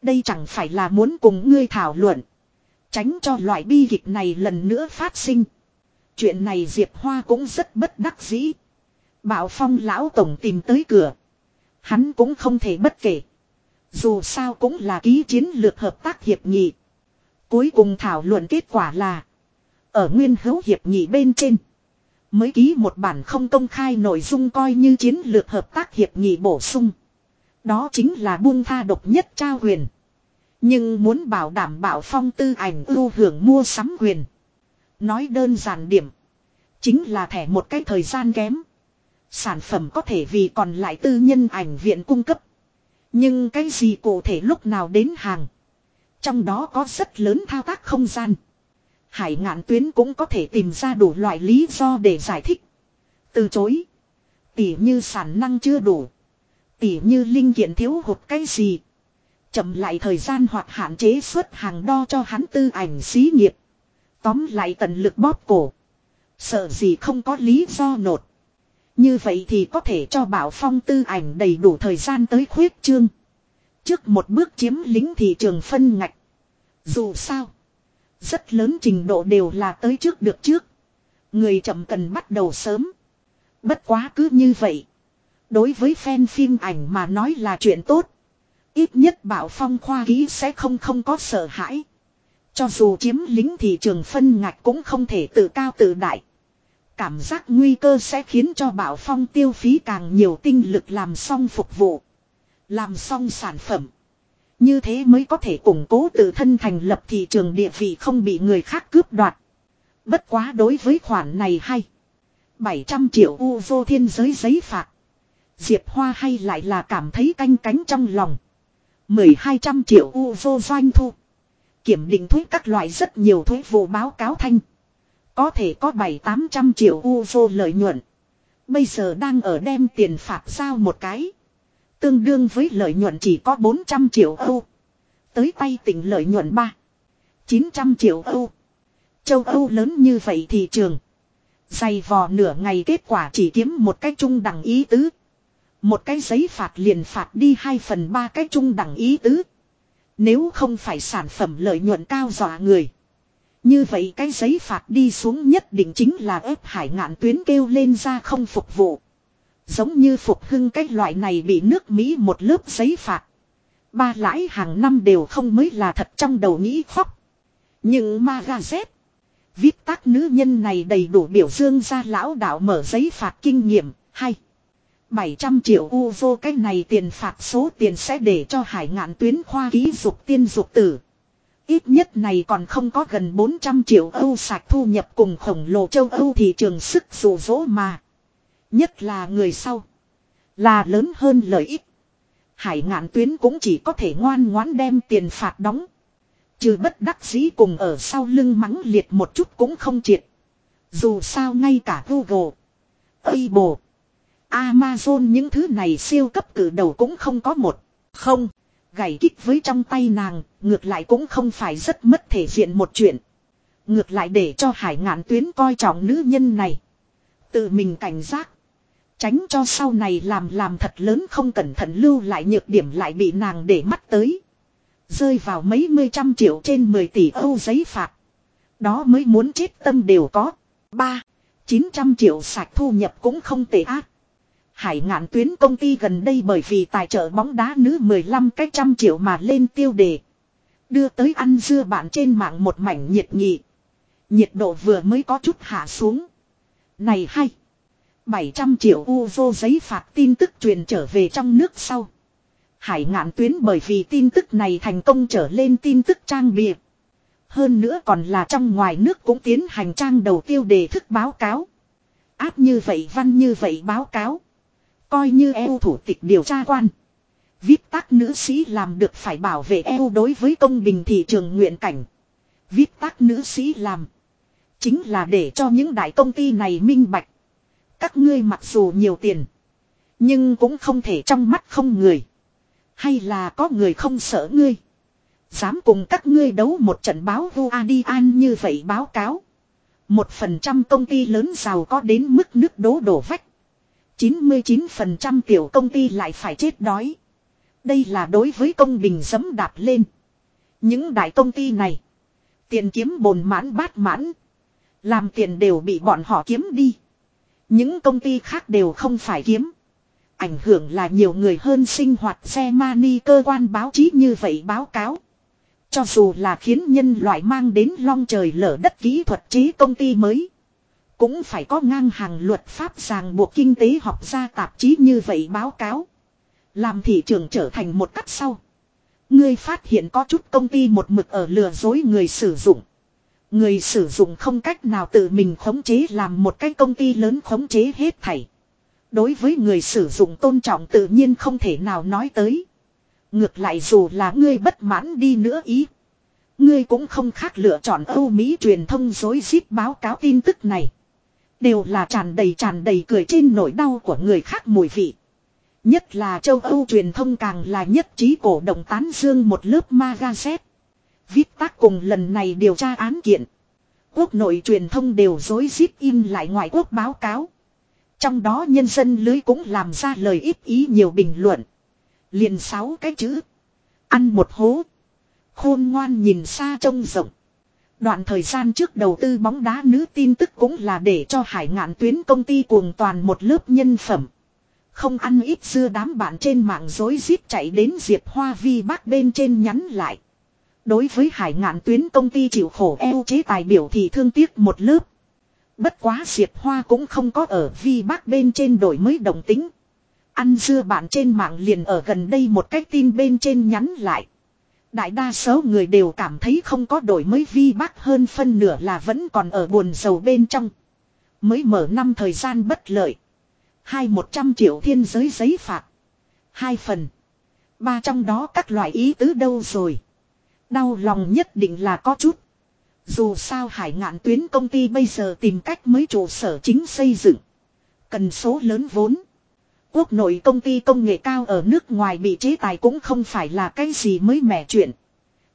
Đây chẳng phải là muốn cùng ngươi thảo luận. Tránh cho loại bi kịch này lần nữa phát sinh. Chuyện này Diệp Hoa cũng rất bất đắc dĩ. Bảo Phong lão tổng tìm tới cửa. Hắn cũng không thể bất kể. Dù sao cũng là ký chiến lược hợp tác hiệp nghị. Cuối cùng thảo luận kết quả là. Ở nguyên hữu hiệp nghị bên trên. Mới ký một bản không công khai nội dung coi như chiến lược hợp tác hiệp nghị bổ sung. Đó chính là buông tha độc nhất trao quyền. Nhưng muốn bảo đảm bảo phong tư ảnh ưu hưởng mua sắm quyền. Nói đơn giản điểm. Chính là thẻ một cái thời gian kém. Sản phẩm có thể vì còn lại tư nhân ảnh viện cung cấp. Nhưng cái gì cụ thể lúc nào đến hàng. Trong đó có rất lớn thao tác không gian. Hải ngạn tuyến cũng có thể tìm ra đủ loại lý do để giải thích. Từ chối. Tỉ như sản năng chưa đủ. Tỉ như linh kiện thiếu hụt cái gì. Chậm lại thời gian hoặc hạn chế xuất hàng đo cho hắn tư ảnh xí nghiệp. Tóm lại tận lực bóp cổ. Sợ gì không có lý do nột. Như vậy thì có thể cho Bảo Phong tư ảnh đầy đủ thời gian tới khuyết trương. Trước một bước chiếm lính thị trường phân ngạch. Dù sao. Rất lớn trình độ đều là tới trước được trước. Người chậm cần bắt đầu sớm. Bất quá cứ như vậy. Đối với fan phim ảnh mà nói là chuyện tốt. Ít nhất Bảo Phong khoa ký sẽ không không có sợ hãi. Cho dù chiếm lính thị trường phân ngạch cũng không thể tự cao tự đại. Cảm giác nguy cơ sẽ khiến cho Bảo Phong tiêu phí càng nhiều tinh lực làm xong phục vụ. Làm xong sản phẩm. Như thế mới có thể củng cố tự thân thành lập thị trường địa vị không bị người khác cướp đoạt. Bất quá đối với khoản này hay. 700 triệu u vô thiên giới giấy phạt. Diệp Hoa hay lại là cảm thấy canh cánh trong lòng. 1200 triệu u vô doanh thu. Kiểm định thuế các loại rất nhiều thuế vụ báo cáo thanh. Có thể có 7-800 triệu UFO lợi nhuận. Bây giờ đang ở đem tiền phạt giao một cái. Tương đương với lợi nhuận chỉ có 400 triệu Âu. Tới tay tỉnh lợi nhuận 3. 900 triệu Âu. Châu Âu lớn như vậy thị trường. Dày vò nửa ngày kết quả chỉ kiếm một cái trung đẳng ý tứ. Một cái giấy phạt liền phạt đi 2 phần 3 cái trung đẳng ý tứ. Nếu không phải sản phẩm lợi nhuận cao dọa người. Như vậy cái giấy phạt đi xuống nhất định chính là ép hải ngạn tuyến kêu lên ra không phục vụ. Giống như phục hưng cái loại này bị nước Mỹ một lớp giấy phạt. Ba lãi hàng năm đều không mới là thật trong đầu nghĩ khóc. Nhưng Magazet. Viết tác nữ nhân này đầy đủ biểu dương ra lão đạo mở giấy phạt kinh nghiệm. Hay. 700 triệu u vô cái này tiền phạt số tiền sẽ để cho hải ngạn tuyến khoa ký dục tiên dục tử. Ít nhất này còn không có gần 400 triệu Âu sạch thu nhập cùng khổng lồ châu Âu thị trường sức rủ rỗ mà. Nhất là người sau. Là lớn hơn lợi ích. Hải ngạn tuyến cũng chỉ có thể ngoan ngoãn đem tiền phạt đóng. Trừ bất đắc dĩ cùng ở sau lưng mắng liệt một chút cũng không triệt. Dù sao ngay cả Google, Apple, Amazon những thứ này siêu cấp cử đầu cũng không có một. Không, gảy kích với trong tay nàng, ngược lại cũng không phải rất mất thể diện một chuyện. Ngược lại để cho hải ngạn tuyến coi trọng nữ nhân này. Tự mình cảnh giác. Tránh cho sau này làm làm thật lớn không cẩn thận lưu lại nhược điểm lại bị nàng để mắt tới. Rơi vào mấy mươi trăm triệu trên 10 tỷ Âu giấy phạt. Đó mới muốn chết tâm đều có. ba chín trăm triệu sạch thu nhập cũng không tệ ác. Hải ngạn tuyến công ty gần đây bởi vì tài trợ bóng đá nữ 15 cái trăm triệu mà lên tiêu đề. Đưa tới ăn dưa bạn trên mạng một mảnh nhiệt nghị. Nhiệt độ vừa mới có chút hạ xuống. Này hay. 700 triệu u vô giấy phạt tin tức truyền trở về trong nước sau. Hải ngạn tuyến bởi vì tin tức này thành công trở lên tin tức trang bìa. Hơn nữa còn là trong ngoài nước cũng tiến hành trang đầu tiêu đề thức báo cáo. Áp như vậy văn như vậy báo cáo. Coi như eo thủ tịch điều tra quan. Viết tác nữ sĩ làm được phải bảo vệ eo đối với công bình thị trường nguyện cảnh. Viết tác nữ sĩ làm. Chính là để cho những đại công ty này minh bạch. Các ngươi mặc dù nhiều tiền. Nhưng cũng không thể trong mắt không người. Hay là có người không sợ ngươi. Dám cùng các ngươi đấu một trận báo Guardian như vậy báo cáo. Một phần trăm công ty lớn giàu có đến mức nước đố đổ vách. 99% tiểu công ty lại phải chết đói. Đây là đối với công bình dấm đạp lên. Những đại công ty này. Tiền kiếm bồn mãn bát mãn. Làm tiền đều bị bọn họ kiếm đi. Những công ty khác đều không phải kiếm. Ảnh hưởng là nhiều người hơn sinh hoạt xe mani cơ quan báo chí như vậy báo cáo. Cho dù là khiến nhân loại mang đến long trời lở đất kỹ thuật trí công ty mới. Cũng phải có ngang hàng luật pháp ràng buộc kinh tế học ra tạp chí như vậy báo cáo. Làm thị trường trở thành một cách sau. Ngươi phát hiện có chút công ty một mực ở lừa dối người sử dụng. Người sử dụng không cách nào tự mình khống chế làm một cái công ty lớn khống chế hết thảy. Đối với người sử dụng tôn trọng tự nhiên không thể nào nói tới. Ngược lại dù là ngươi bất mãn đi nữa ý. Ngươi cũng không khác lựa chọn Âu Mỹ truyền thông dối rít báo cáo tin tức này. Đều là tràn đầy tràn đầy cười trên nỗi đau của người khác mùi vị. Nhất là châu Âu truyền thông càng là nhất trí cổ động tán dương một lớp magazine. Viết tác cùng lần này điều tra án kiện. Quốc nội truyền thông đều dối rít in lại ngoại quốc báo cáo. Trong đó nhân dân lưới cũng làm ra lời ít ý nhiều bình luận. Liền sáu cái chữ. Ăn một hố. Khôn ngoan nhìn xa trông rộng. Đoạn thời gian trước đầu tư bóng đá nữ tin tức cũng là để cho hải ngạn tuyến công ty cuồng toàn một lớp nhân phẩm. Không ăn ít dưa đám bạn trên mạng dối rít chạy đến Diệp Hoa Vi bác bên trên nhắn lại. Đối với hải ngạn tuyến công ty chịu khổ eo chế tài biểu thì thương tiếc một lớp. Bất quá Diệp Hoa cũng không có ở Vi bác bên trên đổi mới đồng tính. Ăn dưa bạn trên mạng liền ở gần đây một cách tin bên trên nhắn lại. Đại đa số người đều cảm thấy không có đổi mới vi bác hơn phân nửa là vẫn còn ở buồn dầu bên trong. Mới mở năm thời gian bất lợi. Hai một trăm triệu thiên giới giấy phạt. Hai phần. Ba trong đó các loại ý tứ đâu rồi. Đau lòng nhất định là có chút. Dù sao hải ngạn tuyến công ty bây giờ tìm cách mới trụ sở chính xây dựng. Cần số lớn vốn. Quốc nội công ty công nghệ cao ở nước ngoài bị chế tài cũng không phải là cái gì mới mẻ chuyện.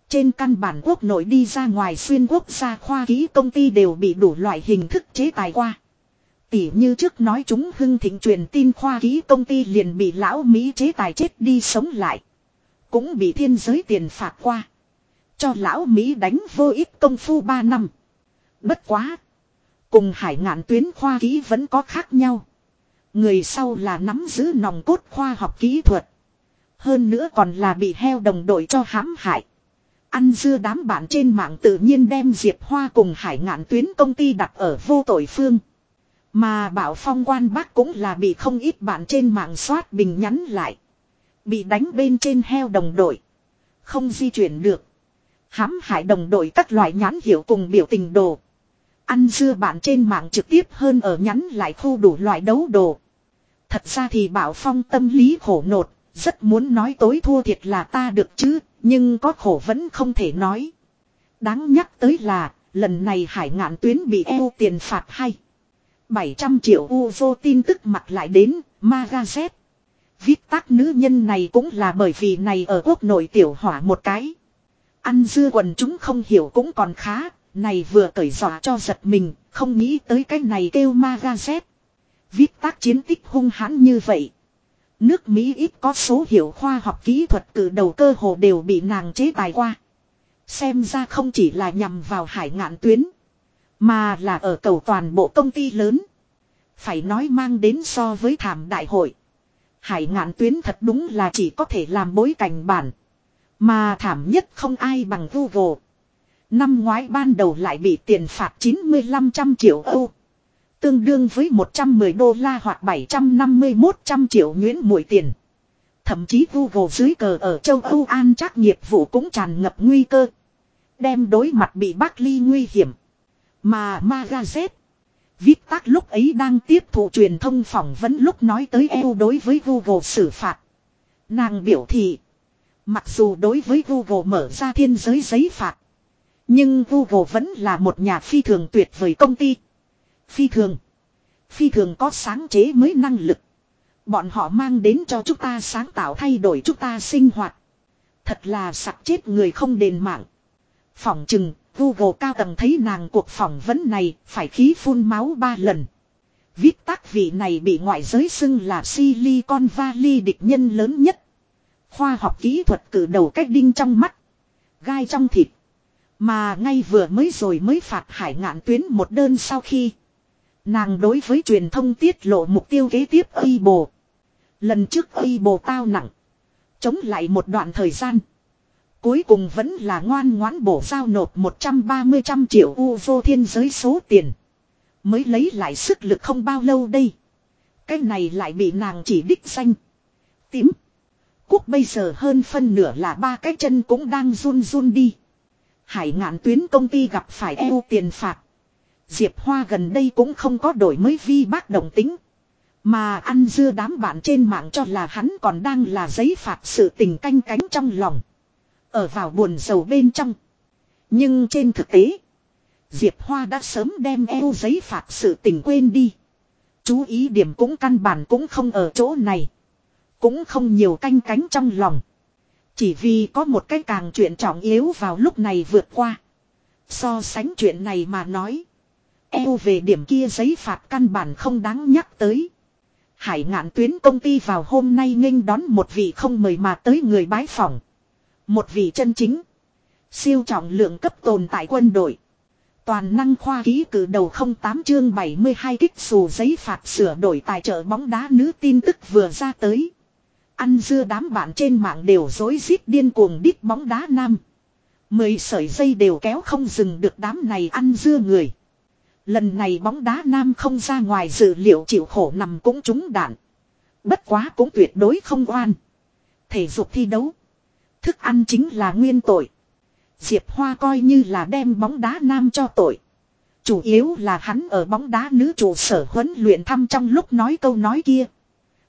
Trên căn bản quốc nội đi ra ngoài xuyên quốc gia khoa ký công ty đều bị đủ loại hình thức chế tài qua. Tỉ như trước nói chúng hưng thịnh truyền tin khoa ký công ty liền bị lão Mỹ chế tài chết đi sống lại. Cũng bị thiên giới tiền phạt qua. Cho lão Mỹ đánh vô ích công phu 3 năm. Bất quá. Cùng hải ngạn tuyến khoa ký vẫn có khác nhau. Người sau là nắm giữ nòng cốt khoa học kỹ thuật. Hơn nữa còn là bị heo đồng đội cho hãm hại. Ăn dưa đám bạn trên mạng tự nhiên đem Diệp Hoa cùng hải ngạn tuyến công ty đặt ở vô tội phương. Mà bảo phong quan bác cũng là bị không ít bạn trên mạng soát bình nhắn lại. Bị đánh bên trên heo đồng đội. Không di chuyển được. hãm hại đồng đội các loại nhãn hiệu cùng biểu tình đồ. Ăn dưa bạn trên mạng trực tiếp hơn ở nhắn lại khu đủ loại đấu đồ. Thật ra thì Bảo Phong tâm lý khổ nột, rất muốn nói tối thua thiệt là ta được chứ, nhưng có khổ vẫn không thể nói. Đáng nhắc tới là, lần này hải ngạn tuyến bị eo tiền phạt hay. 700 triệu u vô tin tức mặt lại đến, Magazet. Viết tác nữ nhân này cũng là bởi vì này ở quốc nội tiểu hỏa một cái. Ăn dưa quần chúng không hiểu cũng còn khá, này vừa cởi dọa cho giật mình, không nghĩ tới cái này kêu Magazet. Viết tác chiến tích hung hãn như vậy. Nước Mỹ ít có số hiệu khoa học kỹ thuật cử đầu cơ hồ đều bị nàng chế tài qua. Xem ra không chỉ là nhằm vào hải ngạn tuyến. Mà là ở cầu toàn bộ công ty lớn. Phải nói mang đến so với thảm đại hội. Hải ngạn tuyến thật đúng là chỉ có thể làm bối cảnh bản. Mà thảm nhất không ai bằng Google. Năm ngoái ban đầu lại bị tiền phạt 95 trăm triệu Âu. Tương đương với 110 đô la hoặc 751 trăm triệu nhuyễn mũi tiền. Thậm chí Google dưới cờ ở châu Âu an chắc nghiệp vụ cũng tràn ngập nguy cơ. Đem đối mặt bị bác ly nguy hiểm. Mà Magazet. Viết tác lúc ấy đang tiếp thụ truyền thông phỏng vấn lúc nói tới EU đối với Google xử phạt. Nàng biểu thị. Mặc dù đối với Google mở ra thiên giới giấy phạt. Nhưng Google vẫn là một nhà phi thường tuyệt vời công ty. Phi thường. Phi thường có sáng chế mới năng lực. Bọn họ mang đến cho chúng ta sáng tạo thay đổi chúng ta sinh hoạt. Thật là sặc chết người không đền mạng. Phỏng chừng, Google cao tầng thấy nàng cuộc phỏng vấn này phải khí phun máu ba lần. Viết tác vị này bị ngoại giới xưng là Silicon Valley địch nhân lớn nhất. Khoa học kỹ thuật cử đầu cách đinh trong mắt. Gai trong thịt. Mà ngay vừa mới rồi mới phạt hải ngạn tuyến một đơn sau khi. Nàng đối với truyền thông tiết lộ mục tiêu kế tiếp y bồ. Lần trước y bồ tao nặng. Chống lại một đoạn thời gian. Cuối cùng vẫn là ngoan ngoãn bổ giao nộp 130 trăm triệu u vô thiên giới số tiền. Mới lấy lại sức lực không bao lâu đây. Cái này lại bị nàng chỉ đích danh. Tím. Quốc bây giờ hơn phân nửa là ba cái chân cũng đang run run đi. Hải ngạn tuyến công ty gặp phải eo tiền phạt. Diệp Hoa gần đây cũng không có đổi mới vi bác đồng tính. Mà ăn dưa đám bạn trên mạng cho là hắn còn đang là giấy phạt sự tình canh cánh trong lòng. Ở vào buồn sầu bên trong. Nhưng trên thực tế. Diệp Hoa đã sớm đem eo giấy phạt sự tình quên đi. Chú ý điểm cũng căn bản cũng không ở chỗ này. Cũng không nhiều canh cánh trong lòng. Chỉ vì có một cái càng chuyện trọng yếu vào lúc này vượt qua. So sánh chuyện này mà nói. Eo về điểm kia giấy phạt căn bản không đáng nhắc tới. Hải ngạn tuyến công ty vào hôm nay nghênh đón một vị không mời mà tới người bái phỏng. Một vị chân chính. Siêu trọng lượng cấp tồn tại quân đội. Toàn năng khoa ký cử đầu 08 chương 72 kích xù giấy phạt sửa đổi tài trợ bóng đá nữ tin tức vừa ra tới. Ăn dưa đám bạn trên mạng đều dối rít điên cuồng đít bóng đá nam. Mười sợi dây đều kéo không dừng được đám này ăn dưa người. Lần này bóng đá nam không ra ngoài dự liệu chịu khổ nằm cũng trúng đạn. Bất quá cũng tuyệt đối không oan. Thể dục thi đấu. Thức ăn chính là nguyên tội. Diệp Hoa coi như là đem bóng đá nam cho tội. Chủ yếu là hắn ở bóng đá nữ trụ sở huấn luyện thăm trong lúc nói câu nói kia.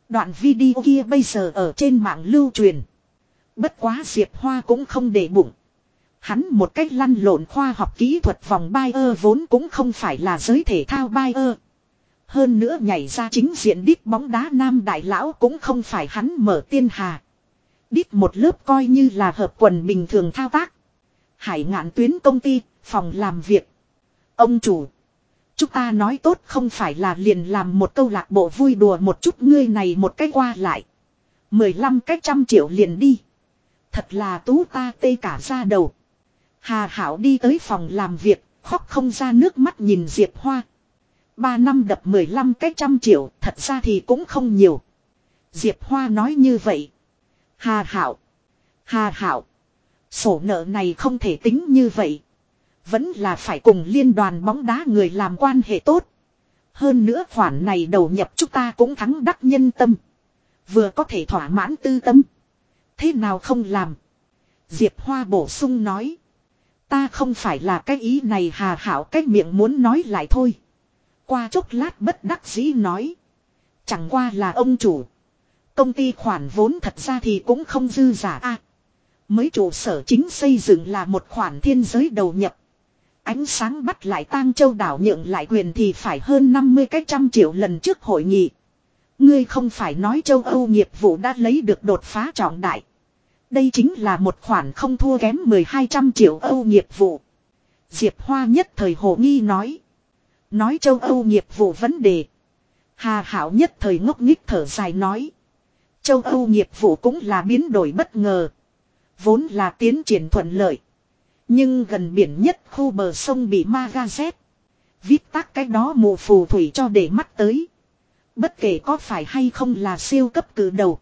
Đoạn video kia bây giờ ở trên mạng lưu truyền. Bất quá Diệp Hoa cũng không để bụng. Hắn một cách lăn lộn khoa học kỹ thuật vòng Bayer vốn cũng không phải là giới thể thao Bayer. Hơn nữa nhảy ra chính diện đít bóng đá nam đại lão cũng không phải hắn mở tiên hà. Đít một lớp coi như là hợp quần bình thường thao tác. Hải ngạn tuyến công ty, phòng làm việc. Ông chủ. Chúng ta nói tốt không phải là liền làm một câu lạc bộ vui đùa một chút ngươi này một cách qua lại. 15 cách trăm triệu liền đi. Thật là tú ta tê cả ra đầu. Hà Hảo đi tới phòng làm việc, khóc không ra nước mắt nhìn Diệp Hoa. Ba năm đập 15 cái trăm triệu, thật ra thì cũng không nhiều. Diệp Hoa nói như vậy. Hà Hảo. Hà Hảo. Sổ nợ này không thể tính như vậy. Vẫn là phải cùng liên đoàn bóng đá người làm quan hệ tốt. Hơn nữa khoản này đầu nhập chúng ta cũng thắng đắc nhân tâm. Vừa có thể thỏa mãn tư tâm. Thế nào không làm? Diệp Hoa bổ sung nói. Ta không phải là cái ý này hà hảo cái miệng muốn nói lại thôi. Qua chốc lát bất đắc dĩ nói. Chẳng qua là ông chủ. Công ty khoản vốn thật ra thì cũng không dư giả a. mới trụ sở chính xây dựng là một khoản thiên giới đầu nhập. Ánh sáng bắt lại tang châu đảo nhượng lại quyền thì phải hơn 50 cái trăm triệu lần trước hội nghị. Ngươi không phải nói châu Âu nghiệp vụ đã lấy được đột phá trọng đại. Đây chính là một khoản không thua kém 1200 triệu Âu nghiệp vụ. Diệp Hoa nhất thời hồ nghi nói. Nói châu Âu nghiệp vụ vấn đề. Hà Hảo nhất thời ngốc nghích thở dài nói. Châu Âu nghiệp vụ cũng là biến đổi bất ngờ. Vốn là tiến triển thuận lợi. Nhưng gần biển nhất khu bờ sông bị ma ga rét. Viết tắt cái đó mù phù thủy cho để mắt tới. Bất kể có phải hay không là siêu cấp cử đầu.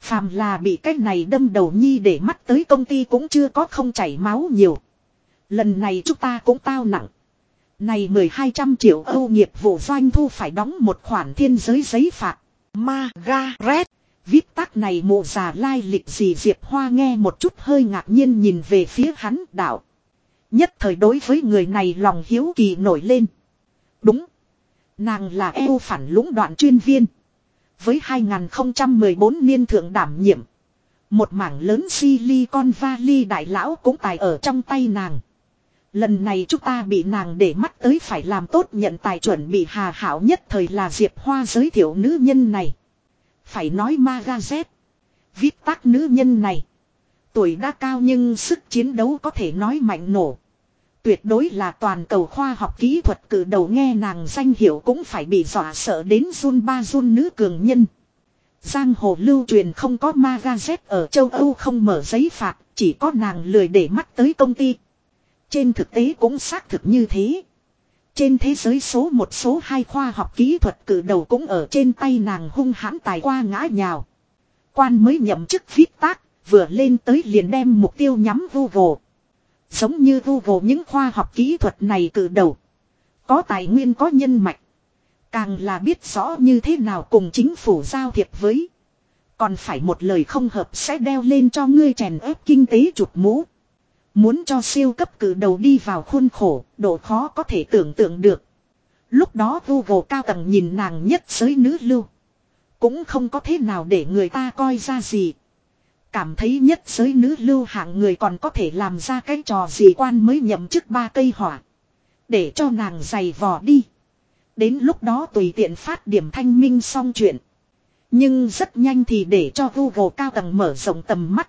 Phàm là bị cái này đâm đầu nhi để mắt tới công ty cũng chưa có không chảy máu nhiều. Lần này chúng ta cũng tao nặng. Này 1200 triệu Âu nghiệp vụ doanh thu phải đóng một khoản thiên giới giấy phạt. ma Margaret. Viết tắc này mụ già lai lịch gì Diệp Hoa nghe một chút hơi ngạc nhiên nhìn về phía hắn đạo. Nhất thời đối với người này lòng hiếu kỳ nổi lên. Đúng. Nàng là eo phản lũng đoạn chuyên viên. Với 2014 niên thượng đảm nhiệm. Một mảng lớn silicon valley đại lão cũng tài ở trong tay nàng. Lần này chúng ta bị nàng để mắt tới phải làm tốt nhận tài chuẩn bị hà hảo nhất thời là Diệp Hoa giới thiệu nữ nhân này. Phải nói Magazet. Viết tác nữ nhân này. Tuổi đã cao nhưng sức chiến đấu có thể nói mạnh nổ. Tuyệt đối là toàn cầu khoa học kỹ thuật cử đầu nghe nàng danh hiệu cũng phải bị dọa sợ đến run ba run nữ cường nhân. Giang hồ lưu truyền không có magazet ở châu Âu không mở giấy phạt, chỉ có nàng lười để mắt tới công ty. Trên thực tế cũng xác thực như thế. Trên thế giới số một số hai khoa học kỹ thuật cử đầu cũng ở trên tay nàng hung hãn tài qua ngã nhào. Quan mới nhậm chức viết tác, vừa lên tới liền đem mục tiêu nhắm Google. Giống như Google những khoa học kỹ thuật này cử đầu. Có tài nguyên có nhân mạch. Càng là biết rõ như thế nào cùng chính phủ giao thiệp với. Còn phải một lời không hợp sẽ đeo lên cho ngươi chèn ép kinh tế chụp mũ. Muốn cho siêu cấp cử đầu đi vào khuôn khổ, độ khó có thể tưởng tượng được. Lúc đó Google cao tầng nhìn nàng nhất giới nữ lưu. Cũng không có thế nào để người ta coi ra gì. Cảm thấy nhất giới nữ lưu hạng người còn có thể làm ra cái trò gì quan mới nhậm chức ba cây hỏa. Để cho nàng giày vò đi. Đến lúc đó tùy tiện phát điểm thanh minh xong chuyện. Nhưng rất nhanh thì để cho Google cao tầng mở rộng tầm mắt.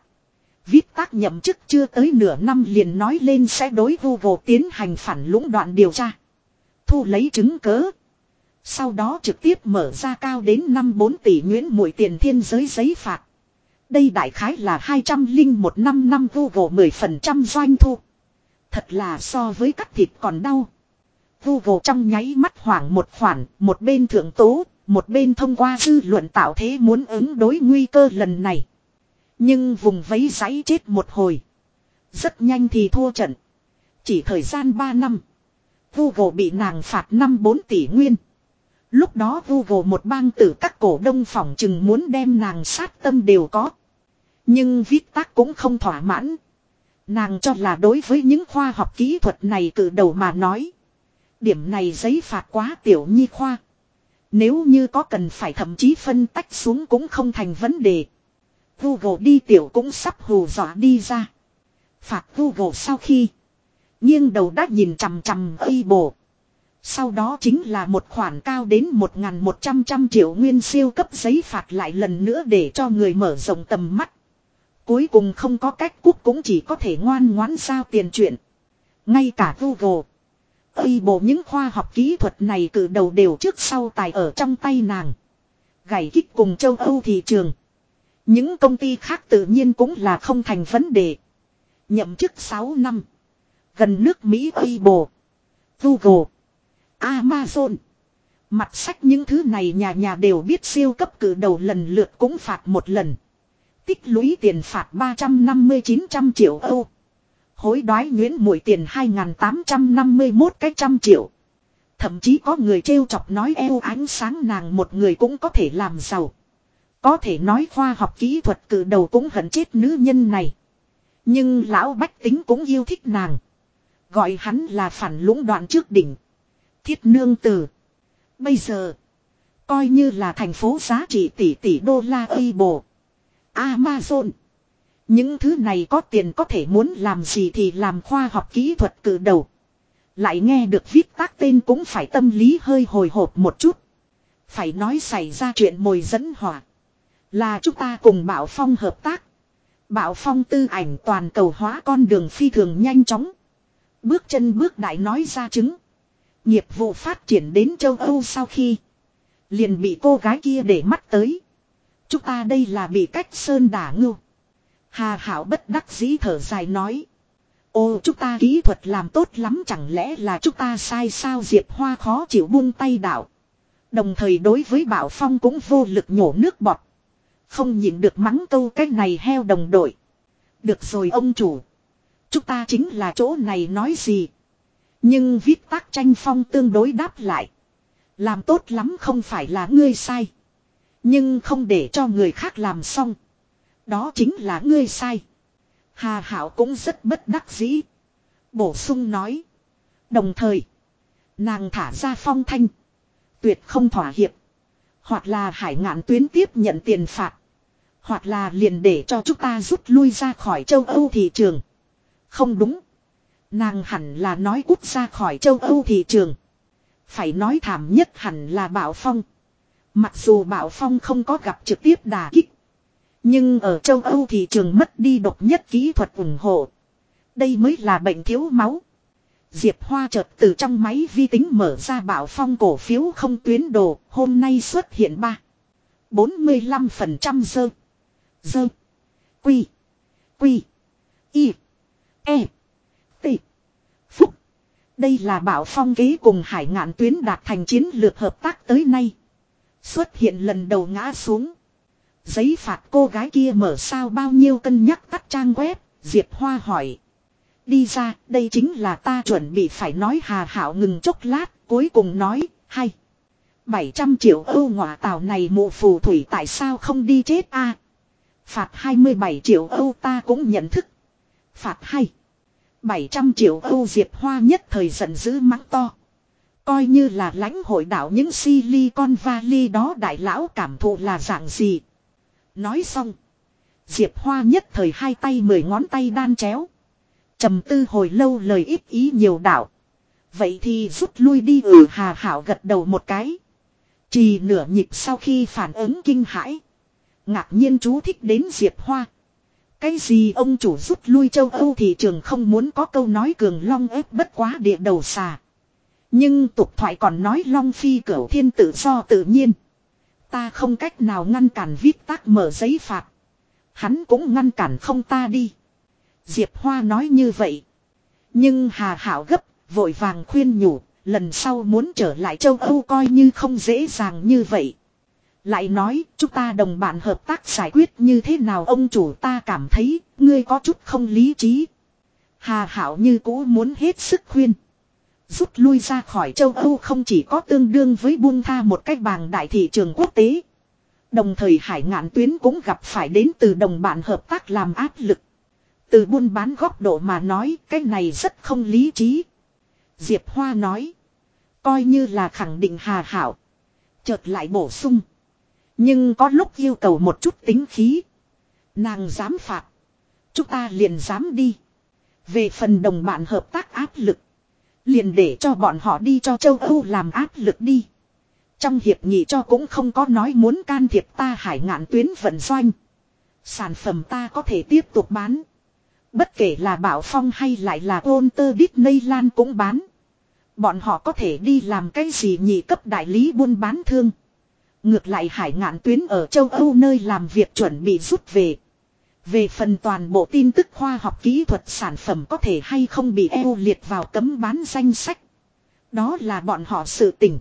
Viết tác nhậm chức chưa tới nửa năm liền nói lên sẽ đối Google tiến hành phản lũng đoạn điều tra. Thu lấy chứng cớ. Sau đó trực tiếp mở ra cao đến 5-4 tỷ nguyễn mũi tiền thiên giới giấy phạt. Đây đại khái là 200 linh một năm năm Google 10% doanh thu. Thật là so với cắt thịt còn đau. Google trong nháy mắt hoảng một khoản, một bên thượng tố, một bên thông qua dư luận tạo thế muốn ứng đối nguy cơ lần này. Nhưng vùng vấy giấy chết một hồi. Rất nhanh thì thua trận. Chỉ thời gian 3 năm. Google bị nàng phạt 5-4 tỷ nguyên. Lúc đó Google một bang tử các cổ đông phòng chừng muốn đem nàng sát tâm đều có. Nhưng viết tác cũng không thỏa mãn. Nàng cho là đối với những khoa học kỹ thuật này từ đầu mà nói. Điểm này giấy phạt quá tiểu nhi khoa. Nếu như có cần phải thậm chí phân tách xuống cũng không thành vấn đề. Google đi tiểu cũng sắp hù dọa đi ra. Phạt Google sau khi. nghiêng đầu đã nhìn chằm chằm y bổ. Sau đó chính là một khoản cao đến 1.100 trăm triệu nguyên siêu cấp giấy phạt lại lần nữa để cho người mở rộng tầm mắt. Cuối cùng không có cách quốc cũng chỉ có thể ngoan ngoãn sao tiền chuyện. Ngay cả Google. Ây bộ những khoa học kỹ thuật này từ đầu đều trước sau tài ở trong tay nàng. Gảy kích cùng châu Âu thị trường. Những công ty khác tự nhiên cũng là không thành vấn đề. Nhậm chức 6 năm. Gần nước Mỹ Weibo. Google. Amazon. Mặt sách những thứ này nhà nhà đều biết siêu cấp cử đầu lần lượt cũng phạt một lần. Tích lũy tiền phạt 350-900 triệu Âu. Hối đoái nguyễn mũi tiền 2.851 cái trăm triệu. Thậm chí có người trêu chọc nói eo ánh sáng nàng một người cũng có thể làm giàu. Có thể nói khoa học kỹ thuật cử đầu cũng hận chết nữ nhân này. Nhưng lão bách tính cũng yêu thích nàng. Gọi hắn là phản lũng đoạn trước đỉnh. Thiết nương tử. Bây giờ. Coi như là thành phố giá trị tỷ tỷ đô la y bồ. Amazon. Những thứ này có tiền có thể muốn làm gì thì làm khoa học kỹ thuật cử đầu. Lại nghe được viết tác tên cũng phải tâm lý hơi hồi hộp một chút. Phải nói xảy ra chuyện mồi dẫn hỏa. Là chúng ta cùng Bảo Phong hợp tác. Bảo Phong tư ảnh toàn cầu hóa con đường phi thường nhanh chóng. Bước chân bước đại nói ra chứng. Nghiệp vụ phát triển đến châu Âu sau khi. Liền bị cô gái kia để mắt tới. Chúng ta đây là bị cách sơn đả ngưu. Hà Hảo bất đắc dĩ thở dài nói. Ô, chúng ta kỹ thuật làm tốt lắm, chẳng lẽ là chúng ta sai sao Diệp Hoa khó chịu buông tay đạo. Đồng thời đối với Bảo Phong cũng vô lực nhổ nước bọt. Không nhịn được mắng câu cái này heo đồng đội. Được rồi ông chủ. Chúng ta chính là chỗ này nói gì. Nhưng viết tác tranh phong tương đối đáp lại. Làm tốt lắm không phải là ngươi sai. Nhưng không để cho người khác làm xong. Đó chính là ngươi sai. Hà Hảo cũng rất bất đắc dĩ. Bổ sung nói. Đồng thời. Nàng thả ra phong thanh. Tuyệt không thỏa hiệp. Hoặc là hải ngạn tuyến tiếp nhận tiền phạt. Hoặc là liền để cho chúng ta rút lui ra khỏi châu Âu thị trường. Không đúng. Nàng hẳn là nói cút ra khỏi châu Âu thị trường. Phải nói thảm nhất hẳn là Bảo Phong. Mặc dù Bảo Phong không có gặp trực tiếp đà kích. Nhưng ở châu Âu thị trường mất đi độc nhất kỹ thuật ủng hộ. Đây mới là bệnh thiếu máu. Diệp Hoa chợt từ trong máy vi tính mở ra Bảo Phong cổ phiếu không tuyến đồ, hôm nay xuất hiện 3. 45% dơ. Dơ. Quy. Quy. Y. E. T. Phúc. Đây là bảo phong kế cùng hải ngạn tuyến đạt thành chiến lược hợp tác tới nay. Xuất hiện lần đầu ngã xuống. Giấy phạt cô gái kia mở sao bao nhiêu cân nhắc tắt trang web, Diệp Hoa hỏi. Đi ra, đây chính là ta chuẩn bị phải nói hà hảo ngừng chốc lát, cuối cùng nói, hay. 700 triệu âu ngọa tàu này mụ phù thủy tại sao không đi chết a Phạt 27 triệu Âu ta cũng nhận thức. Phạt hay. 700 triệu Âu Diệp Hoa nhất thời giận dữ mắng to. Coi như là lãnh hội đạo những silicon valley đó đại lão cảm thụ là dạng gì. Nói xong. Diệp Hoa nhất thời hai tay mười ngón tay đan chéo. trầm tư hồi lâu lời ít ý nhiều đạo. Vậy thì rút lui đi ừ hà hảo gật đầu một cái. trì nửa nhịp sau khi phản ứng kinh hãi. Ngạc nhiên chú thích đến Diệp Hoa. Cái gì ông chủ rút lui châu Âu thị trường không muốn có câu nói cường long ép bất quá địa đầu xà. Nhưng tục thoại còn nói long phi cửu thiên tự do tự nhiên. Ta không cách nào ngăn cản viết tác mở giấy phạt. Hắn cũng ngăn cản không ta đi. Diệp Hoa nói như vậy. Nhưng Hà Hảo gấp, vội vàng khuyên nhủ, lần sau muốn trở lại châu Âu coi như không dễ dàng như vậy. Lại nói, chúng ta đồng bạn hợp tác giải quyết như thế nào ông chủ ta cảm thấy, ngươi có chút không lý trí. Hà Hảo như cũ muốn hết sức khuyên. Rút lui ra khỏi châu Âu không chỉ có tương đương với buông tha một cách bàng đại thị trường quốc tế. Đồng thời hải ngạn tuyến cũng gặp phải đến từ đồng bạn hợp tác làm áp lực. Từ buôn bán góc độ mà nói, cái này rất không lý trí. Diệp Hoa nói. Coi như là khẳng định hà hảo. Chợt lại bổ sung. Nhưng có lúc yêu cầu một chút tính khí. Nàng dám phạt. Chúng ta liền dám đi. Về phần đồng bạn hợp tác áp lực. Liền để cho bọn họ đi cho châu Âu làm áp lực đi. Trong hiệp nghị cho cũng không có nói muốn can thiệp ta hải ngạn tuyến vận doanh. Sản phẩm ta có thể tiếp tục bán. Bất kể là Bảo Phong hay lại là Walter Disneyland cũng bán. Bọn họ có thể đi làm cái gì nhị cấp đại lý buôn bán thương. Ngược lại hải ngạn tuyến ở châu Âu nơi làm việc chuẩn bị rút về. Về phần toàn bộ tin tức khoa học kỹ thuật sản phẩm có thể hay không bị eo liệt vào cấm bán danh sách. Đó là bọn họ sự tỉnh.